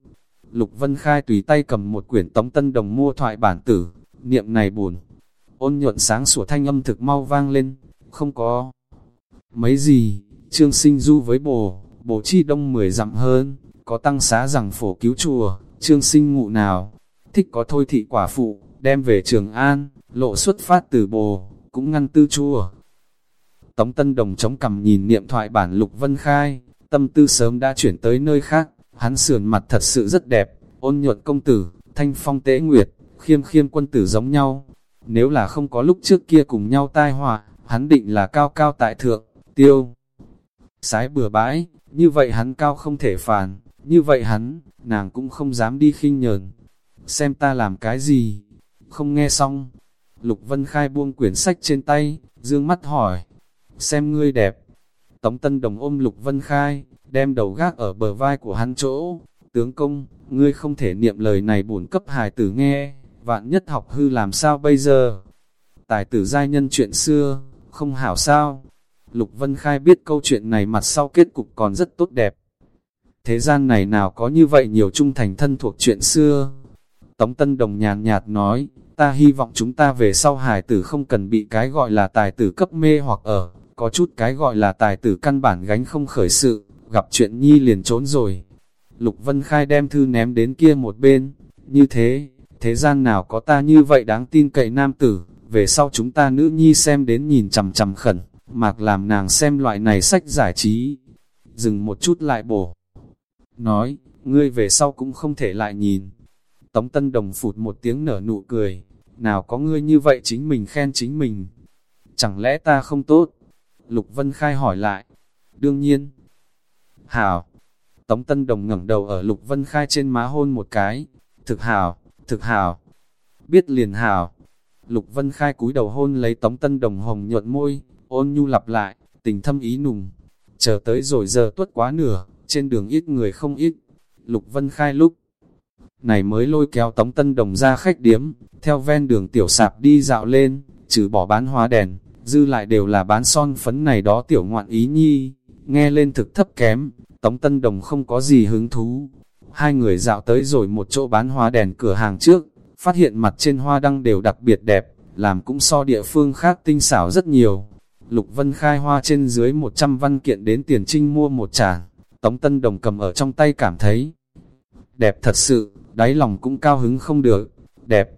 Lục Vân Khai tùy tay cầm một quyển Tống Tân Đồng mua thoại bản tử, niệm này buồn. Ôn nhuận sáng sủa thanh âm thực mau vang lên, không có mấy gì, trương sinh du với bồ, bồ chi đông mười dặm hơn, có tăng xá rằng phổ cứu chùa, trương sinh ngụ nào, thích có thôi thị quả phụ, đem về Trường An, lộ xuất phát từ bồ, cũng ngăn tư chùa. Tống Tân Đồng chống cầm nhìn niệm thoại bản Lục Vân Khai, tâm tư sớm đã chuyển tới nơi khác, hắn sườn mặt thật sự rất đẹp, ôn nhuận công tử, thanh phong tế nguyệt, khiêm khiêm quân tử giống nhau. Nếu là không có lúc trước kia cùng nhau tai họa, hắn định là cao cao tại thượng, tiêu. Sái bừa bãi, như vậy hắn cao không thể phàn, như vậy hắn, nàng cũng không dám đi khinh nhờn. Xem ta làm cái gì? Không nghe xong. Lục Vân Khai buông quyển sách trên tay, dương mắt hỏi. Xem ngươi đẹp. Tống Tân Đồng ôm Lục Vân Khai, đem đầu gác ở bờ vai của hắn chỗ. Tướng công, ngươi không thể niệm lời này bổn cấp hài tử nghe, vạn nhất học hư làm sao bây giờ? Tài tử giai nhân chuyện xưa, không hảo sao? Lục Vân Khai biết câu chuyện này mặt sau kết cục còn rất tốt đẹp. Thế gian này nào có như vậy nhiều trung thành thân thuộc chuyện xưa? Tống Tân Đồng nhàn nhạt nói, ta hy vọng chúng ta về sau hài tử không cần bị cái gọi là tài tử cấp mê hoặc ở, có chút cái gọi là tài tử căn bản gánh không khởi sự, gặp chuyện nhi liền trốn rồi. Lục Vân Khai đem thư ném đến kia một bên, như thế, thế gian nào có ta như vậy đáng tin cậy nam tử, về sau chúng ta nữ nhi xem đến nhìn chằm chằm khẩn, mạc làm nàng xem loại này sách giải trí. Dừng một chút lại bổ. Nói, ngươi về sau cũng không thể lại nhìn. Tống Tân Đồng phụt một tiếng nở nụ cười, nào có ngươi như vậy chính mình khen chính mình. Chẳng lẽ ta không tốt? Lục Vân Khai hỏi lại. Đương nhiên. Hảo. Tống Tân Đồng ngẩng đầu ở Lục Vân Khai trên má hôn một cái. Thực hảo, thực hảo. Biết liền hảo. Lục Vân Khai cúi đầu hôn lấy Tống Tân Đồng hồng nhuận môi, ôn nhu lặp lại, tình thâm ý nùng. Chờ tới rồi giờ tuất quá nửa, trên đường ít người không ít. Lục Vân Khai lúc này mới lôi kéo Tống Tân Đồng ra khách điếm, theo ven đường tiểu sạp đi dạo lên, trừ bỏ bán hóa đèn, dư lại đều là bán son phấn này đó tiểu ngoạn ý nhi, nghe lên thực thấp kém, Tống Tân Đồng không có gì hứng thú. Hai người dạo tới rồi một chỗ bán hoa đèn cửa hàng trước, phát hiện mặt trên hoa đăng đều đặc biệt đẹp, làm cũng so địa phương khác tinh xảo rất nhiều. Lục Vân khai hoa trên dưới 100 văn kiện đến tiền trinh mua một tràng, Tống Tân Đồng cầm ở trong tay cảm thấy đẹp thật sự, đáy lòng cũng cao hứng không được, đẹp.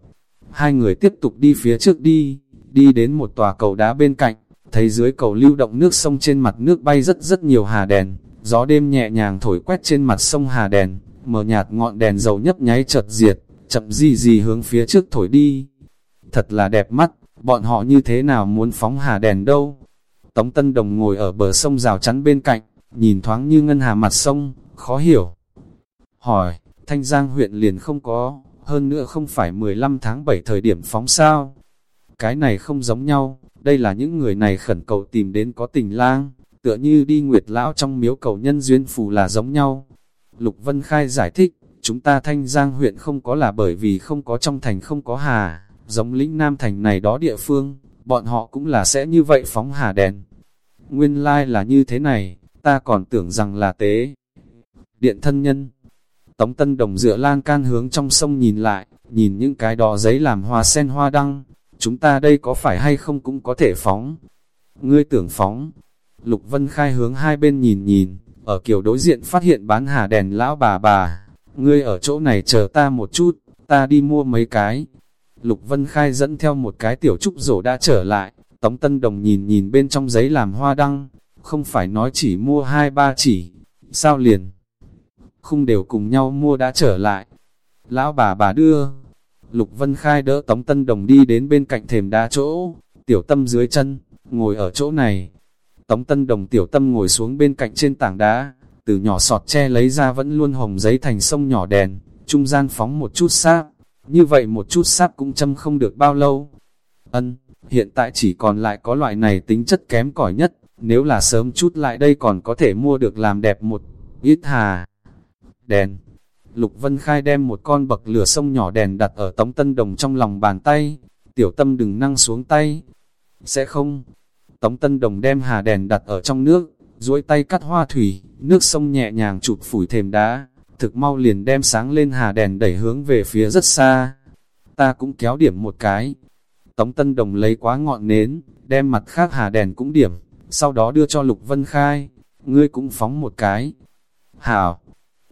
Hai người tiếp tục đi phía trước đi, đi đến một tòa cầu đá bên cạnh, thấy dưới cầu lưu động nước sông trên mặt nước bay rất rất nhiều hà đèn, gió đêm nhẹ nhàng thổi quét trên mặt sông hà đèn, mờ nhạt ngọn đèn dầu nhấp nháy chợt diệt, chậm gì gì hướng phía trước thổi đi. Thật là đẹp mắt, bọn họ như thế nào muốn phóng hà đèn đâu. Tống Tân Đồng ngồi ở bờ sông rào chắn bên cạnh, nhìn thoáng như ngân hà mặt sông, khó hiểu. Hỏi, Thanh Giang huyện liền không có, hơn nữa không phải 15 tháng 7 thời điểm phóng sao. Cái này không giống nhau, đây là những người này khẩn cầu tìm đến có tình lang, tựa như đi nguyệt lão trong miếu cầu nhân duyên phù là giống nhau. Lục Vân Khai giải thích, chúng ta Thanh Giang huyện không có là bởi vì không có trong thành không có hà, giống lĩnh Nam thành này đó địa phương, bọn họ cũng là sẽ như vậy phóng hà đèn. Nguyên lai like là như thế này, ta còn tưởng rằng là tế. Điện thân nhân, Tống Tân Đồng dựa lan can hướng trong sông nhìn lại, nhìn những cái đỏ giấy làm hoa sen hoa đăng, chúng ta đây có phải hay không cũng có thể phóng. Ngươi tưởng phóng, Lục Vân Khai hướng hai bên nhìn nhìn, ở kiểu đối diện phát hiện bán hà đèn lão bà bà, ngươi ở chỗ này chờ ta một chút, ta đi mua mấy cái. Lục Vân Khai dẫn theo một cái tiểu trúc rổ đã trở lại, Tống Tân Đồng nhìn nhìn bên trong giấy làm hoa đăng, không phải nói chỉ mua hai ba chỉ, sao liền? Không đều cùng nhau mua đã trở lại. Lão bà bà đưa, Lục Vân Khai đỡ Tống Tân Đồng đi đến bên cạnh thềm đá chỗ, tiểu tâm dưới chân, ngồi ở chỗ này. Tống Tân Đồng tiểu tâm ngồi xuống bên cạnh trên tảng đá, từ nhỏ sọt che lấy ra vẫn luôn hồng giấy thành sông nhỏ đèn, trung gian phóng một chút sáp, như vậy một chút sáp cũng châm không được bao lâu. Ân, hiện tại chỉ còn lại có loại này tính chất kém cỏi nhất, nếu là sớm chút lại đây còn có thể mua được làm đẹp một ít hà. Đèn Lục Vân Khai đem một con bậc lửa sông nhỏ đèn đặt ở Tống Tân Đồng trong lòng bàn tay, tiểu tâm đừng năng xuống tay. Sẽ không. Tống Tân Đồng đem hà đèn đặt ở trong nước, duỗi tay cắt hoa thủy, nước sông nhẹ nhàng chụp phủi thềm đá, thực mau liền đem sáng lên hà đèn đẩy hướng về phía rất xa. Ta cũng kéo điểm một cái. Tống Tân Đồng lấy quá ngọn nến, đem mặt khác hà đèn cũng điểm, sau đó đưa cho Lục Vân Khai, ngươi cũng phóng một cái. Hảo,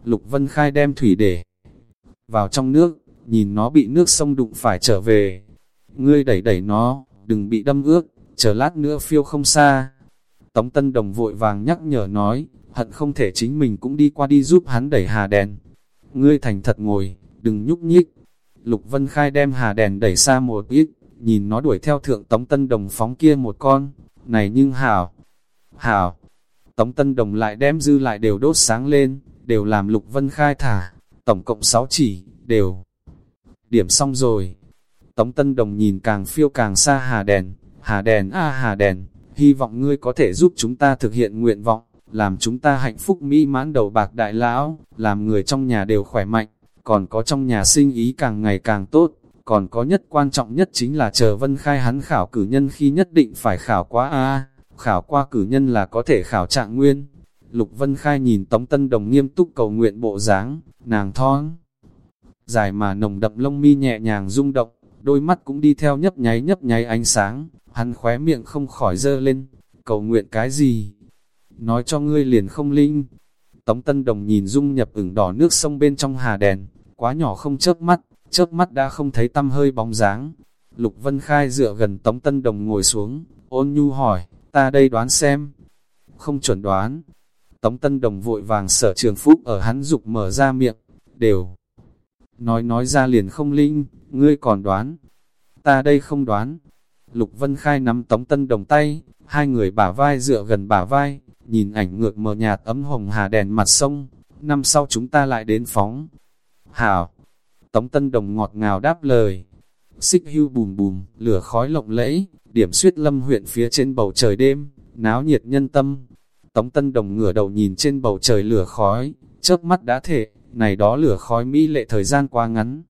Lục Vân Khai đem thủy để vào trong nước, nhìn nó bị nước sông đụng phải trở về. Ngươi đẩy đẩy nó, đừng bị đâm ước, chờ lát nữa phiêu không xa. Tống Tân Đồng vội vàng nhắc nhở nói, hận không thể chính mình cũng đi qua đi giúp hắn đẩy hà đèn. Ngươi thành thật ngồi, đừng nhúc nhích. Lục Vân Khai đem hà đèn đẩy xa một ít, nhìn nó đuổi theo thượng Tống Tân Đồng phóng kia một con. Này nhưng hảo, hảo. Tống Tân Đồng lại đem dư lại đều đốt sáng lên, đều làm Lục Vân Khai thả, tổng cộng 6 chỉ, đều. Điểm xong rồi. Tống Tân Đồng nhìn càng phiêu càng xa hà đèn, hà đèn a hà đèn, hy vọng ngươi có thể giúp chúng ta thực hiện nguyện vọng, làm chúng ta hạnh phúc mỹ mãn đầu bạc đại lão, làm người trong nhà đều khỏe mạnh, còn có trong nhà sinh ý càng ngày càng tốt, còn có nhất quan trọng nhất chính là chờ Vân Khai hắn khảo cử nhân khi nhất định phải khảo quá a khảo qua cử nhân là có thể khảo trạng nguyên, Lục Vân Khai nhìn Tống Tân Đồng nghiêm túc cầu nguyện bộ dáng, nàng thon. Dài mà nồng đậm lông mi nhẹ nhàng rung động, đôi mắt cũng đi theo nhấp nháy nhấp nháy ánh sáng, hắn khóe miệng không khỏi dơ lên, cầu nguyện cái gì? Nói cho ngươi liền không linh. Tống Tân Đồng nhìn dung nhập ửng đỏ nước sông bên trong hà đèn, quá nhỏ không chớp mắt, chớp mắt đã không thấy tâm hơi bóng dáng. Lục Vân Khai dựa gần Tống Tân Đồng ngồi xuống, ôn nhu hỏi, ta đây đoán xem. Không chuẩn đoán, Tống Tân Đồng vội vàng sở trường phúc ở hắn dục mở ra miệng, đều. Nói nói ra liền không linh, ngươi còn đoán. Ta đây không đoán. Lục Vân Khai nắm Tống Tân Đồng tay, hai người bả vai dựa gần bả vai, nhìn ảnh ngược mờ nhạt ấm hồng hà đèn mặt sông, năm sau chúng ta lại đến phóng. Hảo! Tống Tân Đồng ngọt ngào đáp lời. Xích hưu bùm bùm, lửa khói lộng lẫy, điểm suyết lâm huyện phía trên bầu trời đêm, náo nhiệt nhân tâm, Tống Tân Đồng ngửa đầu nhìn trên bầu trời lửa khói, chớp mắt đã thể, này đó lửa khói mỹ lệ thời gian quá ngắn.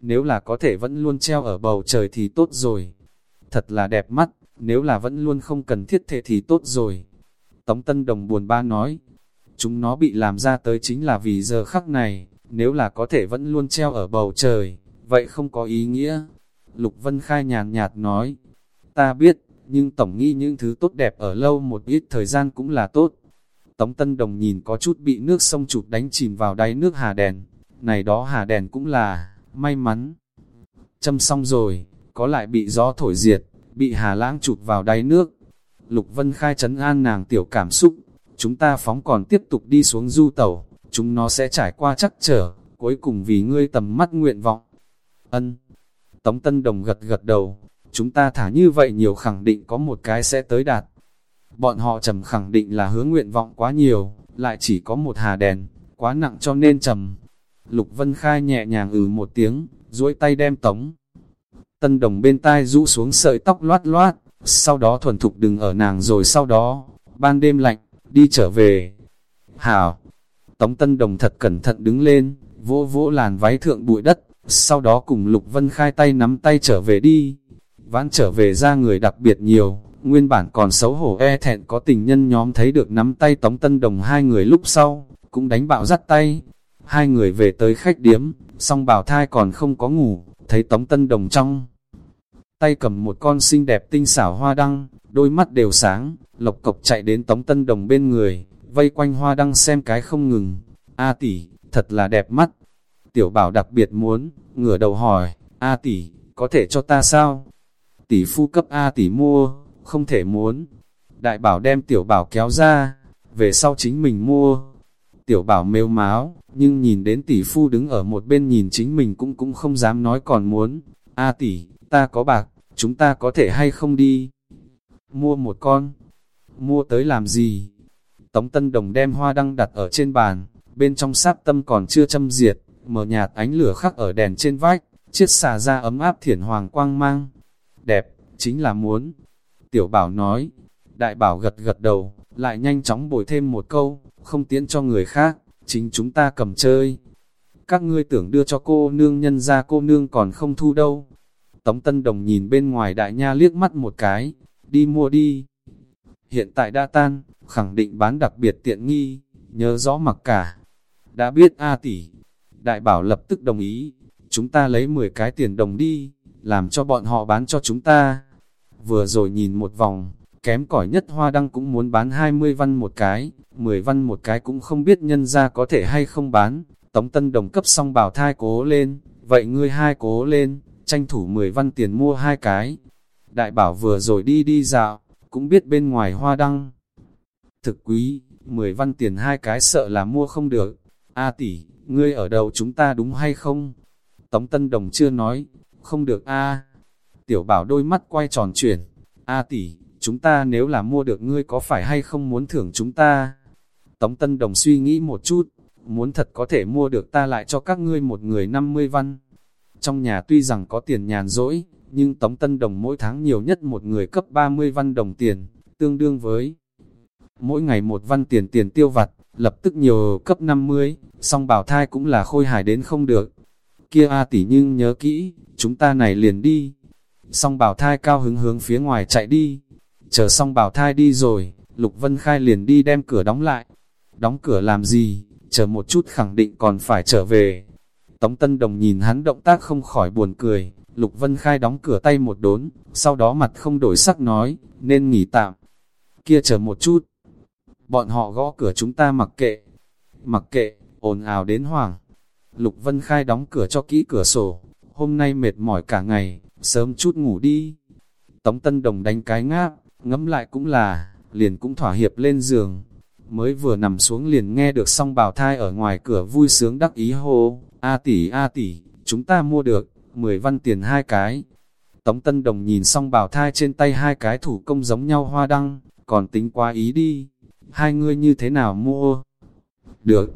Nếu là có thể vẫn luôn treo ở bầu trời thì tốt rồi. Thật là đẹp mắt, nếu là vẫn luôn không cần thiết thể thì tốt rồi. Tống Tân Đồng buồn ba nói, chúng nó bị làm ra tới chính là vì giờ khắc này, nếu là có thể vẫn luôn treo ở bầu trời, vậy không có ý nghĩa. Lục Vân Khai nhàn nhạt nói, ta biết, nhưng tổng nghĩ những thứ tốt đẹp ở lâu một ít thời gian cũng là tốt. Tống Tân Đồng nhìn có chút bị nước sông chụp đánh chìm vào đáy nước hà đèn, này đó hà đèn cũng là, may mắn. Châm xong rồi, có lại bị gió thổi diệt, bị hà lãng chụp vào đáy nước. Lục Vân Khai chấn an nàng tiểu cảm xúc, chúng ta phóng còn tiếp tục đi xuống du tàu, chúng nó sẽ trải qua chắc trở, cuối cùng vì ngươi tầm mắt nguyện vọng. Ân. Tống Tân Đồng gật gật đầu, chúng ta thả như vậy nhiều khẳng định có một cái sẽ tới đạt. Bọn họ trầm khẳng định là hướng nguyện vọng quá nhiều, lại chỉ có một hà đèn, quá nặng cho nên trầm. Lục Vân Khai nhẹ nhàng ừ một tiếng, duỗi tay đem tống. Tân đồng bên tai rũ xuống sợi tóc loát loát, sau đó thuần thục đừng ở nàng rồi sau đó, ban đêm lạnh, đi trở về. Hảo! Tống Tân Đồng thật cẩn thận đứng lên, vỗ vỗ làn váy thượng bụi đất, sau đó cùng Lục Vân Khai tay nắm tay trở về đi vãn trở về ra người đặc biệt nhiều, nguyên bản còn xấu hổ e thẹn có tình nhân nhóm thấy được nắm tay Tống Tân Đồng hai người lúc sau, cũng đánh bạo dắt tay. Hai người về tới khách điếm, song bảo thai còn không có ngủ, thấy Tống Tân Đồng trong. Tay cầm một con xinh đẹp tinh xảo hoa đăng, đôi mắt đều sáng, lộc cộc chạy đến Tống Tân Đồng bên người, vây quanh hoa đăng xem cái không ngừng. A tỷ, thật là đẹp mắt. Tiểu bảo đặc biệt muốn, ngửa đầu hỏi, A tỷ, có thể cho ta sao? Tỷ phu cấp A tỷ mua, không thể muốn. Đại bảo đem tiểu bảo kéo ra, về sau chính mình mua. Tiểu bảo mêu máu, nhưng nhìn đến tỷ phu đứng ở một bên nhìn chính mình cũng cũng không dám nói còn muốn. A tỷ, ta có bạc, chúng ta có thể hay không đi? Mua một con. Mua tới làm gì? Tống Tân Đồng đem hoa đăng đặt ở trên bàn, bên trong sáp tâm còn chưa châm diệt, mở nhạt ánh lửa khắc ở đèn trên vách, chiếc xà ra ấm áp thiển hoàng quang mang, đẹp, chính là muốn. Tiểu bảo nói, đại bảo gật gật đầu, lại nhanh chóng bồi thêm một câu, không tiễn cho người khác, chính chúng ta cầm chơi. Các ngươi tưởng đưa cho cô nương nhân ra cô nương còn không thu đâu. Tống Tân Đồng nhìn bên ngoài đại nha liếc mắt một cái, đi mua đi. Hiện tại đã tan, khẳng định bán đặc biệt tiện nghi, nhớ rõ mặc cả. Đã biết A tỷ, đại bảo lập tức đồng ý, chúng ta lấy 10 cái tiền đồng đi, làm cho bọn họ bán cho chúng ta. Vừa rồi nhìn một vòng, kém cỏi nhất hoa đăng cũng muốn bán 20 văn một cái, 10 văn một cái cũng không biết nhân ra có thể hay không bán. Tống Tân Đồng cấp xong bảo thai cố lên, vậy ngươi hai cố lên, tranh thủ 10 văn tiền mua hai cái. Đại bảo vừa rồi đi đi dạo, cũng biết bên ngoài hoa đăng. Thực quý, 10 văn tiền hai cái sợ là mua không được. A tỷ, ngươi ở đầu chúng ta đúng hay không? Tống Tân Đồng chưa nói, không được a. Tiểu bảo đôi mắt quay tròn chuyển, a tỷ, chúng ta nếu là mua được ngươi có phải hay không muốn thưởng chúng ta? Tống Tân Đồng suy nghĩ một chút, muốn thật có thể mua được ta lại cho các ngươi một người 50 văn. Trong nhà tuy rằng có tiền nhàn rỗi, nhưng Tống Tân Đồng mỗi tháng nhiều nhất một người cấp 30 văn đồng tiền, tương đương với mỗi ngày một văn tiền tiền tiêu vặt, lập tức nhiều cấp 50, song bảo thai cũng là khôi hài đến không được. Kia A tỷ nhưng nhớ kỹ, chúng ta này liền đi. Song bảo thai cao hứng hướng phía ngoài chạy đi. Chờ song bảo thai đi rồi, Lục Vân Khai liền đi đem cửa đóng lại. Đóng cửa làm gì, chờ một chút khẳng định còn phải trở về. Tống Tân Đồng nhìn hắn động tác không khỏi buồn cười, Lục Vân Khai đóng cửa tay một đốn, sau đó mặt không đổi sắc nói, nên nghỉ tạm. Kia chờ một chút, bọn họ gõ cửa chúng ta mặc kệ, mặc kệ, ồn ào đến hoảng. Lục Vân Khai đóng cửa cho kỹ cửa sổ, hôm nay mệt mỏi cả ngày, sớm chút ngủ đi. Tống Tân Đồng đánh cái ngáp, ngẫm lại cũng là, liền cũng thỏa hiệp lên giường. Mới vừa nằm xuống liền nghe được song bào thai ở ngoài cửa vui sướng đắc ý hô, A tỷ A tỷ, chúng ta mua được, 10 văn tiền hai cái. Tống Tân Đồng nhìn Song bào thai trên tay hai cái thủ công giống nhau hoa đăng, còn tính qua ý đi, hai ngươi như thế nào mua? Được,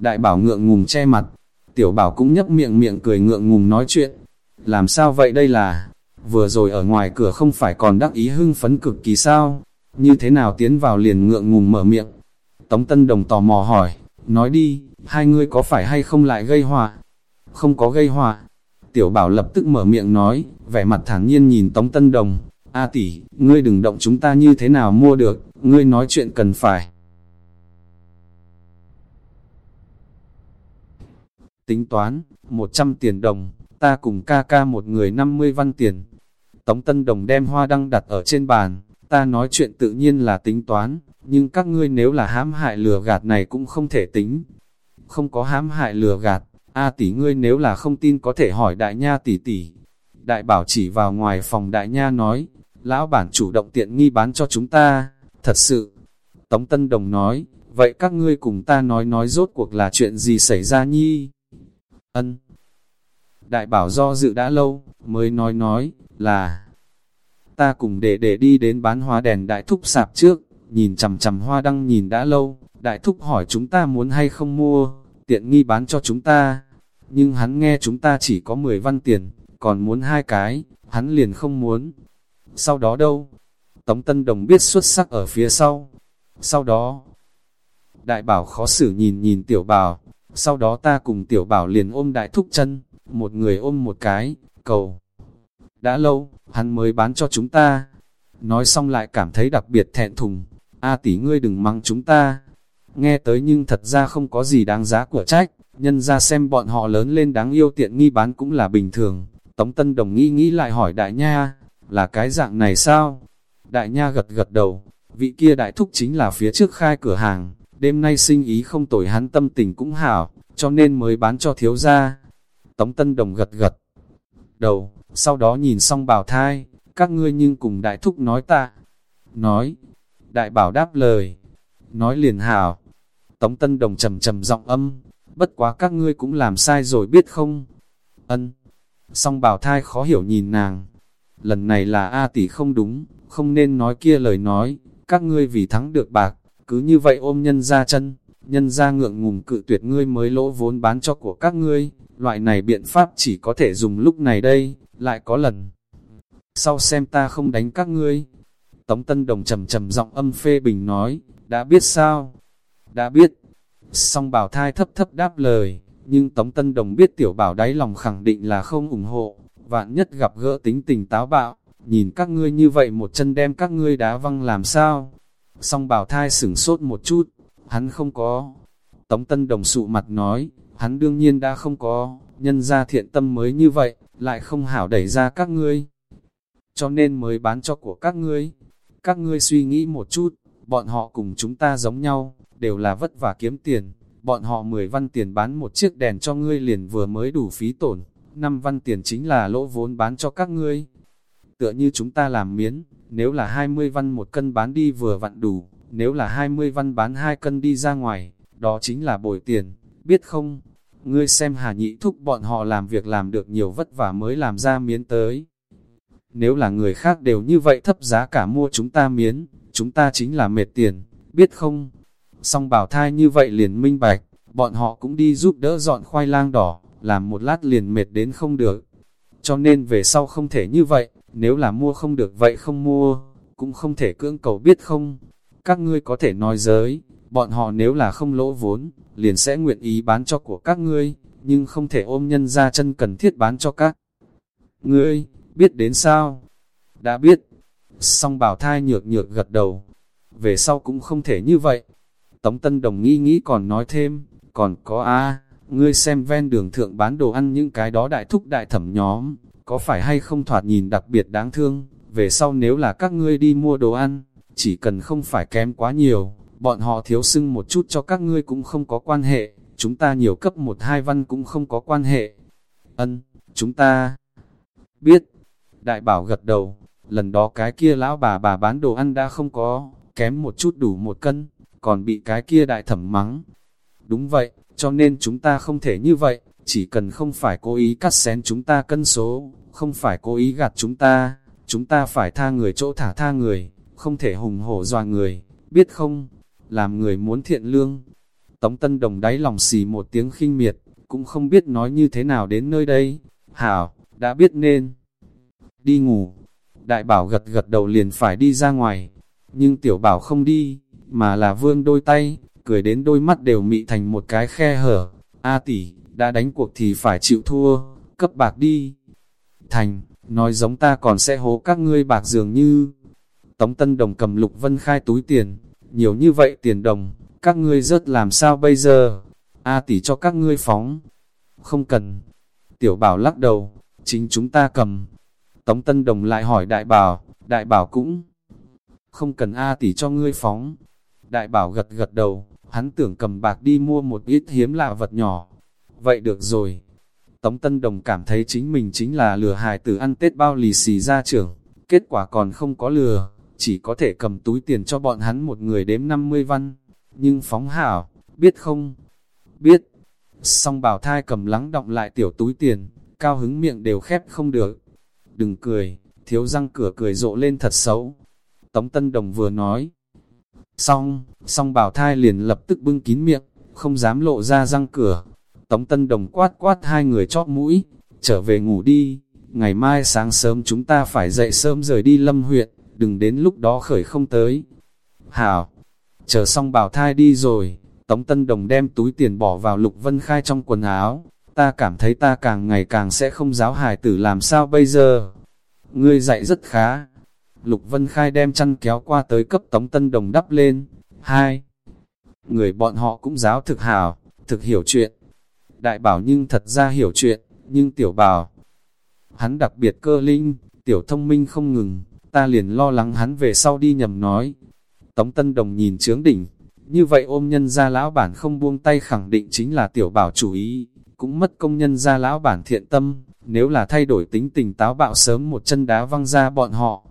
đại bảo ngượng ngùng che mặt, tiểu bảo cũng nhấp miệng miệng cười ngượng ngùng nói chuyện. Làm sao vậy đây là, vừa rồi ở ngoài cửa không phải còn đắc ý hưng phấn cực kỳ sao? Như thế nào tiến vào liền ngượng ngùng mở miệng? Tống Tân Đồng tò mò hỏi, nói đi, hai ngươi có phải hay không lại gây họa? Không có gây họa. Tiểu bảo lập tức mở miệng nói, vẻ mặt thản nhiên nhìn Tống Tân Đồng, A tỷ, ngươi đừng động chúng ta như thế nào mua được, ngươi nói chuyện cần phải. Tính toán, 100 tiền đồng, ta cùng ca ca một người 50 văn tiền. Tống Tân Đồng đem hoa đăng đặt ở trên bàn, ta nói chuyện tự nhiên là tính toán, nhưng các ngươi nếu là hãm hại lừa gạt này cũng không thể tính. Không có hãm hại lừa gạt, A tỷ ngươi nếu là không tin có thể hỏi đại nha tỷ tỷ. Đại bảo chỉ vào ngoài phòng đại nha nói, lão bản chủ động tiện nghi bán cho chúng ta, thật sự. Tống Tân Đồng nói, vậy các ngươi cùng ta nói nói rốt cuộc là chuyện gì xảy ra nhi? Ân. Đại bảo do dự đã lâu, mới nói nói, là ta cùng để để đi đến bán hoa đèn đại thúc sạp trước, nhìn chằm chằm hoa đăng nhìn đã lâu, đại thúc hỏi chúng ta muốn hay không mua, tiện nghi bán cho chúng ta. Nhưng hắn nghe chúng ta chỉ có 10 văn tiền, còn muốn hai cái, hắn liền không muốn. Sau đó đâu? Tống Tân Đồng biết xuất sắc ở phía sau. Sau đó, đại bảo khó xử nhìn nhìn tiểu bảo, sau đó ta cùng tiểu bảo liền ôm đại thúc chân, một người ôm một cái, cầu. Đã lâu, hắn mới bán cho chúng ta. Nói xong lại cảm thấy đặc biệt thẹn thùng. A à, tỷ ngươi đừng mắng chúng ta. Nghe tới nhưng thật ra không có gì đáng giá của trách. Nhân ra xem bọn họ lớn lên đáng yêu tiện nghi bán cũng là bình thường. Tống Tân Đồng nghĩ nghĩ lại hỏi đại nha, là cái dạng này sao? Đại nha gật gật đầu, vị kia đại thúc chính là phía trước khai cửa hàng, đêm nay sinh ý không tồi hắn tâm tình cũng hảo, cho nên mới bán cho thiếu gia. Tống Tân Đồng gật gật đầu, sau đó nhìn xong bảo thai, các ngươi nhưng cùng đại thúc nói ta. Nói, đại bảo đáp lời, nói liền hảo. Tống Tân Đồng trầm trầm giọng âm, bất quá các ngươi cũng làm sai rồi biết không? Ân. Song bảo thai khó hiểu nhìn nàng. Lần này là A tỷ không đúng, không nên nói kia lời nói, các ngươi vì thắng được bạc, cứ như vậy ôm nhân ra chân, nhân ra ngượng ngùng cự tuyệt ngươi mới lỗ vốn bán cho của các ngươi, loại này biện pháp chỉ có thể dùng lúc này đây, lại có lần. Sau xem ta không đánh các ngươi. Tống Tân Đồng trầm trầm giọng âm phê bình nói, đã biết sao? Đã biết. Song bảo thai thấp thấp đáp lời, nhưng Tống Tân Đồng biết tiểu bảo đáy lòng khẳng định là không ủng hộ, vạn nhất gặp gỡ tính tình táo bạo, nhìn các ngươi như vậy một chân đem các ngươi đá văng làm sao? Song bảo thai sửng sốt một chút, hắn không có. Tống Tân Đồng sụ mặt nói, hắn đương nhiên đã không có, nhân ra thiện tâm mới như vậy, lại không hảo đẩy ra các ngươi. Cho nên mới bán cho của các ngươi. Các ngươi suy nghĩ một chút, bọn họ cùng chúng ta giống nhau, đều là vất vả kiếm tiền. Bọn họ 10 văn tiền bán một chiếc đèn cho ngươi liền vừa mới đủ phí tổn, 5 văn tiền chính là lỗ vốn bán cho các ngươi. Tựa như chúng ta làm miến, nếu là 20 văn một cân bán đi vừa vặn đủ, nếu là 20 văn bán hai cân đi ra ngoài, đó chính là bồi tiền, biết không? Ngươi xem hà nhị thúc bọn họ làm việc làm được nhiều vất vả mới làm ra miến tới. Nếu là người khác đều như vậy thấp giá cả mua chúng ta miến, chúng ta chính là mệt tiền, biết không? Song bảo thai như vậy liền minh bạch, bọn họ cũng đi giúp đỡ dọn khoai lang đỏ, làm một lát liền mệt đến không được. Cho nên về sau không thể như vậy, nếu là mua không được vậy không mua, cũng không thể cưỡng cầu biết không? Các ngươi có thể nói giới, bọn họ nếu là không lỗ vốn, liền sẽ nguyện ý bán cho của các ngươi, nhưng không thể ôm nhân ra chân cần thiết bán cho các ngươi, biết đến sao? Đã biết, song bảo thai nhược nhược gật đầu, về sau cũng không thể như vậy. Tống Tân Đồng nghĩ nghĩ còn nói thêm, còn có a ngươi xem ven đường thượng bán đồ ăn những cái đó đại thúc đại thẩm nhóm, có phải hay không thoạt nhìn đặc biệt đáng thương, về sau nếu là các ngươi đi mua đồ ăn, chỉ cần không phải kém quá nhiều, bọn họ thiếu sưng một chút cho các ngươi cũng không có quan hệ, chúng ta nhiều cấp một hai văn cũng không có quan hệ. Ân, chúng ta biết. Đại bảo gật đầu, lần đó cái kia lão bà bà bán đồ ăn đã không có, kém một chút đủ một cân, còn bị cái kia đại thẩm mắng. Đúng vậy, cho nên chúng ta không thể như vậy, chỉ cần không phải cố ý cắt xén chúng ta cân số, không phải cố ý gạt chúng ta, chúng ta phải tha người chỗ thả tha người, không thể hùng hổ dọa người, biết không? Làm người muốn thiện lương. Tống Tân Đồng đáy lòng xì một tiếng khinh miệt, cũng không biết nói như thế nào đến nơi đây. Hảo, đã biết nên đi ngủ. Đại bảo gật gật đầu liền phải đi ra ngoài, nhưng tiểu bảo không đi, mà là vương đôi tay, cười đến đôi mắt đều mị thành một cái khe hở. A tỷ, đã đánh cuộc thì phải chịu thua, cấp bạc đi. Thành, nói giống ta còn sẽ hố các ngươi bạc dường như. Tống Tân Đồng cầm Lục Vân Khai túi tiền, nhiều như vậy tiền đồng, các ngươi rớt làm sao bây giờ? A tỷ cho các ngươi phóng. Không cần. Tiểu bảo lắc đầu, chính chúng ta cầm. Tống Tân Đồng lại hỏi đại bảo, đại bảo cũng không cần A tỷ cho ngươi phóng. Đại bảo gật gật đầu, hắn tưởng cầm bạc đi mua một ít hiếm lạ vật nhỏ. Vậy được rồi. Tống Tân Đồng cảm thấy chính mình chính là lừa hài tử ăn Tết bao lì xì ra trưởng, kết quả còn không có lừa, chỉ có thể cầm túi tiền cho bọn hắn một người đếm 50 văn. Nhưng phóng hảo, biết không? Biết. Song bảo thai cầm lắng động lại tiểu túi tiền, cao hứng miệng đều khép không được. Đừng cười, thiếu răng cửa cười rộ lên thật xấu. Tống Tân Đồng vừa nói. Xong, song bảo thai liền lập tức bưng kín miệng, không dám lộ ra răng cửa. Tống Tân Đồng quát quát hai người chóp mũi, trở về ngủ đi, ngày mai sáng sớm chúng ta phải dậy sớm rời đi lâm huyện, đừng đến lúc đó khởi không tới. Hảo, chờ xong bảo thai đi rồi, Tống Tân Đồng đem túi tiền bỏ vào Lục Vân Khai trong quần áo, ta cảm thấy ta càng ngày càng sẽ không giáo hài tử làm sao bây giờ. Ngươi dạy rất khá. Lục Vân Khai đem chăn kéo qua tới cấp Tống Tân Đồng đắp lên. Hai, người bọn họ cũng giáo thực hảo, thực hiểu chuyện. Đại bảo nhưng thật ra hiểu chuyện, nhưng tiểu bảo, hắn đặc biệt cơ linh, tiểu thông minh không ngừng, ta liền lo lắng hắn về sau đi nhầm nói. Tống Tân Đồng nhìn trướng đỉnh, như vậy ôm nhân gia lão bản không buông tay khẳng định chính là tiểu bảo chủ ý, cũng mất công nhân gia lão bản thiện tâm, nếu là thay đổi tính tình táo bạo sớm một chân đá văng ra bọn họ.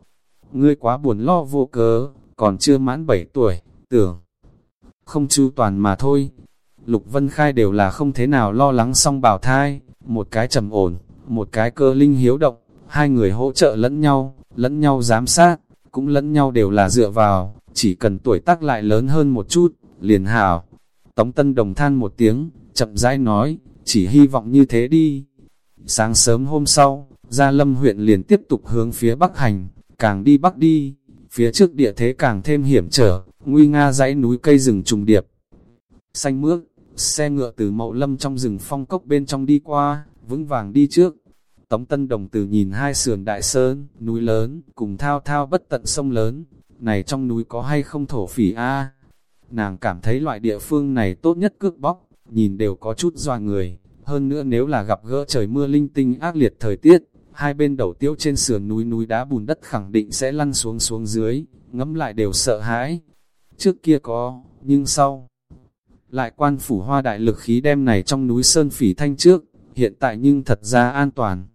Ngươi quá buồn lo vô cớ, còn chưa mãn 7 tuổi, tưởng không chu toàn mà thôi. Lục Vân Khai đều là không thế nào lo lắng song bảo thai, một cái trầm ổn, một cái cơ linh hiếu động, hai người hỗ trợ lẫn nhau, lẫn nhau giám sát, cũng lẫn nhau đều là dựa vào, chỉ cần tuổi tác lại lớn hơn một chút, liền hảo. Tống Tân Đồng than một tiếng, chậm rãi nói, chỉ hy vọng như thế đi. Sáng sớm hôm sau, Gia Lâm huyện liền tiếp tục hướng phía Bắc hành, càng đi Bắc đi, phía trước địa thế càng thêm hiểm trở, nguy nga dãy núi cây rừng trùng điệp. Xanh mướt, xe ngựa từ mậu lâm trong rừng phong cốc bên trong đi qua, vững vàng đi trước. Tống Tân Đồng từ nhìn hai sườn đại sơn, núi lớn, cùng thao thao bất tận sông lớn. Này trong núi có hay không thổ phỉ a Nàng cảm thấy loại địa phương này tốt nhất cước bóc, nhìn đều có chút doa người. Hơn nữa nếu là gặp gỡ trời mưa linh tinh ác liệt thời tiết, hai bên đầu tiêu trên sườn núi núi đá bùn đất khẳng định sẽ lăn xuống xuống dưới, ngấm lại đều sợ hãi. Trước kia có, nhưng sau, lại quan phủ hoa đại lực khí đem này trong núi Sơn Phỉ Thanh trước, hiện tại nhưng thật ra an toàn.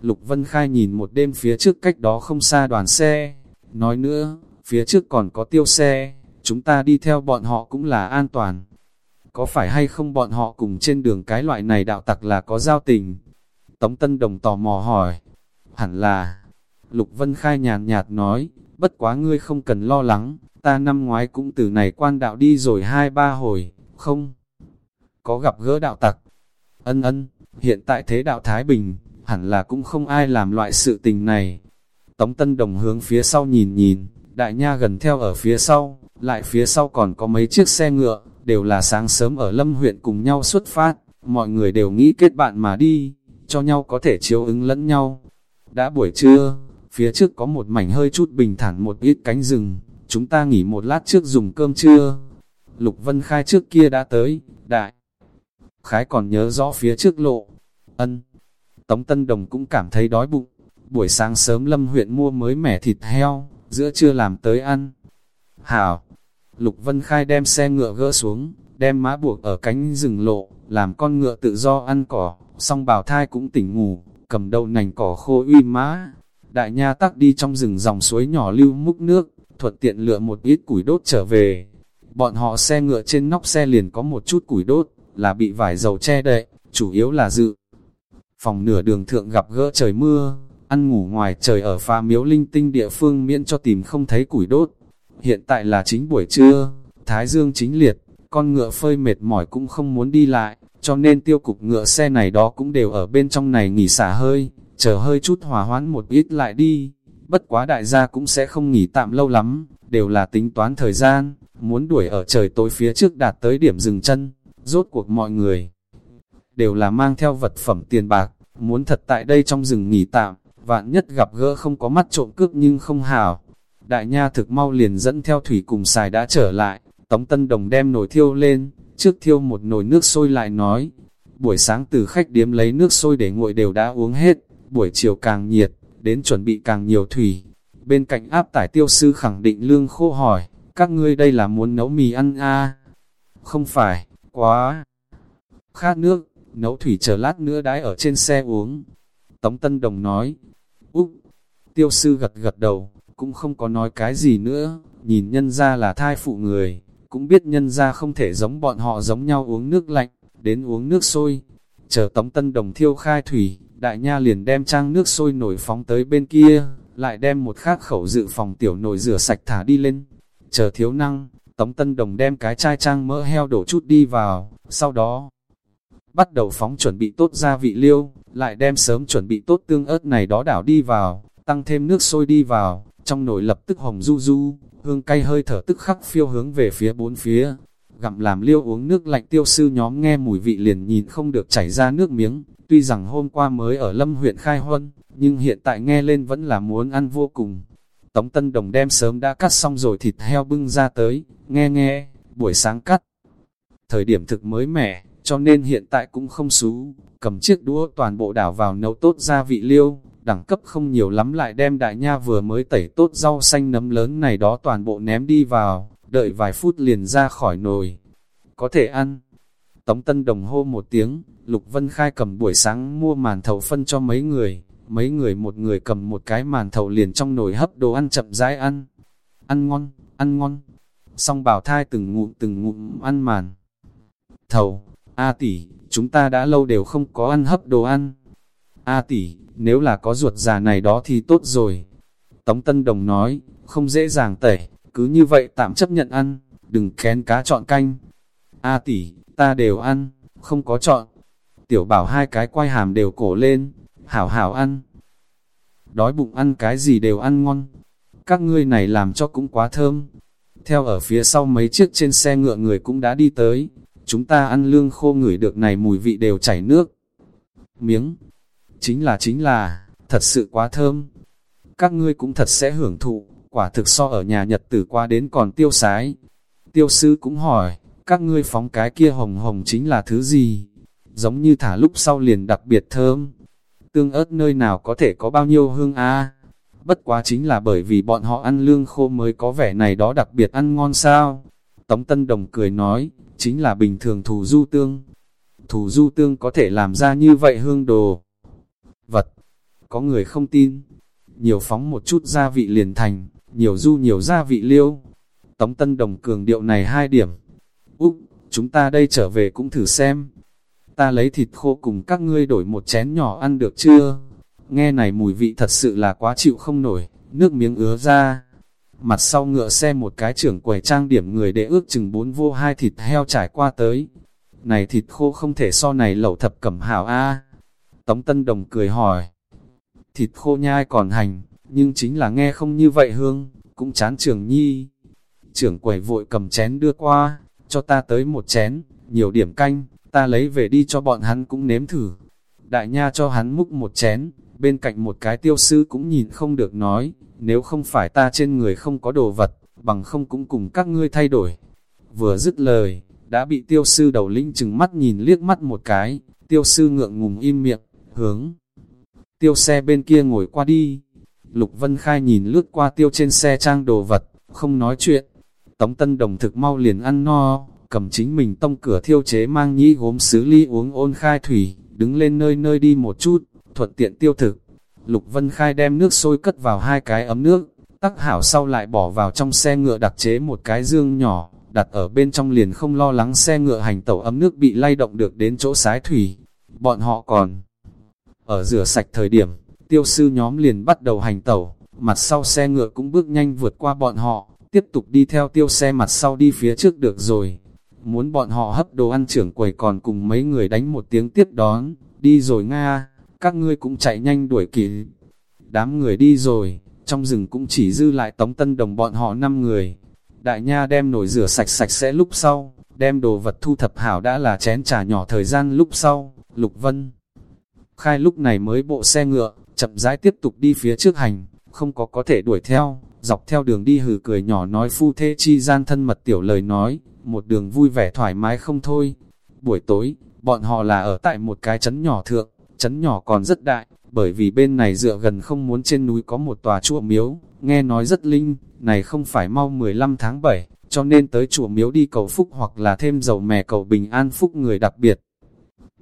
Lục Vân Khai nhìn một đêm phía trước cách đó không xa đoàn xe, nói nữa, phía trước còn có tiêu xe, chúng ta đi theo bọn họ cũng là an toàn. Có phải hay không bọn họ cùng trên đường cái loại này đạo tặc là có giao tình? Tống Tân Đồng tò mò hỏi, hẳn là, Lục Vân Khai nhàn nhạt nói, bất quá ngươi không cần lo lắng, ta năm ngoái cũng từ này quan đạo đi rồi hai ba hồi, không? Có gặp gỡ đạo tặc? Ân ân, hiện tại thế đạo Thái Bình, hẳn là cũng không ai làm loại sự tình này. Tống Tân Đồng hướng phía sau nhìn nhìn, đại nha gần theo ở phía sau, lại phía sau còn có mấy chiếc xe ngựa, đều là sáng sớm ở Lâm huyện cùng nhau xuất phát, mọi người đều nghĩ kết bạn mà đi, cho nhau có thể chiếu ứng lẫn nhau. Đã buổi trưa, phía trước có một mảnh hơi chút bình thản một ít cánh rừng, chúng ta nghỉ một lát trước dùng cơm trưa. Lục Vân Khai trước kia đã tới, đại. Khái còn nhớ rõ phía trước lộ, ân. Tống Tân Đồng cũng cảm thấy đói bụng, buổi sáng sớm Lâm huyện mua mới mẻ thịt heo, giữa trưa làm tới ăn. Hảo, Lục Vân Khai đem xe ngựa gỡ xuống, đem mã buộc ở cánh rừng lộ, làm con ngựa tự do ăn cỏ, song bào thai cũng tỉnh ngủ, cầm đầu nành cỏ khô uy mã. Đại nha tắc đi trong rừng dòng suối nhỏ lưu múc nước, thuận tiện lựa một ít củi đốt trở về. Bọn họ xe ngựa trên nóc xe liền có một chút củi đốt, là bị vải dầu che đậy, chủ yếu là dự. Phòng nửa đường thượng gặp gỡ trời mưa, ăn ngủ ngoài trời ở pha miếu linh tinh địa phương miễn cho tìm không thấy củi đốt. Hiện tại là chính buổi trưa, Thái Dương chính liệt, con ngựa phơi mệt mỏi cũng không muốn đi lại, cho nên tiêu cục ngựa xe này đó cũng đều ở bên trong này nghỉ xả hơi, chờ hơi chút hòa hoãn một ít lại đi. Bất quá đại gia cũng sẽ không nghỉ tạm lâu lắm, đều là tính toán thời gian, muốn đuổi ở trời tối phía trước đạt tới điểm dừng chân, rốt cuộc mọi người. Đều là mang theo vật phẩm tiền bạc, muốn thật tại đây trong rừng nghỉ tạm, vạn nhất gặp gỡ không có mắt trộm cướp nhưng không hảo. Đại nha thực mau liền dẫn theo thủy cùng xài đã trở lại, Tống Tân Đồng đem nồi thiêu lên, trước thiêu một nồi nước sôi lại nói, buổi sáng từ khách điếm lấy nước sôi để nguội đều đã uống hết, buổi chiều càng nhiệt, đến chuẩn bị càng nhiều thủy. Bên cạnh áp tải tiêu sư khẳng định lương khô hỏi, các ngươi đây là muốn nấu mì ăn a Không phải, quá khát nước, nấu thủy chờ lát nữa đãi ở trên xe uống. Tống Tân Đồng nói, Úc, tiêu sư gật gật đầu, cũng không có nói cái gì nữa, nhìn nhân ra là thai phụ người, cũng biết nhân ra không thể giống bọn họ giống nhau uống nước lạnh, đến uống nước sôi. Chờ Tống Tân Đồng thiêu khai thủy, đại nha liền đem trang nước sôi nổi phóng tới bên kia, lại đem một khác khẩu dự phòng tiểu nồi rửa sạch thả đi lên. Chờ thiếu năng, Tống Tân Đồng đem cái chai trang mỡ heo đổ chút đi vào, sau đó bắt đầu phóng chuẩn bị tốt gia vị liêu, lại đem sớm chuẩn bị tốt tương ớt này đó đảo đi vào, tăng thêm nước sôi đi vào, trong nồi lập tức hồng du du, hương cay hơi thở tức khắc phiêu hướng về phía bốn phía. Gặm làm liêu uống nước lạnh tiêu sư nhóm nghe mùi vị liền nhìn không được chảy ra nước miếng, tuy rằng hôm qua mới ở lâm huyện khai huân, nhưng hiện tại nghe lên vẫn là muốn ăn vô cùng. Tống Tân Đồng đem sớm đã cắt xong rồi thịt heo bưng ra tới, nghe nghe, buổi sáng cắt. Thời điểm thực mới mẻ, cho nên hiện tại cũng không xú, cầm chiếc đũa toàn bộ đảo vào nấu tốt gia vị liêu, đẳng cấp không nhiều lắm lại đem đại nha vừa mới tẩy tốt rau xanh nấm lớn này đó toàn bộ ném đi vào, đợi vài phút liền ra khỏi nồi. Có thể ăn. Tống Tân Đồng hô một tiếng, Lục Vân Khai cầm buổi sáng mua màn thầu phân cho mấy người, mấy người một người cầm một cái màn thầu liền trong nồi hấp đồ ăn chậm rãi ăn. Ăn ngon, ăn ngon. Xong bảo thai từng ngụm từng ngụm ăn màn. Thầu, A tỷ, chúng ta đã lâu đều không có ăn hấp đồ ăn. A tỷ, nếu là có ruột già này đó thì tốt rồi. Tống Tân Đồng nói, không dễ dàng tẩy, cứ như vậy tạm chấp nhận ăn, đừng kén cá chọn canh. A tỷ, ta đều ăn, không có chọn. Tiểu bảo hai cái quay hàm đều cổ lên, hảo hảo ăn. Đói bụng ăn cái gì đều ăn ngon. các ngươi này làm cho cũng quá thơm. Theo ở phía sau mấy chiếc trên xe ngựa người cũng đã đi tới, chúng ta ăn lương khô ngửi được này mùi vị đều chảy nước. Miếng, chính là chính là, thật sự quá thơm. Các ngươi cũng thật sẽ hưởng thụ, quả thực so ở nhà nhật tử qua đến còn tiêu sái. Tiêu sư cũng hỏi, các ngươi phóng cái kia hồng hồng chính là thứ gì? Giống như thả lúc sau liền đặc biệt thơm. Tương ớt nơi nào có thể có bao nhiêu hương a Bất quá chính là bởi vì bọn họ ăn lương khô mới có vẻ này đó đặc biệt ăn ngon sao? Tống Tân Đồng cười nói, chính là bình thường thù du tương. Thù du tương có thể làm ra như vậy hương đồ. Vật, có người không tin. Nhiều phóng một chút gia vị liền thành, nhiều du nhiều gia vị liêu. Tống Tân Đồng cường điệu này hai điểm. Úc, chúng ta đây trở về cũng thử xem. Ta lấy thịt khô cùng các ngươi đổi một chén nhỏ ăn được chưa? Nghe này mùi vị thật sự là quá chịu không nổi, nước miếng ứa ra. Mặt sau ngựa xe một cái trưởng quầy trang điểm người để ước chừng bốn vô hai thịt heo trải qua tới. Này thịt khô không thể so này lẩu thập cẩm hảo a Tống Tân Đồng cười hỏi. Thịt khô nhai còn hành, nhưng chính là nghe không như vậy hương, cũng chán trưởng nhi. Trưởng quầy vội cầm chén đưa qua, cho ta tới một chén, nhiều điểm canh, ta lấy về đi cho bọn hắn cũng nếm thử. Đại nha cho hắn múc một chén, bên cạnh một cái tiêu sư cũng nhìn không được nói, nếu không phải ta trên người không có đồ vật, bằng không cũng cùng các ngươi thay đổi. Vừa dứt lời, đã bị tiêu sư đầu linh chừng mắt nhìn liếc mắt một cái, tiêu sư ngượng ngùng im miệng, hướng. Tiêu xe bên kia ngồi qua đi, Lục Vân Khai nhìn lướt qua tiêu trên xe trang đồ vật, không nói chuyện. Tống Tân Đồng thực mau liền ăn no, cầm chính mình tông cửa thiêu chế mang nhĩ gốm sứ ly uống ôn khai thủy, đứng lên nơi nơi đi một chút, thuận tiện tiêu thực. Lục Vân Khai đem nước sôi cất vào hai cái ấm nước, tắc hảo sau lại bỏ vào trong xe ngựa đặc chế một cái dương nhỏ, đặt ở bên trong liền không lo lắng xe ngựa hành tẩu ấm nước bị lay động được đến chỗ sái thủy. Bọn họ còn ở rửa sạch thời điểm, tiêu sư nhóm liền bắt đầu hành tẩu, mặt sau xe ngựa cũng bước nhanh vượt qua bọn họ, tiếp tục đi theo tiêu xe mặt sau đi phía trước được rồi. Muốn bọn họ hấp đồ ăn trưởng quầy còn cùng mấy người đánh một tiếng tiếp đón, đi rồi Nga các ngươi cũng chạy nhanh đuổi kịp. Đám người đi rồi, trong rừng cũng chỉ dư lại tống tân đồng bọn họ năm người. Đại nha đem nồi rửa sạch sạch sẽ lúc sau, đem đồ vật thu thập hảo đã là chén trà nhỏ thời gian lúc sau, Lục Vân. Khai lúc này mới bộ xe ngựa, chậm rãi tiếp tục đi phía trước hành, không có có thể đuổi theo, dọc theo đường đi hừ cười nhỏ nói phu thê chi gian thân mật tiểu lời nói, một đường vui vẻ thoải mái không thôi. Buổi tối, bọn họ là ở tại một cái trấn nhỏ thượng, trấn nhỏ còn rất đại, bởi vì bên này dựa gần không muốn trên núi có một tòa chùa miếu, nghe nói rất linh, này không phải mau 15 tháng 7, cho nên tới chùa miếu đi cầu phúc hoặc là thêm dầu mè cầu bình an phúc người đặc biệt.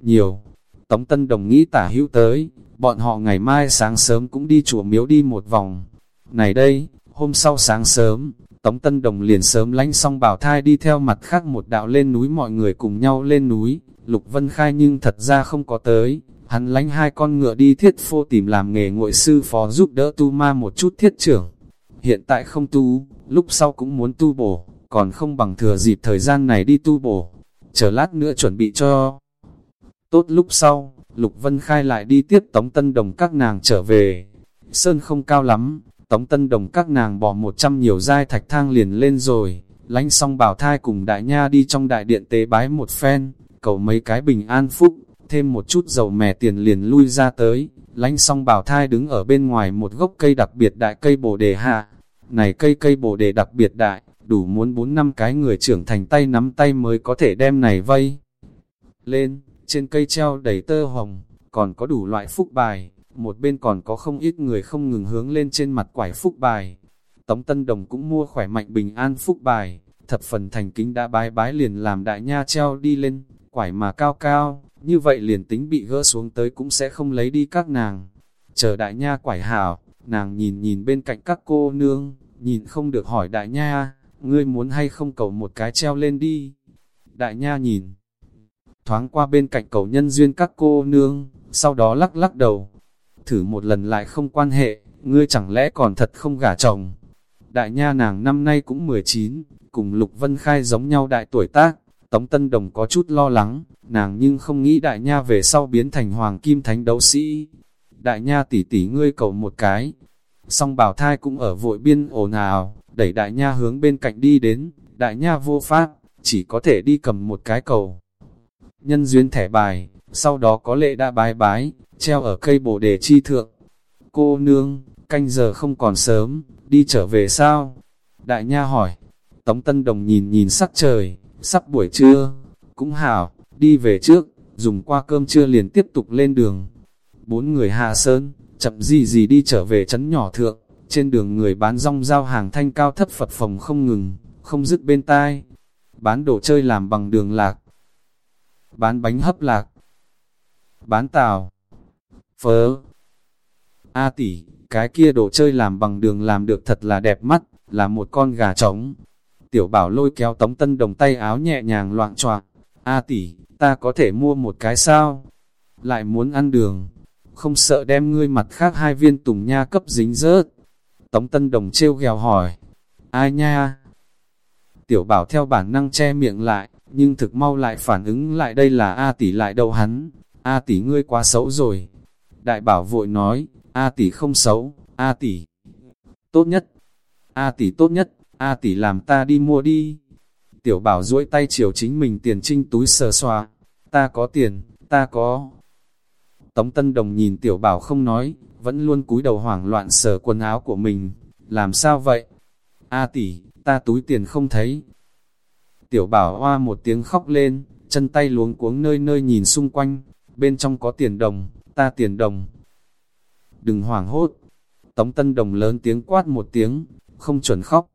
Nhiều, Tống Tân Đồng nghĩ tả hữu tới, bọn họ ngày mai sáng sớm cũng đi chùa miếu đi một vòng. Này đây, hôm sau sáng sớm, Tống Tân Đồng liền sớm lánh xong bảo thai đi theo mặt khác một đạo lên núi mọi người cùng nhau lên núi, Lục Vân Khai nhưng thật ra không có tới, Hắn lánh hai con ngựa đi thiết phô tìm làm nghề ngội sư phó giúp đỡ tu ma một chút thiết trưởng. Hiện tại không tu, lúc sau cũng muốn tu bổ, còn không bằng thừa dịp thời gian này đi tu bổ. Chờ lát nữa chuẩn bị cho. Tốt lúc sau, Lục Vân Khai lại đi tiếp Tống Tân Đồng các nàng trở về. Sơn không cao lắm, Tống Tân Đồng các nàng bỏ một trăm nhiều giai thạch thang liền lên rồi. Lánh xong bảo thai cùng đại nha đi trong đại điện tế bái một phen, cầu mấy cái bình an phúc thêm một chút dầu mè tiền liền lui ra tới, lánh xong bảo thai đứng ở bên ngoài một gốc cây đặc biệt đại cây bồ đề hạ. Này cây cây bồ đề đặc biệt đại, đủ muốn bốn năm cái người trưởng thành tay nắm tay mới có thể đem này vây. Lên, trên cây treo đầy tơ hồng, còn có đủ loại phúc bài, một bên còn có không ít người không ngừng hướng lên trên mặt quải phúc bài. Tống Tân Đồng cũng mua khỏe mạnh bình an phúc bài, thập phần thành kính đã bái bái liền làm đại nha treo đi lên, quải mà cao cao, như vậy liền tính bị gỡ xuống tới cũng sẽ không lấy đi các nàng. Chờ đại nha quải hảo, nàng nhìn nhìn bên cạnh các cô nương, nhìn không được hỏi đại nha, ngươi muốn hay không cầu một cái treo lên đi. Đại nha nhìn, thoáng qua bên cạnh cầu nhân duyên các cô nương, sau đó lắc lắc đầu. Thử một lần lại không quan hệ, ngươi chẳng lẽ còn thật không gả chồng. Đại nha nàng năm nay cũng 19, cùng Lục Vân Khai giống nhau đại tuổi tác, Tống Tân Đồng có chút lo lắng, nàng nhưng không nghĩ đại nha về sau biến thành hoàng kim thánh đấu sĩ. Đại nha tỷ tỷ ngươi cầu một cái. song bảo thai cũng ở vội biên ồn ào, đẩy đại nha hướng bên cạnh đi đến, đại nha vô pháp, chỉ có thể đi cầm một cái cầu. Nhân duyên thẻ bài, sau đó có lệ đã bái bái, treo ở cây bồ đề chi thượng. Cô nương, canh giờ không còn sớm, đi trở về sao? Đại nha hỏi, Tống Tân Đồng nhìn nhìn sắc trời, sắp buổi trưa, cũng hảo, đi về trước, dùng qua cơm trưa liền tiếp tục lên đường. Bốn người hạ sơn, chậm gì gì đi trở về trấn nhỏ thượng, trên đường người bán rong giao hàng thanh cao thấp Phật phòng không ngừng, không dứt bên tai. Bán đồ chơi làm bằng đường lạc, bán bánh hấp lạc, bán tàu, phớ. A tỷ, cái kia đồ chơi làm bằng đường làm được thật là đẹp mắt, là một con gà trống. Tiểu bảo lôi kéo tống tân đồng tay áo nhẹ nhàng loạn choạc. A tỷ, ta có thể mua một cái sao? Lại muốn ăn đường, không sợ đem ngươi mặt khác hai viên tùng nha cấp dính rớt. Tống Tân Đồng trêu ghèo hỏi, ai nha? Tiểu bảo theo bản năng che miệng lại, nhưng thực mau lại phản ứng lại đây là A tỷ lại đầu hắn. A tỷ ngươi quá xấu rồi. Đại bảo vội nói, A tỷ không xấu, A tỷ tốt nhất. A tỷ tốt nhất, A tỷ làm ta đi mua đi. Tiểu bảo duỗi tay chiều chính mình tiền trinh túi sờ xoa. Ta có tiền, ta có. Tống Tân Đồng nhìn tiểu bảo không nói, vẫn luôn cúi đầu hoảng loạn sờ quần áo của mình. Làm sao vậy? A tỷ, ta túi tiền không thấy. Tiểu bảo hoa một tiếng khóc lên, chân tay luống cuống nơi nơi nhìn xung quanh, bên trong có tiền đồng, ta tiền đồng. Đừng hoảng hốt. Tống Tân Đồng lớn tiếng quát một tiếng, không chuẩn khóc.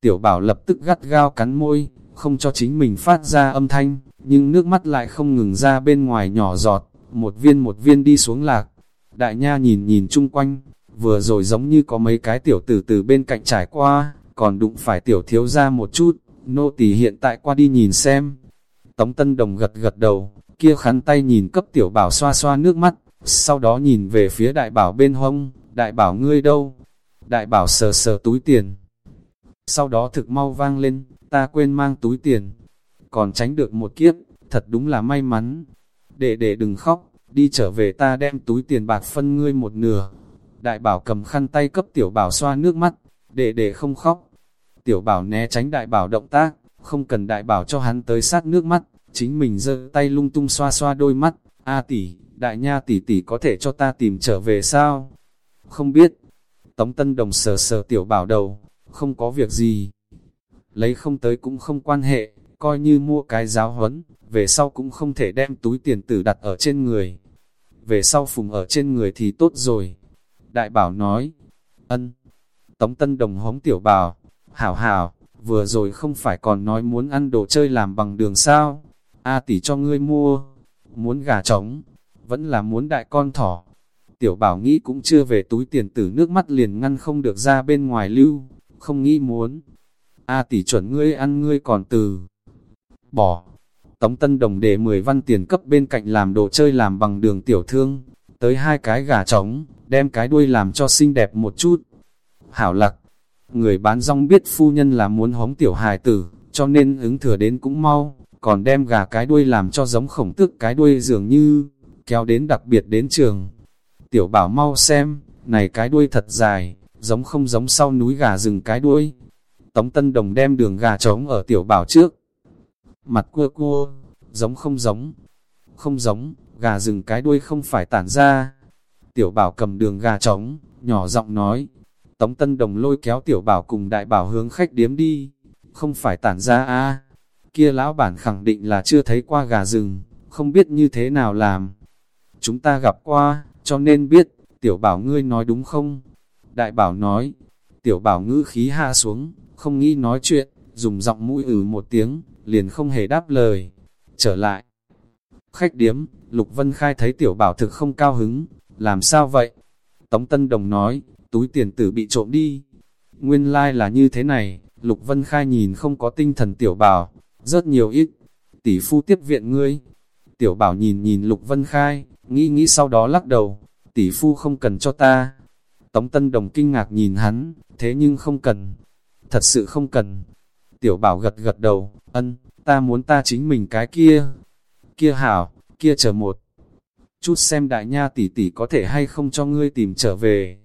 Tiểu bảo lập tức gắt gao cắn môi, không cho chính mình phát ra âm thanh, nhưng nước mắt lại không ngừng ra bên ngoài nhỏ giọt, một viên một viên đi xuống lạc. Đại nha nhìn nhìn chung quanh, vừa rồi giống như có mấy cái tiểu tử từ bên cạnh trải qua, còn đụng phải tiểu thiếu ra một chút, nô tỳ hiện tại qua đi nhìn xem. Tống Tân Đồng gật gật đầu, kia khắn tay nhìn cấp tiểu bảo xoa xoa nước mắt, sau đó nhìn về phía đại bảo bên hông, đại bảo ngươi đâu? Đại bảo sờ sờ túi tiền. Sau đó thực mau vang lên, ta quên mang túi tiền. Còn tránh được một kiếp, thật đúng là may mắn. Để để đừng khóc, đi trở về ta đem túi tiền bạc phân ngươi một nửa. Đại bảo cầm khăn tay cấp tiểu bảo xoa nước mắt, để để không khóc. Tiểu bảo né tránh đại bảo động tác, không cần đại bảo cho hắn tới sát nước mắt, chính mình giơ tay lung tung xoa xoa đôi mắt. A tỷ, đại nha tỷ tỷ có thể cho ta tìm trở về sao? Không biết. Tống Tân Đồng sờ sờ tiểu bảo đầu, không có việc gì. Lấy không tới cũng không quan hệ, coi như mua cái giáo huấn, về sau cũng không thể đem túi tiền tử đặt ở trên người. Về sau phùng ở trên người thì tốt rồi. Đại bảo nói, ân. Tống Tân Đồng hống tiểu bảo, hảo hảo, vừa rồi không phải còn nói muốn ăn đồ chơi làm bằng đường sao. A tỷ cho ngươi mua, muốn gà trống, vẫn là muốn đại con thỏ. Tiểu bảo nghĩ cũng chưa về túi tiền tử nước mắt liền ngăn không được ra bên ngoài lưu, không nghĩ muốn. A tỷ chuẩn ngươi ăn ngươi còn từ. Bỏ. Tống Tân Đồng để 10 văn tiền cấp bên cạnh làm đồ chơi làm bằng đường tiểu thương, tới hai cái gà trống, đem cái đuôi làm cho xinh đẹp một chút. Hảo lạc, người bán rong biết phu nhân là muốn hống tiểu hài tử, cho nên ứng thừa đến cũng mau, còn đem gà cái đuôi làm cho giống khổng tước cái đuôi dường như, kéo đến đặc biệt đến trường. Tiểu bảo mau xem, này cái đuôi thật dài, giống không giống sau núi gà rừng cái đuôi. Tống Tân Đồng đem đường gà trống ở tiểu bảo trước. Mặt cua cua, giống không giống. Không giống, gà rừng cái đuôi không phải tản ra. Tiểu bảo cầm đường gà trống, nhỏ giọng nói. Tống Tân Đồng lôi kéo tiểu bảo cùng đại bảo hướng khách điếm đi. Không phải tản ra a Kia lão bản khẳng định là chưa thấy qua gà rừng, không biết như thế nào làm. Chúng ta gặp qua, cho nên biết, tiểu bảo ngươi nói đúng không? Đại bảo nói, tiểu bảo ngữ khí hạ xuống, không nghĩ nói chuyện, dùng giọng mũi ử một tiếng, liền không hề đáp lời. Trở lại, khách điếm, Lục Vân Khai thấy tiểu bảo thực không cao hứng, làm sao vậy? Tống Tân Đồng nói, túi tiền tử bị trộm đi. Nguyên lai like là như thế này, Lục Vân Khai nhìn không có tinh thần tiểu bảo, rất nhiều ít. Tỷ phu tiếp viện ngươi. Tiểu bảo nhìn nhìn Lục Vân Khai, nghĩ nghĩ sau đó lắc đầu, tỷ phu không cần cho ta. Tống Tân Đồng kinh ngạc nhìn hắn, thế nhưng không cần, thật sự không cần. Tiểu bảo gật gật đầu, ân, ta muốn ta chính mình cái kia, kia hảo, kia chờ một. Chút xem đại nha tỷ tỷ có thể hay không cho ngươi tìm trở về.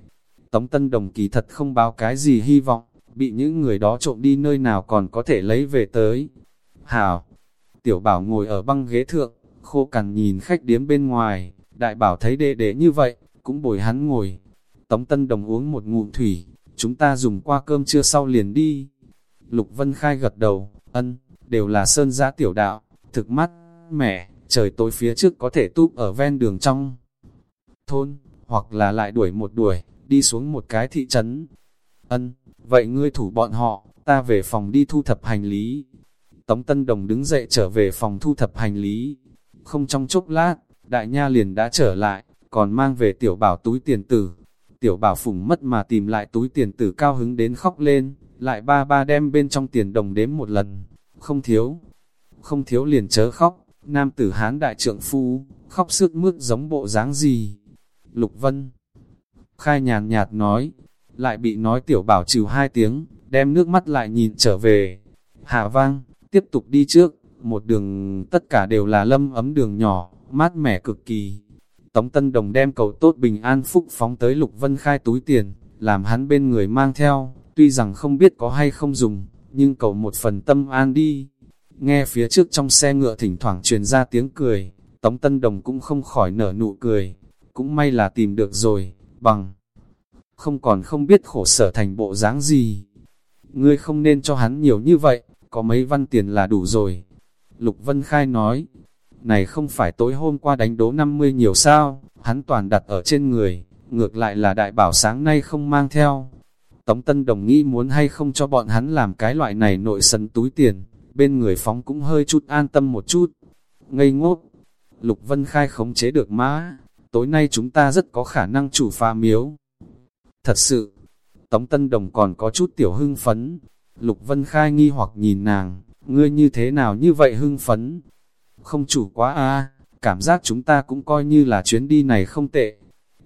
Tống Tân Đồng kỳ thật không báo cái gì hy vọng, bị những người đó trộm đi nơi nào còn có thể lấy về tới. Hảo, tiểu bảo ngồi ở băng ghế thượng, khô cằn nhìn khách điếm bên ngoài, đại bảo thấy đệ đệ như vậy, cũng bồi hắn ngồi. Tống Tân Đồng uống một ngụm thủy, chúng ta dùng qua cơm trưa sau liền đi. Lục Vân Khai gật đầu, ân, đều là sơn giã tiểu đạo, thực mắt, mẻ, trời tối phía trước có thể túp ở ven đường trong thôn, hoặc là lại đuổi một đuổi, đi xuống một cái thị trấn. Ân, vậy ngươi thủ bọn họ, ta về phòng đi thu thập hành lý. Tống Tân Đồng đứng dậy trở về phòng thu thập hành lý. Không trong chốc lát, đại nha liền đã trở lại, còn mang về tiểu bảo túi tiền tử. Tiểu bảo phủng mất mà tìm lại túi tiền tử cao hứng đến khóc lên, lại ba ba đem bên trong tiền đồng đếm một lần. Không thiếu, không thiếu liền chớ khóc, nam tử hán đại trượng phu, khóc sức mướt giống bộ dáng gì. Lục Vân Khai nhàn nhạt nói, lại bị nói tiểu bảo trừ hai tiếng, đem nước mắt lại nhìn trở về. Hạ vang, tiếp tục đi trước, một đường tất cả đều là lâm ấm đường nhỏ, mát mẻ cực kỳ. Tống Tân Đồng đem cầu tốt bình an phúc phóng tới Lục Vân Khai túi tiền, làm hắn bên người mang theo, tuy rằng không biết có hay không dùng, nhưng cầu một phần tâm an đi. Nghe phía trước trong xe ngựa thỉnh thoảng truyền ra tiếng cười, Tống Tân Đồng cũng không khỏi nở nụ cười, cũng may là tìm được rồi, bằng. Không còn không biết khổ sở thành bộ dáng gì. Ngươi không nên cho hắn nhiều như vậy, có mấy văn tiền là đủ rồi. Lục Vân Khai nói, này không phải tối hôm qua đánh đố 50 nhiều sao, hắn toàn đặt ở trên người, ngược lại là đại bảo sáng nay không mang theo. Tống Tân Đồng nghĩ muốn hay không cho bọn hắn làm cái loại này nội sân túi tiền, bên người phóng cũng hơi chút an tâm một chút. Ngây ngốc, Lục Vân Khai khống chế được má, tối nay chúng ta rất có khả năng chủ pha miếu. Thật sự, Tống Tân Đồng còn có chút tiểu hưng phấn. Lục Vân Khai nghi hoặc nhìn nàng, ngươi như thế nào như vậy hưng phấn? Không chủ quá a cảm giác chúng ta cũng coi như là chuyến đi này không tệ.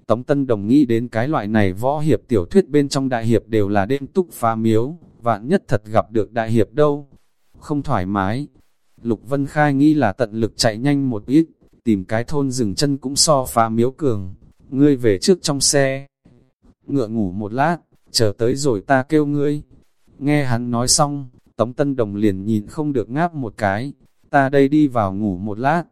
Tống Tân Đồng nghĩ đến cái loại này võ hiệp tiểu thuyết bên trong đại hiệp đều là đêm túc phá miếu, vạn nhất thật gặp được đại hiệp đâu. Không thoải mái. Lục Vân Khai nghĩ là tận lực chạy nhanh một ít, tìm cái thôn dừng chân cũng so phá miếu cường. Ngươi về trước trong xe. Ngựa ngủ một lát, chờ tới rồi ta kêu ngươi. Nghe hắn nói xong, Tống Tân Đồng liền nhìn không được ngáp một cái. Ta đây đi vào ngủ một lát.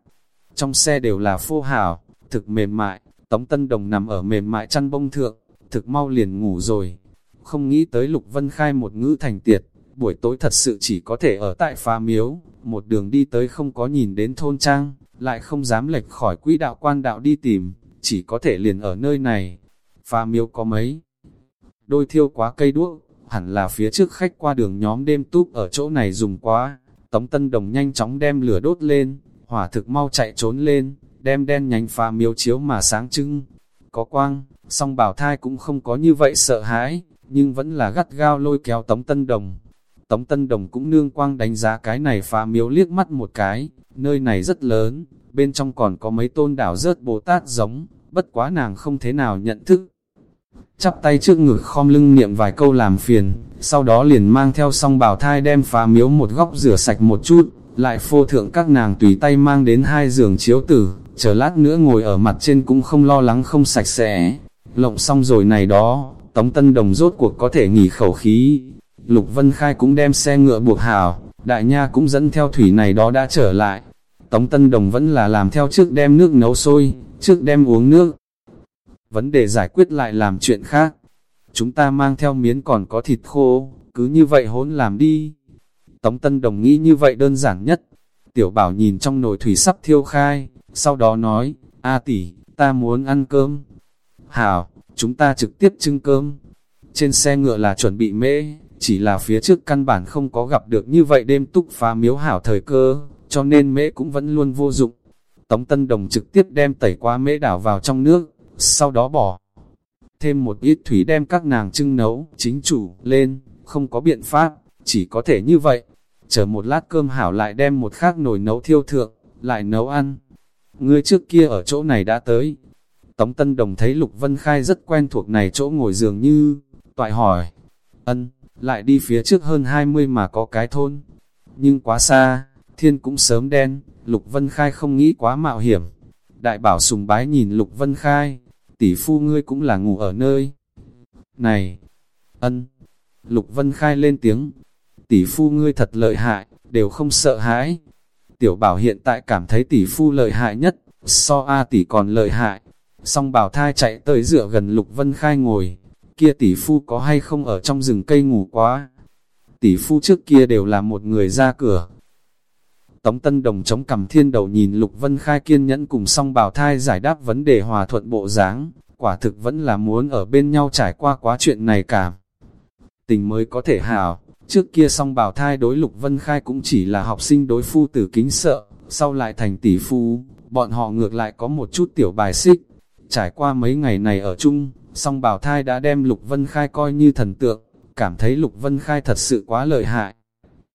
Trong xe đều là phô hảo, thực mềm mại. Tống Tân Đồng nằm ở mềm mại chăn bông thượng, thực mau liền ngủ rồi. Không nghĩ tới Lục Vân Khai một ngữ thành tiệt, buổi tối thật sự chỉ có thể ở tại phá miếu, một đường đi tới không có nhìn đến thôn trang, lại không dám lệch khỏi quỹ đạo quan đạo đi tìm, chỉ có thể liền ở nơi này. Pha miếu có mấy đôi thiêu quá cây đuốc, hẳn là phía trước khách qua đường nhóm đêm túp ở chỗ này dùng quá. Tống Tân Đồng nhanh chóng đem lửa đốt lên, hỏa thực mau chạy trốn lên, đem đen nhánh pha miếu chiếu mà sáng trưng. Có quang, song bảo thai cũng không có như vậy sợ hãi, nhưng vẫn là gắt gao lôi kéo Tống Tân Đồng. Tống Tân Đồng cũng nương quang đánh giá cái này pha miếu liếc mắt một cái, nơi này rất lớn, bên trong còn có mấy tôn đảo rớt Bồ Tát giống, bất quá nàng không thế nào nhận thức. Chắp tay trước ngực khom lưng niệm vài câu làm phiền, sau đó liền mang theo song bảo thai đem phá miếu một góc rửa sạch một chút, lại phô thượng các nàng tùy tay mang đến hai giường chiếu tử, chờ lát nữa ngồi ở mặt trên cũng không lo lắng không sạch sẽ. Lộng xong rồi này đó, Tống Tân Đồng rốt cuộc có thể nghỉ khẩu khí. Lục Vân Khai cũng đem xe ngựa buộc hào đại nha cũng dẫn theo thủy này đó đã trở lại. Tống Tân Đồng vẫn là làm theo trước đem nước nấu sôi, trước đem uống nước. Vấn đề giải quyết lại làm chuyện khác. Chúng ta mang theo miến còn có thịt khô, cứ như vậy hỗn làm đi. Tống Tân Đồng nghĩ như vậy đơn giản nhất. Tiểu bảo nhìn trong nồi thủy sắp thiêu khai, sau đó nói, A tỷ, ta muốn ăn cơm. Hảo, chúng ta trực tiếp trưng cơm. Trên xe ngựa là chuẩn bị mễ, chỉ là phía trước căn bản không có gặp được như vậy đêm túc phá miếu hảo thời cơ, cho nên mễ cũng vẫn luôn vô dụng. Tống Tân Đồng trực tiếp đem tẩy qua mễ đảo vào trong nước, sau đó bỏ thêm một ít thủy đem các nàng trưng nấu, chính chủ, lên, không có biện pháp, chỉ có thể như vậy. Chờ một lát cơm hảo lại đem một khác nồi nấu thiêu thượng, lại nấu ăn. Ngươi trước kia ở chỗ này đã tới. Tống Tân Đồng thấy Lục Vân Khai rất quen thuộc này chỗ ngồi dường như, toại hỏi, ân, lại đi phía trước hơn 20 mà có cái thôn. Nhưng quá xa, thiên cũng sớm đen, Lục Vân Khai không nghĩ quá mạo hiểm. Đại bảo sùng bái nhìn Lục Vân Khai, tỷ phu ngươi cũng là ngủ ở nơi. Này, ân, Lục Vân Khai lên tiếng, tỷ phu ngươi thật lợi hại, đều không sợ hãi. Tiểu bảo hiện tại cảm thấy tỷ phu lợi hại nhất, so A tỷ còn lợi hại. Song bảo thai chạy tới dựa gần Lục Vân Khai ngồi, kia tỷ phu có hay không ở trong rừng cây ngủ quá. Tỷ phu trước kia đều là một người ra cửa. Tống Tân Đồng chống cầm thiên đầu nhìn Lục Vân Khai kiên nhẫn cùng song bảo thai giải đáp vấn đề hòa thuận bộ dáng, quả thực vẫn là muốn ở bên nhau trải qua quá chuyện này cả. Tình mới có thể hảo, trước kia song bảo thai đối Lục Vân Khai cũng chỉ là học sinh đối phu tử kính sợ, sau lại thành tỷ phu, bọn họ ngược lại có một chút tiểu bài xích. Trải qua mấy ngày này ở chung, song bảo thai đã đem Lục Vân Khai coi như thần tượng, cảm thấy Lục Vân Khai thật sự quá lợi hại.